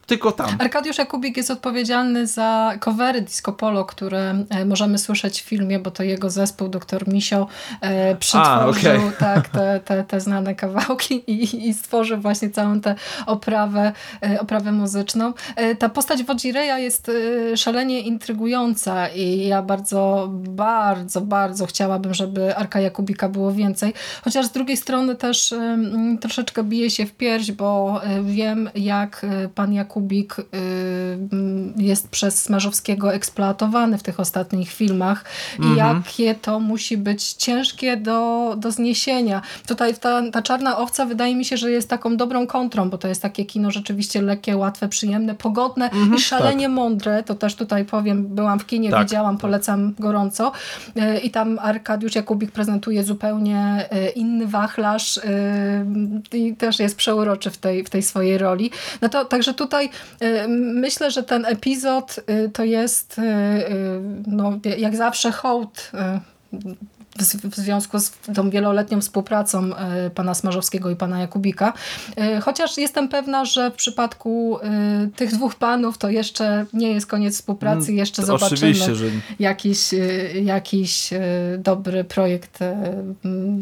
tylko tam. Arkadiusz Jakubik jest odpowiedzialny za covery Disco Polo, które e, możemy słyszeć w filmie, bo to jego zespół, dr Misio, e, przytworzył okej. tak, te, te, te znane kawałki i, i stworzył właśnie całą tę oprawę, e, oprawę muzyczną. E, ta postać Wodzireja jest szalenie intrygująca i ja bardzo, bardzo, bardzo chciałabym, żeby Arka Jakubika było więcej. Chociaż z drugiej strony też troszeczkę bije się w pierś, bo wiem, jak pan Jakubik e, m, jest przez Smarzowskiego eksploatowany w tych ostatnich filmach i jakie to musi być ciężkie do, do zniesienia. Tutaj ta, ta Czarna Owca wydaje mi się, że jest taką dobrą kontrą, bo to jest takie kino rzeczywiście lekkie, łatwe, przyjemne, pogodne i szalenie mądre. To też tutaj powiem, byłam w kinie, Tak. widziałam, polecam gorąco. E, I tam Arkadiusz Jakubik prezentuje zupełnie e, inny wachlarz i też jest przeuroczy w tej, w tej swojej roli. No to także tutaj e, myślę, że ten epizod e, to jest e, no, jak zawsze hołd w, związku z tą wieloletnią współpracą e, pana Smarzowskiego i pana Jakubika. E, Chociaż jestem pewna, że w przypadku e, tych dwóch panów to jeszcze nie jest koniec współpracy, jeszcze Mm, To zobaczymy że jakiś, jakiś dobry projekt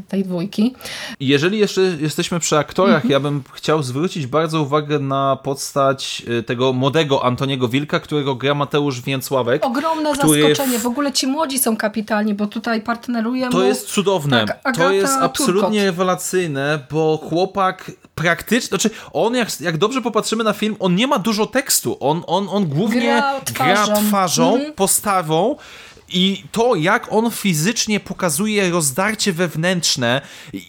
tej dwójki. Jeżeli jeszcze jesteśmy przy aktorach, Mhm. ja bym chciał zwrócić bardzo uwagę na postać y, tego młodego Antoniego Wilka, którego gra Mateusz Więcławek. Ogromne który zaskoczenie. W ogóle ci młodzi są kapitalni, bo tutaj partneruje To mu... jest cudowne. Tak, to Agata jest absolutnie Turkot. rewelacyjne, bo chłopak praktycznie, znaczy on jak, jak dobrze popatrzymy na film, on nie ma dużo tekstu. On, on, on głównie Gra twarzą. gra twarzą Mhm. postawą i to, jak on fizycznie pokazuje rozdarcie wewnętrzne,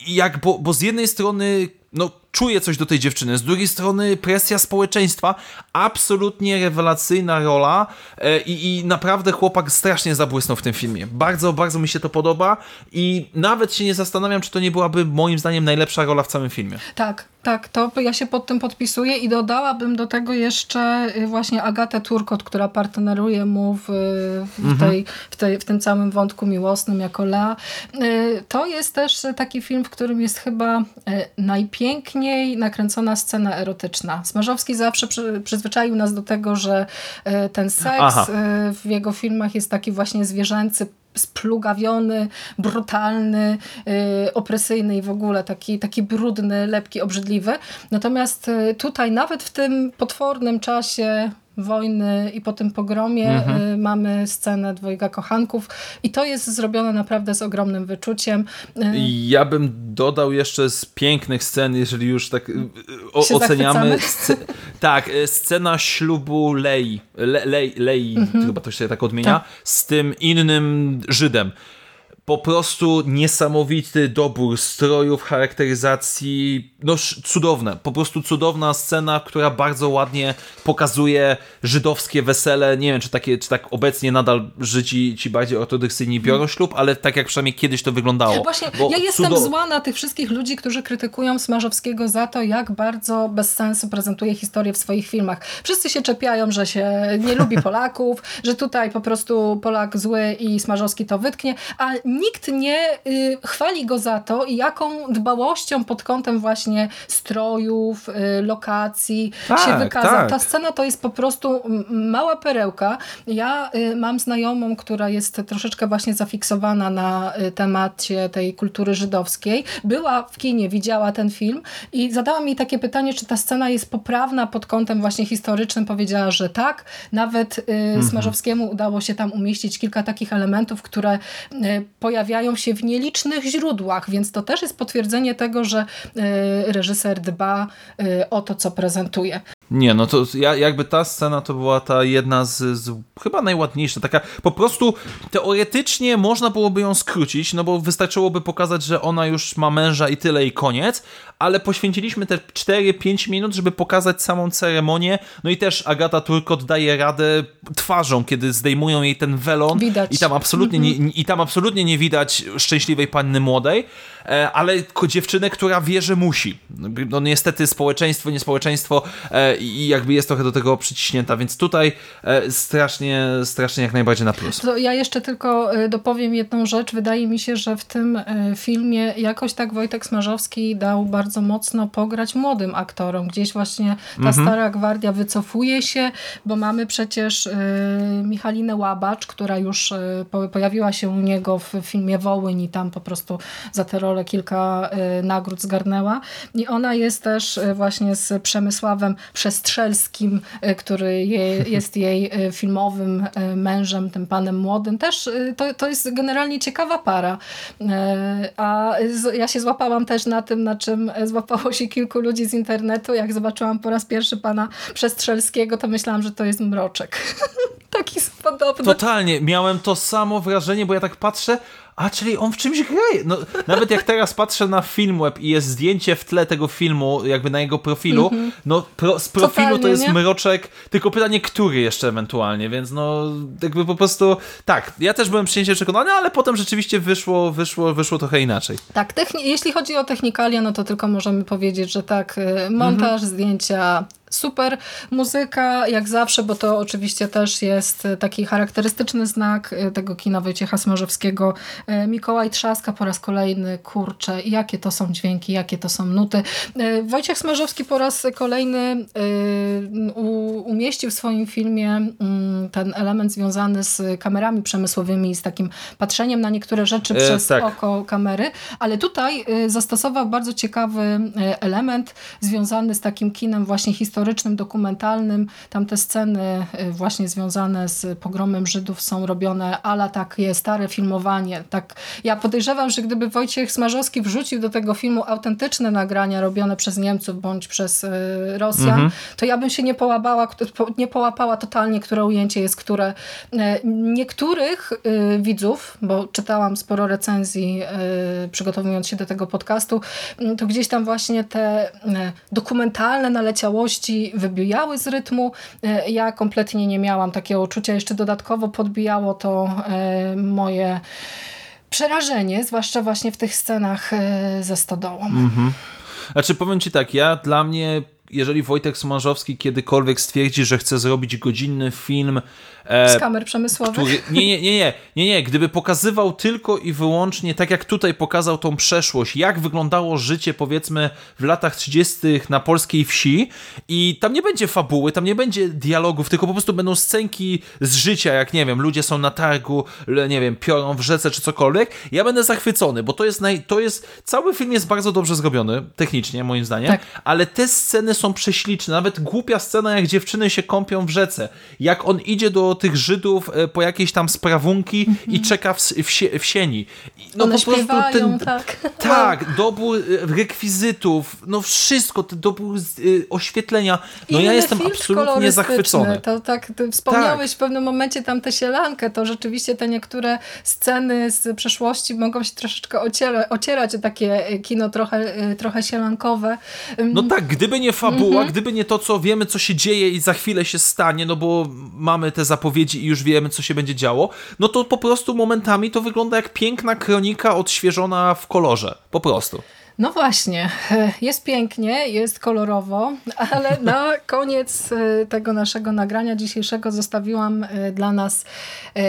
jak, bo, bo z jednej strony no, czuje coś do tej dziewczyny, z drugiej strony presja społeczeństwa, absolutnie rewelacyjna rola e, i, i naprawdę chłopak strasznie zabłysnął w tym filmie. Bardzo, bardzo mi się to podoba i nawet się nie zastanawiam, czy to nie byłaby moim zdaniem najlepsza rola w całym filmie. Tak, tak, to ja się pod tym podpisuję i dodałabym do tego jeszcze y, właśnie Agatę Turkot, która partneruje mu w, w, Mhm. tej, w, tej, w tym całym wątku miłosnym jako Lea. Y, To jest też taki film, w którym jest chyba y, najpiękniej nakręcona scena erotyczna. Smarzowski zawsze przy, przyzwyczaił nas do tego, że y, ten seks Aha. y, w jego filmach jest taki właśnie zwierzęcy, splugawiony, brutalny, yy, opresyjny i w ogóle taki, taki brudny, lepki, obrzydliwy. Natomiast tutaj nawet w tym potwornym czasie wojny i po tym pogromie Mhm. yy, mamy scenę dwojga kochanków i to jest zrobione naprawdę z ogromnym wyczuciem. Yy, Ja bym dodał jeszcze z pięknych scen, jeżeli już tak y, y, o, oceniamy. Sce- tak, y, scena ślubu Lei, Le, Lei, Lei Mhm. chyba to się tak odmienia, z tym innym Żydem. Po prostu niesamowity dobór strojów, charakteryzacji, no cudowne, po prostu cudowna scena, która bardzo ładnie pokazuje żydowskie wesele, nie wiem czy, takie, czy tak obecnie nadal Żydzi ci bardziej ortodoksyjni biorą ślub, ale tak jak przynajmniej kiedyś to wyglądało. Właśnie, Bo ja jestem cudo- zła na tych wszystkich ludzi, którzy krytykują Smarzowskiego za to, jak bardzo bez sensu prezentuje historię w swoich filmach. Wszyscy się czepiają, że się nie lubi Polaków, że tutaj po prostu Polak zły i Smarzowski to wytknie, a nikt nie y, chwali go za to, jaką dbałością pod kątem właśnie strojów, y, lokacji Tak, się wykazał. tak. Ta scena to jest po prostu mała perełka. Ja y, mam znajomą, która jest troszeczkę właśnie zafiksowana na y, temacie tej kultury żydowskiej. Była w kinie, widziała ten film i zadała mi takie pytanie, czy ta scena jest poprawna pod kątem właśnie historycznym. Powiedziała, że tak. Nawet y, Smarzowskiemu udało się tam umieścić kilka takich elementów, które y, pojawiają się w nielicznych źródłach, więc to też jest potwierdzenie tego, że y, reżyser dba y, o to, co prezentuje. Nie, no to ja, jakby ta scena to była ta jedna z, z, chyba najładniejsza, taka po prostu teoretycznie można byłoby ją skrócić, no bo wystarczyłoby pokazać, że ona już ma męża i tyle i koniec, ale poświęciliśmy te 4-5 minut, żeby pokazać samą ceremonię, no i też Agata Turkot daje radę twarzą, kiedy zdejmują jej ten welon Widać. i tam absolutnie, nie, i tam absolutnie nie widać szczęśliwej panny młodej, e, ale dziewczynę, która wie, że musi. No niestety społeczeństwo, niespołeczeństwo e, i jakby jest trochę do tego przyciśnięta, więc tutaj e, strasznie, strasznie jak najbardziej na plus. To ja jeszcze tylko y, dopowiem jedną rzecz. Wydaje mi się, że w tym y, filmie jakoś tak Wojtek Smarzowski dał bardzo mocno pograć młodym aktorom. Gdzieś właśnie ta stara gwardia wycofuje się, bo mamy przecież Michalinę Łabacz, która już po, pojawiła się u niego w filmie Wołyń i tam po prostu za tę rolę kilka nagród zgarnęła. I ona jest też właśnie z Przemysławem Przestrzelskim, y, który je, jest jej y, filmowym y, mężem, tym panem młodym. Też to, to jest generalnie ciekawa para. A ja się złapałam też na tym, na czym złapało się kilku ludzi z internetu. Jak zobaczyłam po raz pierwszy pana Przestrzelskiego, to myślałam, że to jest mroczek. Taki podobny. Totalnie, miałem to samo wrażenie, bo ja tak patrzę, a czyli on w czymś gra. No, nawet jak teraz patrzę na Filmweb i jest zdjęcie w tle tego filmu, jakby na jego profilu, no pro, z profilu to Mhm. Totalnie, jest nie? mroczek, tylko pytanie, który jeszcze ewentualnie, więc no jakby po prostu, tak, ja też byłem przyjęcie przekonany, ale potem rzeczywiście wyszło, wyszło, wyszło trochę inaczej. Tak, jeśli chodzi o technikalia, no to tylko możemy powiedzieć, że tak, y, montaż, zdjęcia super, muzyka jak zawsze, bo to oczywiście też jest taki charakterystyczny znak y, tego kina Wojciecha Smarzowskiego. Y, Mikołaj Trzaska po raz kolejny, kurczę, jakie to są dźwięki, jakie to są nuty. Y, Wojciech Smarzowski po raz kolejny umieścił w swoim filmie mm, ten element związany z kamerami przemysłowymi i z takim patrzeniem na niektóre rzeczy E, przez tak. oko kamery, ale tutaj zastosował bardzo ciekawy element związany z takim kinem właśnie historycznym, dokumentalnym. Tam te sceny y, właśnie związane z pogromem Żydów są robione ala takie stare filmowanie. Tak, ja podejrzewam, że gdyby Wojciech Smarzowski wrzucił do tego filmu autentyczne nagrania robione przez Niemców bądź przez y, Rosjan, to ja bym się nie połapała, nie połapała totalnie, które ujęcie jest które. E, Niektórych y, widzów, bo czytałam sporo recenzji y, przygotowując się do tego podcastu, y, to gdzieś tam właśnie te y, dokumentalne naleciałości wybijały z rytmu. Y, Ja kompletnie nie miałam takiego uczucia. Jeszcze dodatkowo podbijało to y, moje przerażenie, zwłaszcza właśnie w tych scenach y, ze stodołą. Znaczy powiem ci tak, ja dla mnie, jeżeli Wojtek Smarzowski kiedykolwiek stwierdzi, że chce zrobić godzinny film e, Z kamer przemysłowych. który, nie, nie, nie, nie, nie, nie, gdyby pokazywał tylko i wyłącznie, tak jak tutaj pokazał tą przeszłość, jak wyglądało życie powiedzmy w latach 30. na polskiej wsi i tam nie będzie fabuły, tam nie będzie dialogów, tylko po prostu będą scenki z życia, jak nie wiem, ludzie są na targu, nie wiem, piorą w rzece czy cokolwiek, ja będę zachwycony, bo to jest, naj, to jest, cały film jest bardzo dobrze zrobiony, technicznie moim zdaniem, Tak. ale te sceny są prześliczne, nawet głupia scena, jak dziewczyny się kąpią w rzece, jak on idzie do tych Żydów e, po jakieś tam sprawunki i czeka w, w, sie, w sieni. No One po prostu śpiewają, ten, tak. tak, dobór e, rekwizytów, no wszystko, ten dobór e, oświetlenia, no ja jestem absolutnie zachwycony. To tak, wspomniałeś w pewnym momencie tam tę sielankę, to rzeczywiście te niektóre sceny z przeszłości mogą się troszeczkę ociera, ocierać o takie kino trochę, trochę sielankowe. No tak, gdyby nie fabuła, Mhm. gdyby nie to, co wiemy, co się dzieje i za chwilę się stanie, no bo mamy te zapowiedzi i już wiemy, co się będzie działo, no to po prostu momentami to wygląda jak piękna kronika odświeżona w kolorze. Po prostu. No właśnie, jest pięknie, jest kolorowo, ale na koniec e, tego naszego nagrania dzisiejszego zostawiłam e, dla nas e,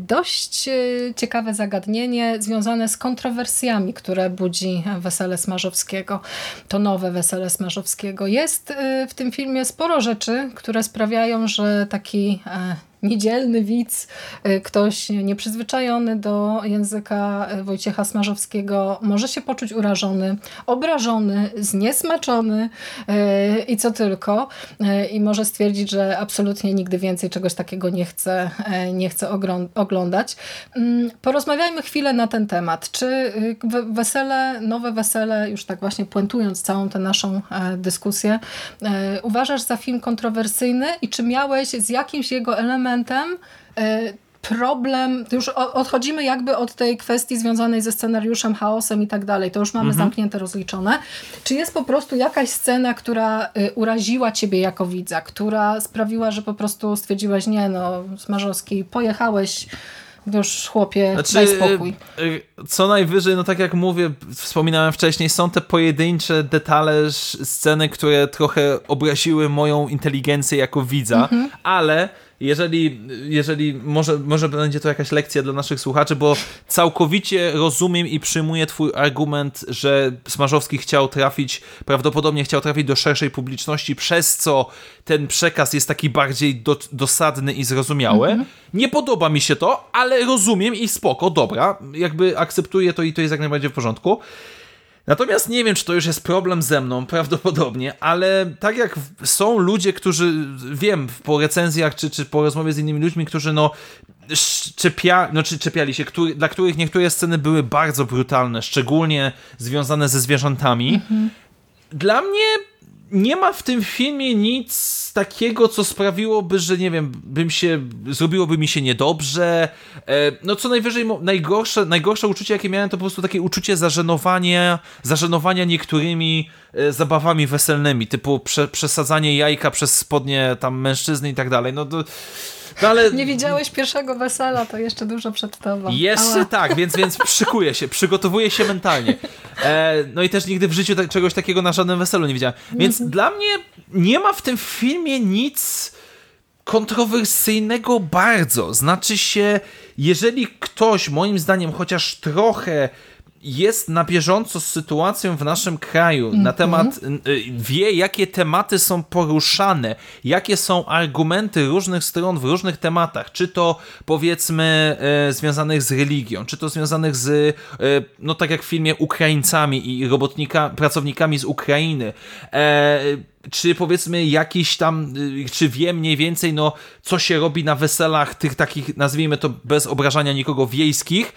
dość ciekawe zagadnienie związane z kontrowersjami, które budzi Wesele Smarzowskiego. To nowe Wesele Smarzowskiego. Jest w tym filmie sporo rzeczy, które sprawiają, że taki niedzielny widz, y, ktoś nieprzyzwyczajony do języka y, Wojciecha Smarzowskiego może się poczuć urażony, obrażony, zniesmaczony y, i co tylko. I może stwierdzić, że absolutnie nigdy więcej czegoś takiego nie chce, nie chce oglądać. Mm, porozmawiajmy chwilę na ten temat. Czy wesele, nowe wesele, już tak właśnie puentując całą tę naszą e, dyskusję, uważasz za film kontrowersyjny i czy miałeś z jakimś jego elementem e, problem, już odchodzimy jakby od tej kwestii związanej ze scenariuszem, chaosem i tak dalej, to już mamy mhm. zamknięte, rozliczone. Czy jest po prostu jakaś scena, która uraziła ciebie jako widza, która sprawiła, że po prostu stwierdziłaś, nie no, Smarzowski, pojechałeś już chłopie, znaczy, daj spokój. Y, y, co najwyżej, no tak jak mówię, wspominałem wcześniej, są te pojedyncze detale, sceny, które trochę obraziły moją inteligencję jako widza, mhm. ale jeżeli, jeżeli może, może będzie to jakaś lekcja dla naszych słuchaczy, bo całkowicie rozumiem i przyjmuję twój argument, że Smarzowski chciał trafić, prawdopodobnie chciał trafić do szerszej publiczności, przez co ten przekaz jest taki bardziej do, dosadny i zrozumiały. Mhm. Nie podoba mi się to, ale rozumiem i spoko, dobra, jakby akceptuję to i to jest jak najbardziej w porządku. Natomiast nie wiem, czy to już jest problem ze mną, prawdopodobnie, ale tak jak są ludzie, którzy, wiem, po recenzjach czy, czy po rozmowie z innymi ludźmi, którzy no czepia, no, czy czepiali się, który, dla których niektóre sceny były bardzo brutalne, szczególnie związane ze zwierzętami. Mhm. Dla mnie nie ma w tym filmie nic takiego, co sprawiłoby, że nie wiem, bym się, zrobiłoby mi się niedobrze. E, no co najwyżej, najgorsze, najgorsze uczucie, jakie miałem, to po prostu takie uczucie zażenowania, zażenowania niektórymi e, zabawami weselnymi, typu prze, przesadzanie jajka przez spodnie tam mężczyzny i tak dalej. No to no ale... Nie widziałeś pierwszego wesela, to jeszcze dużo przed tobą. Jeszcze Ale... tak, więc, więc szykuję się, przygotowuję się mentalnie. E, no i też nigdy w życiu czegoś takiego na żadnym weselu nie widziałem. Więc mhm. dla mnie nie ma w tym filmie nic kontrowersyjnego bardzo. Znaczy się, jeżeli ktoś moim zdaniem chociaż trochę jest na bieżąco z sytuacją w naszym kraju, mm -hmm. na temat, wie jakie tematy są poruszane, jakie są argumenty różnych stron w różnych tematach, czy to powiedzmy e, związanych z religią, czy to związanych z, e, no tak jak w filmie, Ukraińcami i robotnika, pracownikami z Ukrainy, e, czy powiedzmy jakiś tam, y, czy wie mniej więcej, no co się robi na weselach tych takich, nazwijmy to bez obrażania nikogo, wiejskich,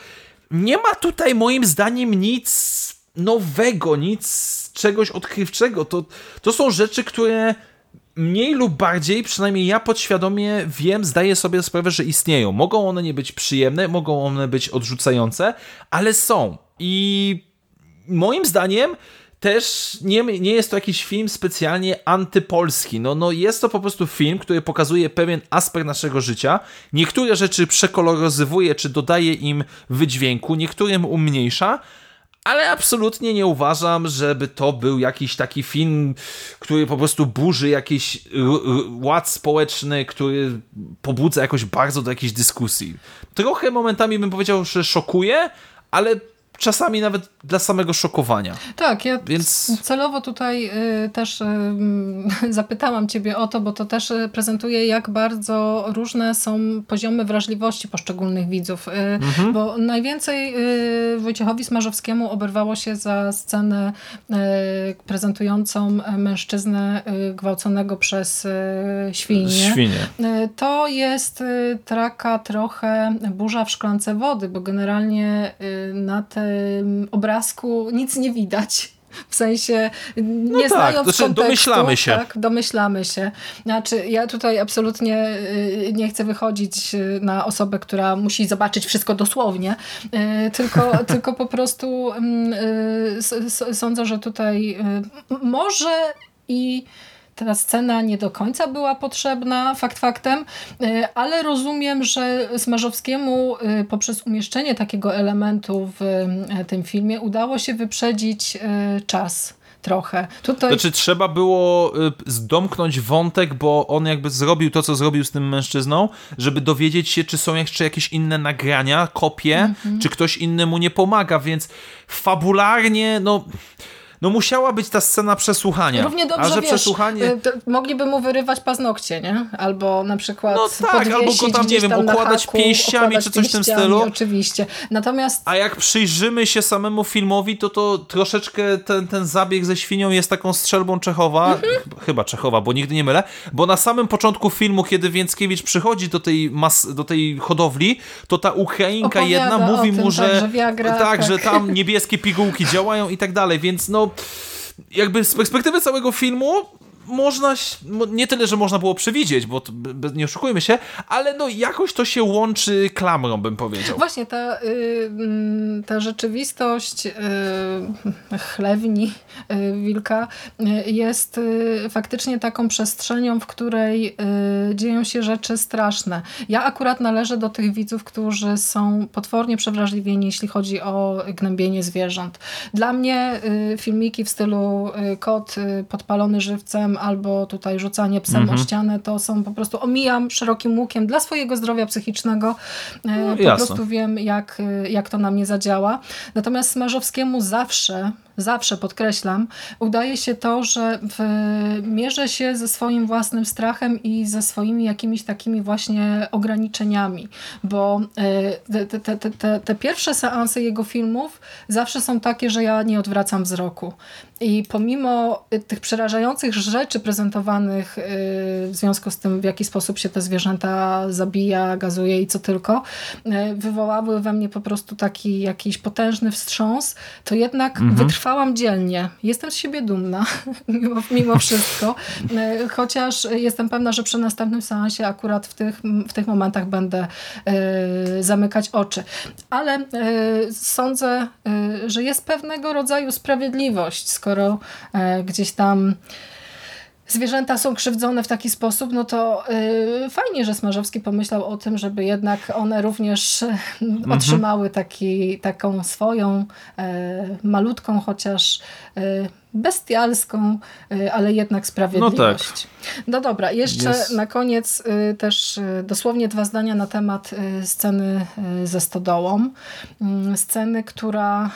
nie ma tutaj moim zdaniem nic nowego, nic czegoś odkrywczego. To, to są rzeczy, które mniej lub bardziej, przynajmniej ja podświadomie wiem, zdaję sobie sprawę, że istnieją. Mogą one nie być przyjemne, mogą one być odrzucające, ale są. I moim zdaniem też nie, nie jest to jakiś film specjalnie antypolski. No, no jest to po prostu film, który pokazuje pewien aspekt naszego życia. Niektóre rzeczy przekoloryzowuje, czy dodaje im wydźwięku, niektórym umniejsza, ale absolutnie nie uważam, żeby to był jakiś taki film, który po prostu burzy jakiś ład społeczny, który pobudza jakoś bardzo do jakiejś dyskusji. Trochę momentami bym powiedział, że szokuje, ale czasami nawet dla samego szokowania. Tak, ja Więc... celowo tutaj y, też y, zapytałam ciebie o to, bo to też y, prezentuje, jak bardzo różne są poziomy wrażliwości poszczególnych widzów. Mhm. Bo najwięcej Wojciechowi Smarzowskiemu oberwało się za scenę prezentującą mężczyznę gwałconego przez świnie. Świnie. To jest taka trochę burza w szklance wody, bo generalnie na te obrazku nic nie widać. W sensie, nie no tak, znając znaczy, kontekstu, domyślamy się. Tak, domyślamy się. Znaczy, ja tutaj absolutnie y, nie chcę wychodzić y, na osobę, która musi zobaczyć wszystko dosłownie, y, tylko, tylko po prostu mm, sądzę, że tutaj może i ta scena nie do końca była potrzebna, fakt faktem, e, ale rozumiem, że Smarzowskiemu e, poprzez umieszczenie takiego elementu w e, tym filmie udało się wyprzedzić czas trochę. Tutaj... Znaczy trzeba było zdomknąć wątek, bo on jakby zrobił to, co zrobił z tym mężczyzną, żeby dowiedzieć się, czy są jeszcze jakieś inne nagrania, kopie, mm -hmm. czy ktoś inny mu nie pomaga, więc fabularnie, no no musiała być ta scena przesłuchania. Równie dobrze, A że wiesz, przesłuchanie... y, mogliby mu wyrywać paznokcie, nie? Albo na przykład No tak, albo go tam, nie wiem, tam na okładać haku, pięściami okładać czy coś w tym stylu. Oczywiście. Natomiast A jak przyjrzymy się samemu filmowi, to to troszeczkę ten, ten zabieg ze świnią jest taką strzelbą Czechowa, Mhm. chyba Czechowa, bo nigdy nie mylę, bo na samym początku filmu, kiedy Więckiewicz przychodzi do tej, mas, do tej hodowli, to ta Ukrainka Opowiada jedna mówi tym, mu, że tak, że Viagra, tak, tak. że tam niebieskie pigułki działają i tak dalej, więc no jakby z perspektywy całego filmu można, nie tyle, że można było przewidzieć, bo nie oszukujmy się, ale no jakoś to się łączy klamrą, bym powiedział. Właśnie ta, y, mm, ta rzeczywistość y, chlewni y, wilka y, jest y, faktycznie taką przestrzenią, w której y, dzieją się rzeczy straszne. Ja akurat należę do tych widzów, którzy są potwornie przewrażliwieni, jeśli chodzi o gnębienie zwierząt. Dla mnie filmiki w stylu kot podpalony żywcem albo tutaj rzucanie psem Mhm. o ścianę, to są po prostu omijam szerokim łukiem dla swojego zdrowia psychicznego. E, po jasne. prostu wiem, jak, y, jak to na mnie zadziała. Natomiast Smarzowskiemu zawsze, zawsze podkreślam, udaje się to, że w, mierzy się ze swoim własnym strachem i ze swoimi jakimiś takimi właśnie ograniczeniami, bo y, te, te, te, te, pierwsze seanse jego filmów zawsze są takie, że ja nie odwracam wzroku. I pomimo y, tych przerażających rzeczy prezentowanych y, w związku z tym, w jaki sposób się te zwierzęta zabija, gazuje i co tylko, wywołały we mnie po prostu taki jakiś potężny wstrząs, to jednak wytrwałam dzielnie. Jestem z siebie dumna, mimo, mimo wszystko. Y, Chociaż jestem pewna, że przy następnym seansie akurat w tych, w tych momentach będę y, zamykać oczy. Ale y, sądzę, y, że jest pewnego rodzaju sprawiedliwość, skoro gdzieś tam zwierzęta są krzywdzone w taki sposób, no to y, fajnie, że Smarzowski pomyślał o tym, żeby jednak one również y, otrzymały taki, taką swoją y, malutką, chociaż y, bestialską, y, ale jednak sprawiedliwość. No, dobra, jeszcze Jest. na koniec y, też y, dosłownie dwa zdania na temat sceny ze stodołą. Mm, Sceny, która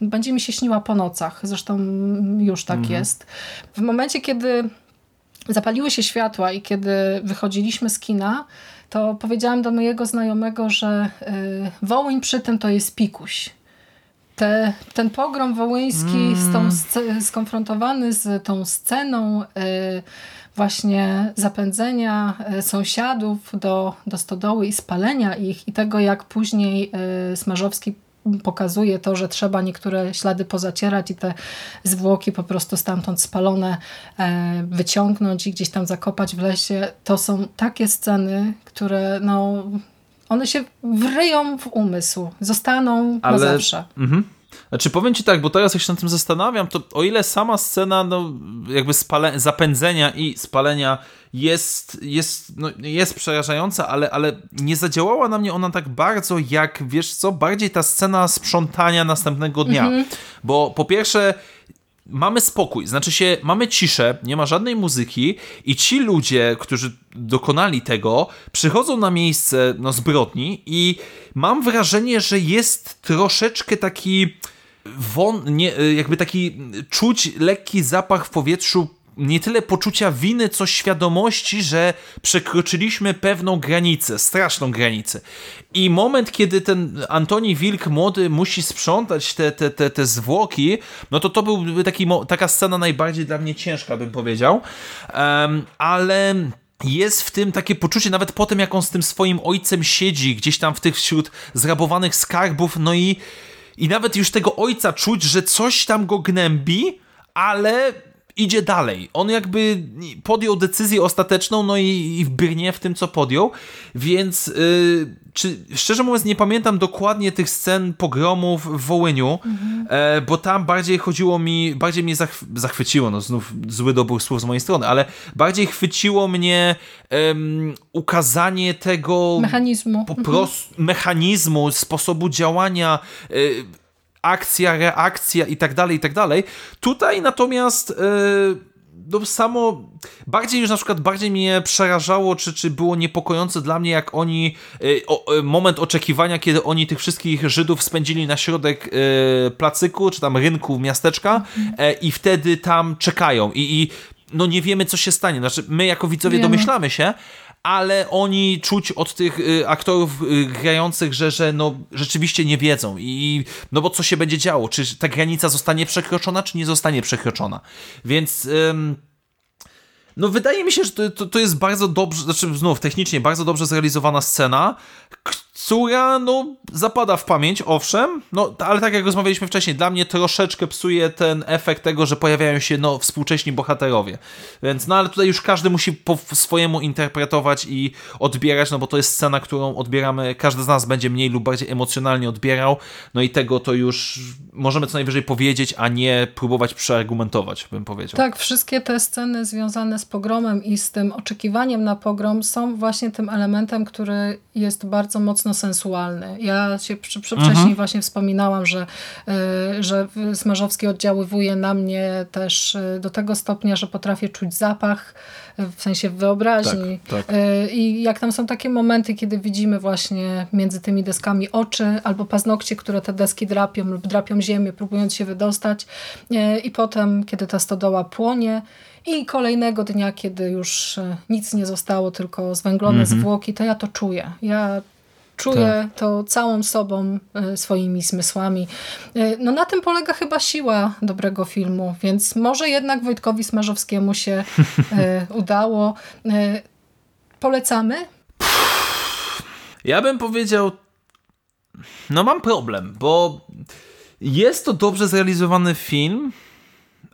będzie mi się śniła po nocach. Zresztą mm, już tak jest. W momencie, kiedy zapaliły się światła i kiedy wychodziliśmy z kina, to powiedziałam do mojego znajomego, że Wołyń przy tym to jest pikuś. Te, ten pogrom wołyński z tą sce- skonfrontowany z tą sceną y, właśnie zapędzenia y, sąsiadów do, do stodoły i spalenia ich i tego, jak później y, Smarzowski pokazuje to, że trzeba niektóre ślady pozacierać i te zwłoki po prostu stamtąd spalone e, wyciągnąć i gdzieś tam zakopać w lesie. To są takie sceny, które no, one się wryją w umysł, zostaną Ale- na zawsze. Mhm. Znaczy powiem ci tak, bo teraz jak się nad tym zastanawiam, to o ile sama scena no, jakby spale, zapędzenia i spalenia jest, jest, no, jest przerażająca, ale, ale nie zadziałała na mnie ona tak bardzo jak, wiesz co, bardziej ta scena sprzątania następnego dnia. Bo po pierwsze mamy spokój, znaczy się, mamy ciszę, nie ma żadnej muzyki i ci ludzie, którzy dokonali tego, przychodzą na miejsce no, zbrodni i mam wrażenie, że jest troszeczkę taki won, nie, jakby taki czuć lekki zapach w powietrzu nie tyle poczucia winy, co świadomości, że przekroczyliśmy pewną granicę, straszną granicę. I moment, kiedy ten Antoni Wilk młody musi sprzątać te, te, te, te zwłoki, no to to byłby taki, taka scena najbardziej dla mnie ciężka, bym powiedział. Em, ale jest w tym takie poczucie, nawet po tym, jak on z tym swoim ojcem siedzi, gdzieś tam w tych wśród zrabowanych skarbów, no i, i nawet już tego ojca czuć, że coś tam go gnębi, ale idzie dalej. On jakby podjął decyzję ostateczną, no i, i brnie w tym, co podjął, więc yy, czy, szczerze mówiąc nie pamiętam dokładnie tych scen pogromów w Wołyniu, e, bo tam bardziej chodziło mi, bardziej mnie zachw zachwyciło, no znów zły dobór słów z mojej strony, ale bardziej chwyciło mnie ukazanie tego Mechanizmu. po prostu mechanizmu, sposobu działania, y, akcja, reakcja i tak dalej, i tak dalej. Tutaj natomiast y, no samo, bardziej już na przykład, bardziej mnie przerażało, czy, czy było niepokojące dla mnie, jak oni, y, o, y, moment oczekiwania, kiedy oni tych wszystkich Żydów spędzili na środek y, placyku, czy tam rynku miasteczka y, i wtedy tam czekają i, i no nie wiemy, co się stanie. Znaczy, my jako widzowie Wiemy. domyślamy się, ale oni czuć od tych y, aktorów y, grających, że, że no, rzeczywiście nie wiedzą. I no bo co się będzie działo? Czy ta granica zostanie przekroczona, czy nie zostanie przekroczona? Więc. Ym, no wydaje mi się, że to, to, to jest bardzo dobrze, znaczy znów technicznie bardzo dobrze zrealizowana scena, która no zapada w pamięć, owszem, no ale tak jak rozmawialiśmy wcześniej, dla mnie troszeczkę psuje ten efekt tego, że pojawiają się no współcześni bohaterowie. Więc no ale tutaj już każdy musi po swojemu interpretować i odbierać, no bo to jest scena, którą odbieramy, każdy z nas będzie mniej lub bardziej emocjonalnie odbierał, no i tego to już możemy co najwyżej powiedzieć, a nie próbować przeargumentować, bym powiedział. Tak, wszystkie te sceny związane z pogromem i z tym oczekiwaniem na pogrom są właśnie tym elementem, który jest bardzo mocno sensualny. Ja się przy, przy wcześniej Mhm. właśnie wspominałam, że, y, że Smarzowski oddziaływuje na mnie też y, do tego stopnia, że potrafię czuć zapach, y, w sensie wyobraźni. Tak, tak. I jak tam są takie momenty, kiedy widzimy właśnie między tymi deskami oczy albo paznokcie, które te deski drapią lub drapią ziemię, próbując się wydostać. I potem, kiedy ta stodoła płonie. I kolejnego dnia, kiedy już nic nie zostało, tylko zwęglone Mhm. zwłoki, to ja to czuję. Ja czuję to całą sobą, y, swoimi zmysłami. Y, No na tym polega chyba siła dobrego filmu, więc może jednak Wojtkowi Smarzowskiemu się y, udało. Polecamy? Ja bym powiedział, no mam problem, bo jest to dobrze zrealizowany film,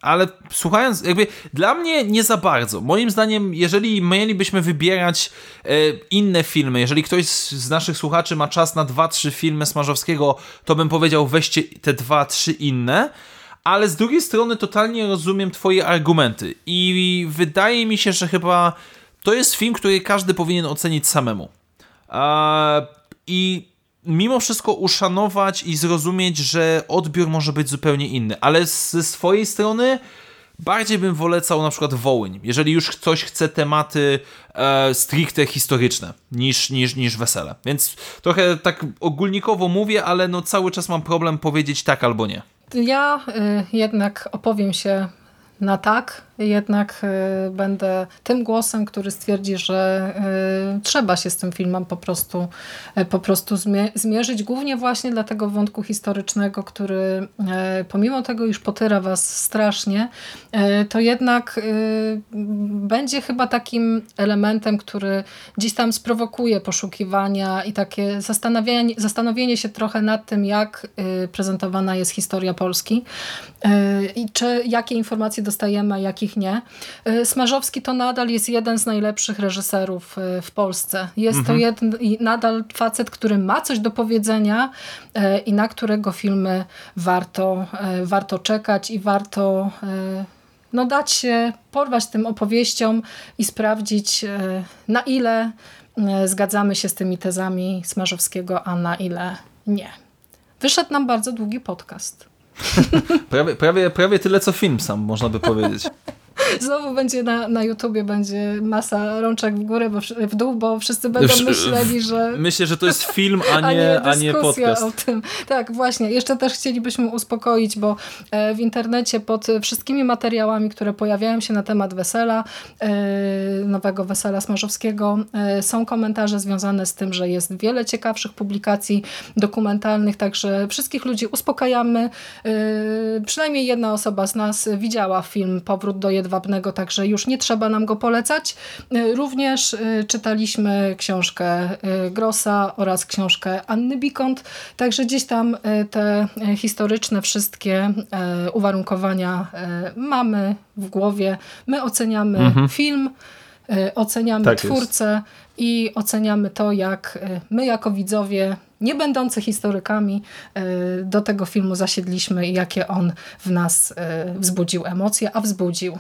ale słuchając, jakby dla mnie nie za bardzo. Moim zdaniem, jeżeli mielibyśmy wybierać e, inne filmy, jeżeli ktoś z, z naszych słuchaczy ma czas na dwa, trzy filmy Smarzowskiego, to bym powiedział weźcie te dwa, trzy inne. Ale z drugiej strony totalnie rozumiem twoje argumenty i wydaje mi się, że chyba to jest film, który każdy powinien ocenić samemu. A, I mimo wszystko uszanować i zrozumieć, że odbiór może być zupełnie inny, ale ze swojej strony bardziej bym wolecał na przykład Wołyń, jeżeli już ktoś chce tematy e, stricte historyczne niż, niż, niż wesele. Więc trochę tak ogólnikowo mówię, ale no cały czas mam problem powiedzieć tak albo nie. Ja y, jednak opowiem się na tak, jednak y, będę tym głosem, który stwierdzi, że y, trzeba się z tym filmem po prostu, y, po prostu zmie- zmierzyć, głównie właśnie dla tego wątku historycznego, który pomimo tego, iż potyra was strasznie, to jednak będzie chyba takim elementem, który gdzieś tam sprowokuje poszukiwania i takie zastanawianie, zastanowienie się trochę nad tym, jak prezentowana jest historia Polski i czy jakie informacje dostajemy, a nie. Y, Smarzowski to nadal jest jeden z najlepszych reżyserów y, w Polsce. Jest to jeden, nadal facet, który ma coś do powiedzenia y, i na którego filmy warto, warto czekać i warto no dać się, porwać tym opowieściom i sprawdzić na ile zgadzamy się z tymi tezami Smarzowskiego, a na ile nie. Wyszedł nam bardzo długi podcast. Prawie, prawie, prawie tyle co film sam, można by powiedzieć. Znowu będzie na, na YouTubie będzie masa rączek w górę, bo, w dół, bo wszyscy będą Wsz- myśleli, że... Myślę, że to jest film, a nie, a nie dyskusja podcast. o tym. Tak, właśnie. Jeszcze też chcielibyśmy uspokoić, bo e, w internecie pod wszystkimi materiałami, które pojawiają się na temat wesela, e, nowego wesela Smarzowskiego, e, są komentarze związane z tym, że jest wiele ciekawszych publikacji dokumentalnych, także wszystkich ludzi uspokajamy. Przynajmniej jedna osoba z nas widziała film Powrót do Jedwabnego, także już nie trzeba nam go polecać. E, Również e, czytaliśmy książkę e, Grossa oraz książkę Anny Bikont, także gdzieś tam te historyczne wszystkie uwarunkowania mamy w głowie. My oceniamy film, e, oceniamy Tak jest. twórcę i oceniamy to, jak my jako widzowie, nie będący historykami, do tego filmu zasiedliśmy i jakie on w nas wzbudził emocje, a wzbudził.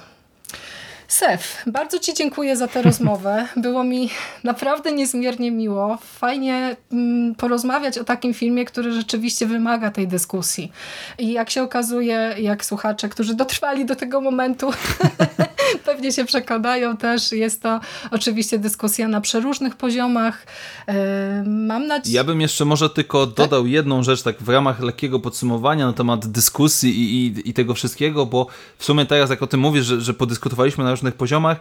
Sef, bardzo Ci dziękuję za tę rozmowę. Było mi naprawdę niezmiernie miło. Fajnie mm, porozmawiać o takim filmie, który rzeczywiście wymaga tej dyskusji. I jak się okazuje, jak słuchacze, którzy dotrwali do tego momentu, pewnie się przekonają też, jest to oczywiście dyskusja na przeróżnych poziomach. E, Mam nadzieję... Ja bym jeszcze może tylko dodał jedną rzecz, tak w ramach lekkiego podsumowania na temat dyskusji i, i, i tego wszystkiego, bo w sumie teraz, jak o tym mówisz, że, że podyskutowaliśmy na różnych poziomach,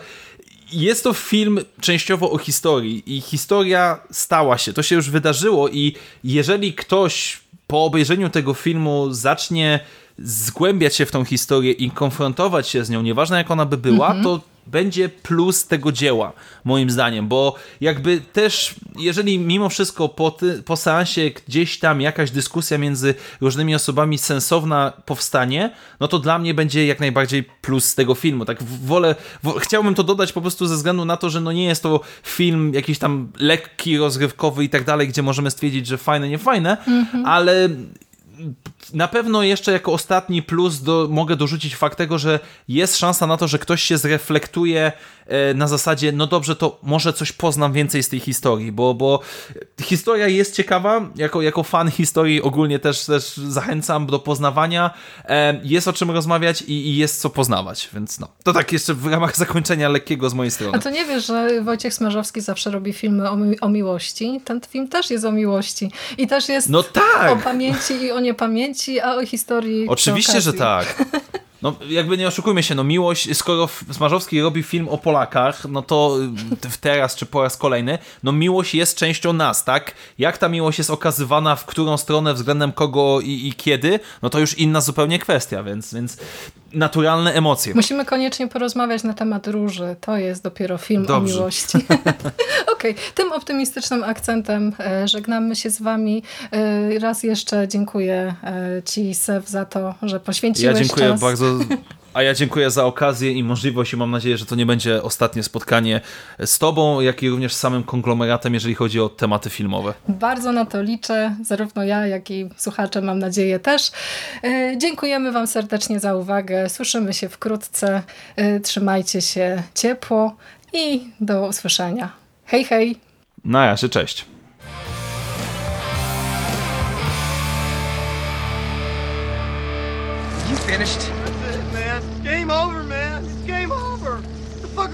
jest to film częściowo o historii i historia stała się, to się już wydarzyło i jeżeli ktoś po obejrzeniu tego filmu zacznie zgłębiać się w tą historię i konfrontować się z nią, nieważne jak ona by była, to będzie plus tego dzieła, moim zdaniem, bo jakby też, jeżeli mimo wszystko po, ty, po seansie gdzieś tam jakaś dyskusja między różnymi osobami sensowna powstanie, no to dla mnie będzie jak najbardziej plus tego filmu. Tak wolę, wo, chciałbym to dodać po prostu ze względu na to, że no nie jest to film jakiś tam lekki, rozrywkowy i tak dalej, gdzie możemy stwierdzić, że fajne, nie fajne, ale na pewno jeszcze jako ostatni plus do, mogę dorzucić fakt tego, że jest szansa na to, że ktoś się zreflektuje e, na zasadzie, no dobrze, to może coś poznam więcej z tej historii, bo, bo historia jest ciekawa, jako, jako fan historii ogólnie też, też zachęcam do poznawania, e, jest o czym rozmawiać i, i jest co poznawać, więc no, to tak jeszcze w ramach zakończenia lekkiego z mojej strony. A to nie wiesz, że Wojciech Smarzowski zawsze robi filmy o, mi o miłości? Ten film też jest o miłości. I też jest No tak! o pamięci i o niepamięci, a o historii Oczywiście, że tak. No, jakby nie oszukujmy się, no miłość, skoro Smarzowski robi film o Polakach, no to y, teraz czy po raz kolejny, no miłość jest częścią nas, tak? Jak ta miłość jest okazywana, w którą stronę, względem kogo i, i kiedy, no to już inna zupełnie kwestia, więc, więc naturalne emocje. Musimy koniecznie porozmawiać na temat róży. To jest dopiero film Dobrze. o miłości. Okej, tym optymistycznym akcentem e, żegnamy się z wami. E, Raz jeszcze dziękuję e, ci, Sef, za to, że Ja poświęciłeś dziękuję czas. bardzo. A ja dziękuję za okazję i możliwość i mam nadzieję, że to nie będzie ostatnie spotkanie z tobą, jak i również z samym konglomeratem, jeżeli chodzi o tematy filmowe. Bardzo na to liczę, zarówno ja, jak i słuchacze, mam nadzieję też. E, Dziękujemy Wam serdecznie za uwagę. Słyszymy się wkrótce. E, Trzymajcie się ciepło i do usłyszenia. Hej, hej! Na razie, cześć. You finished?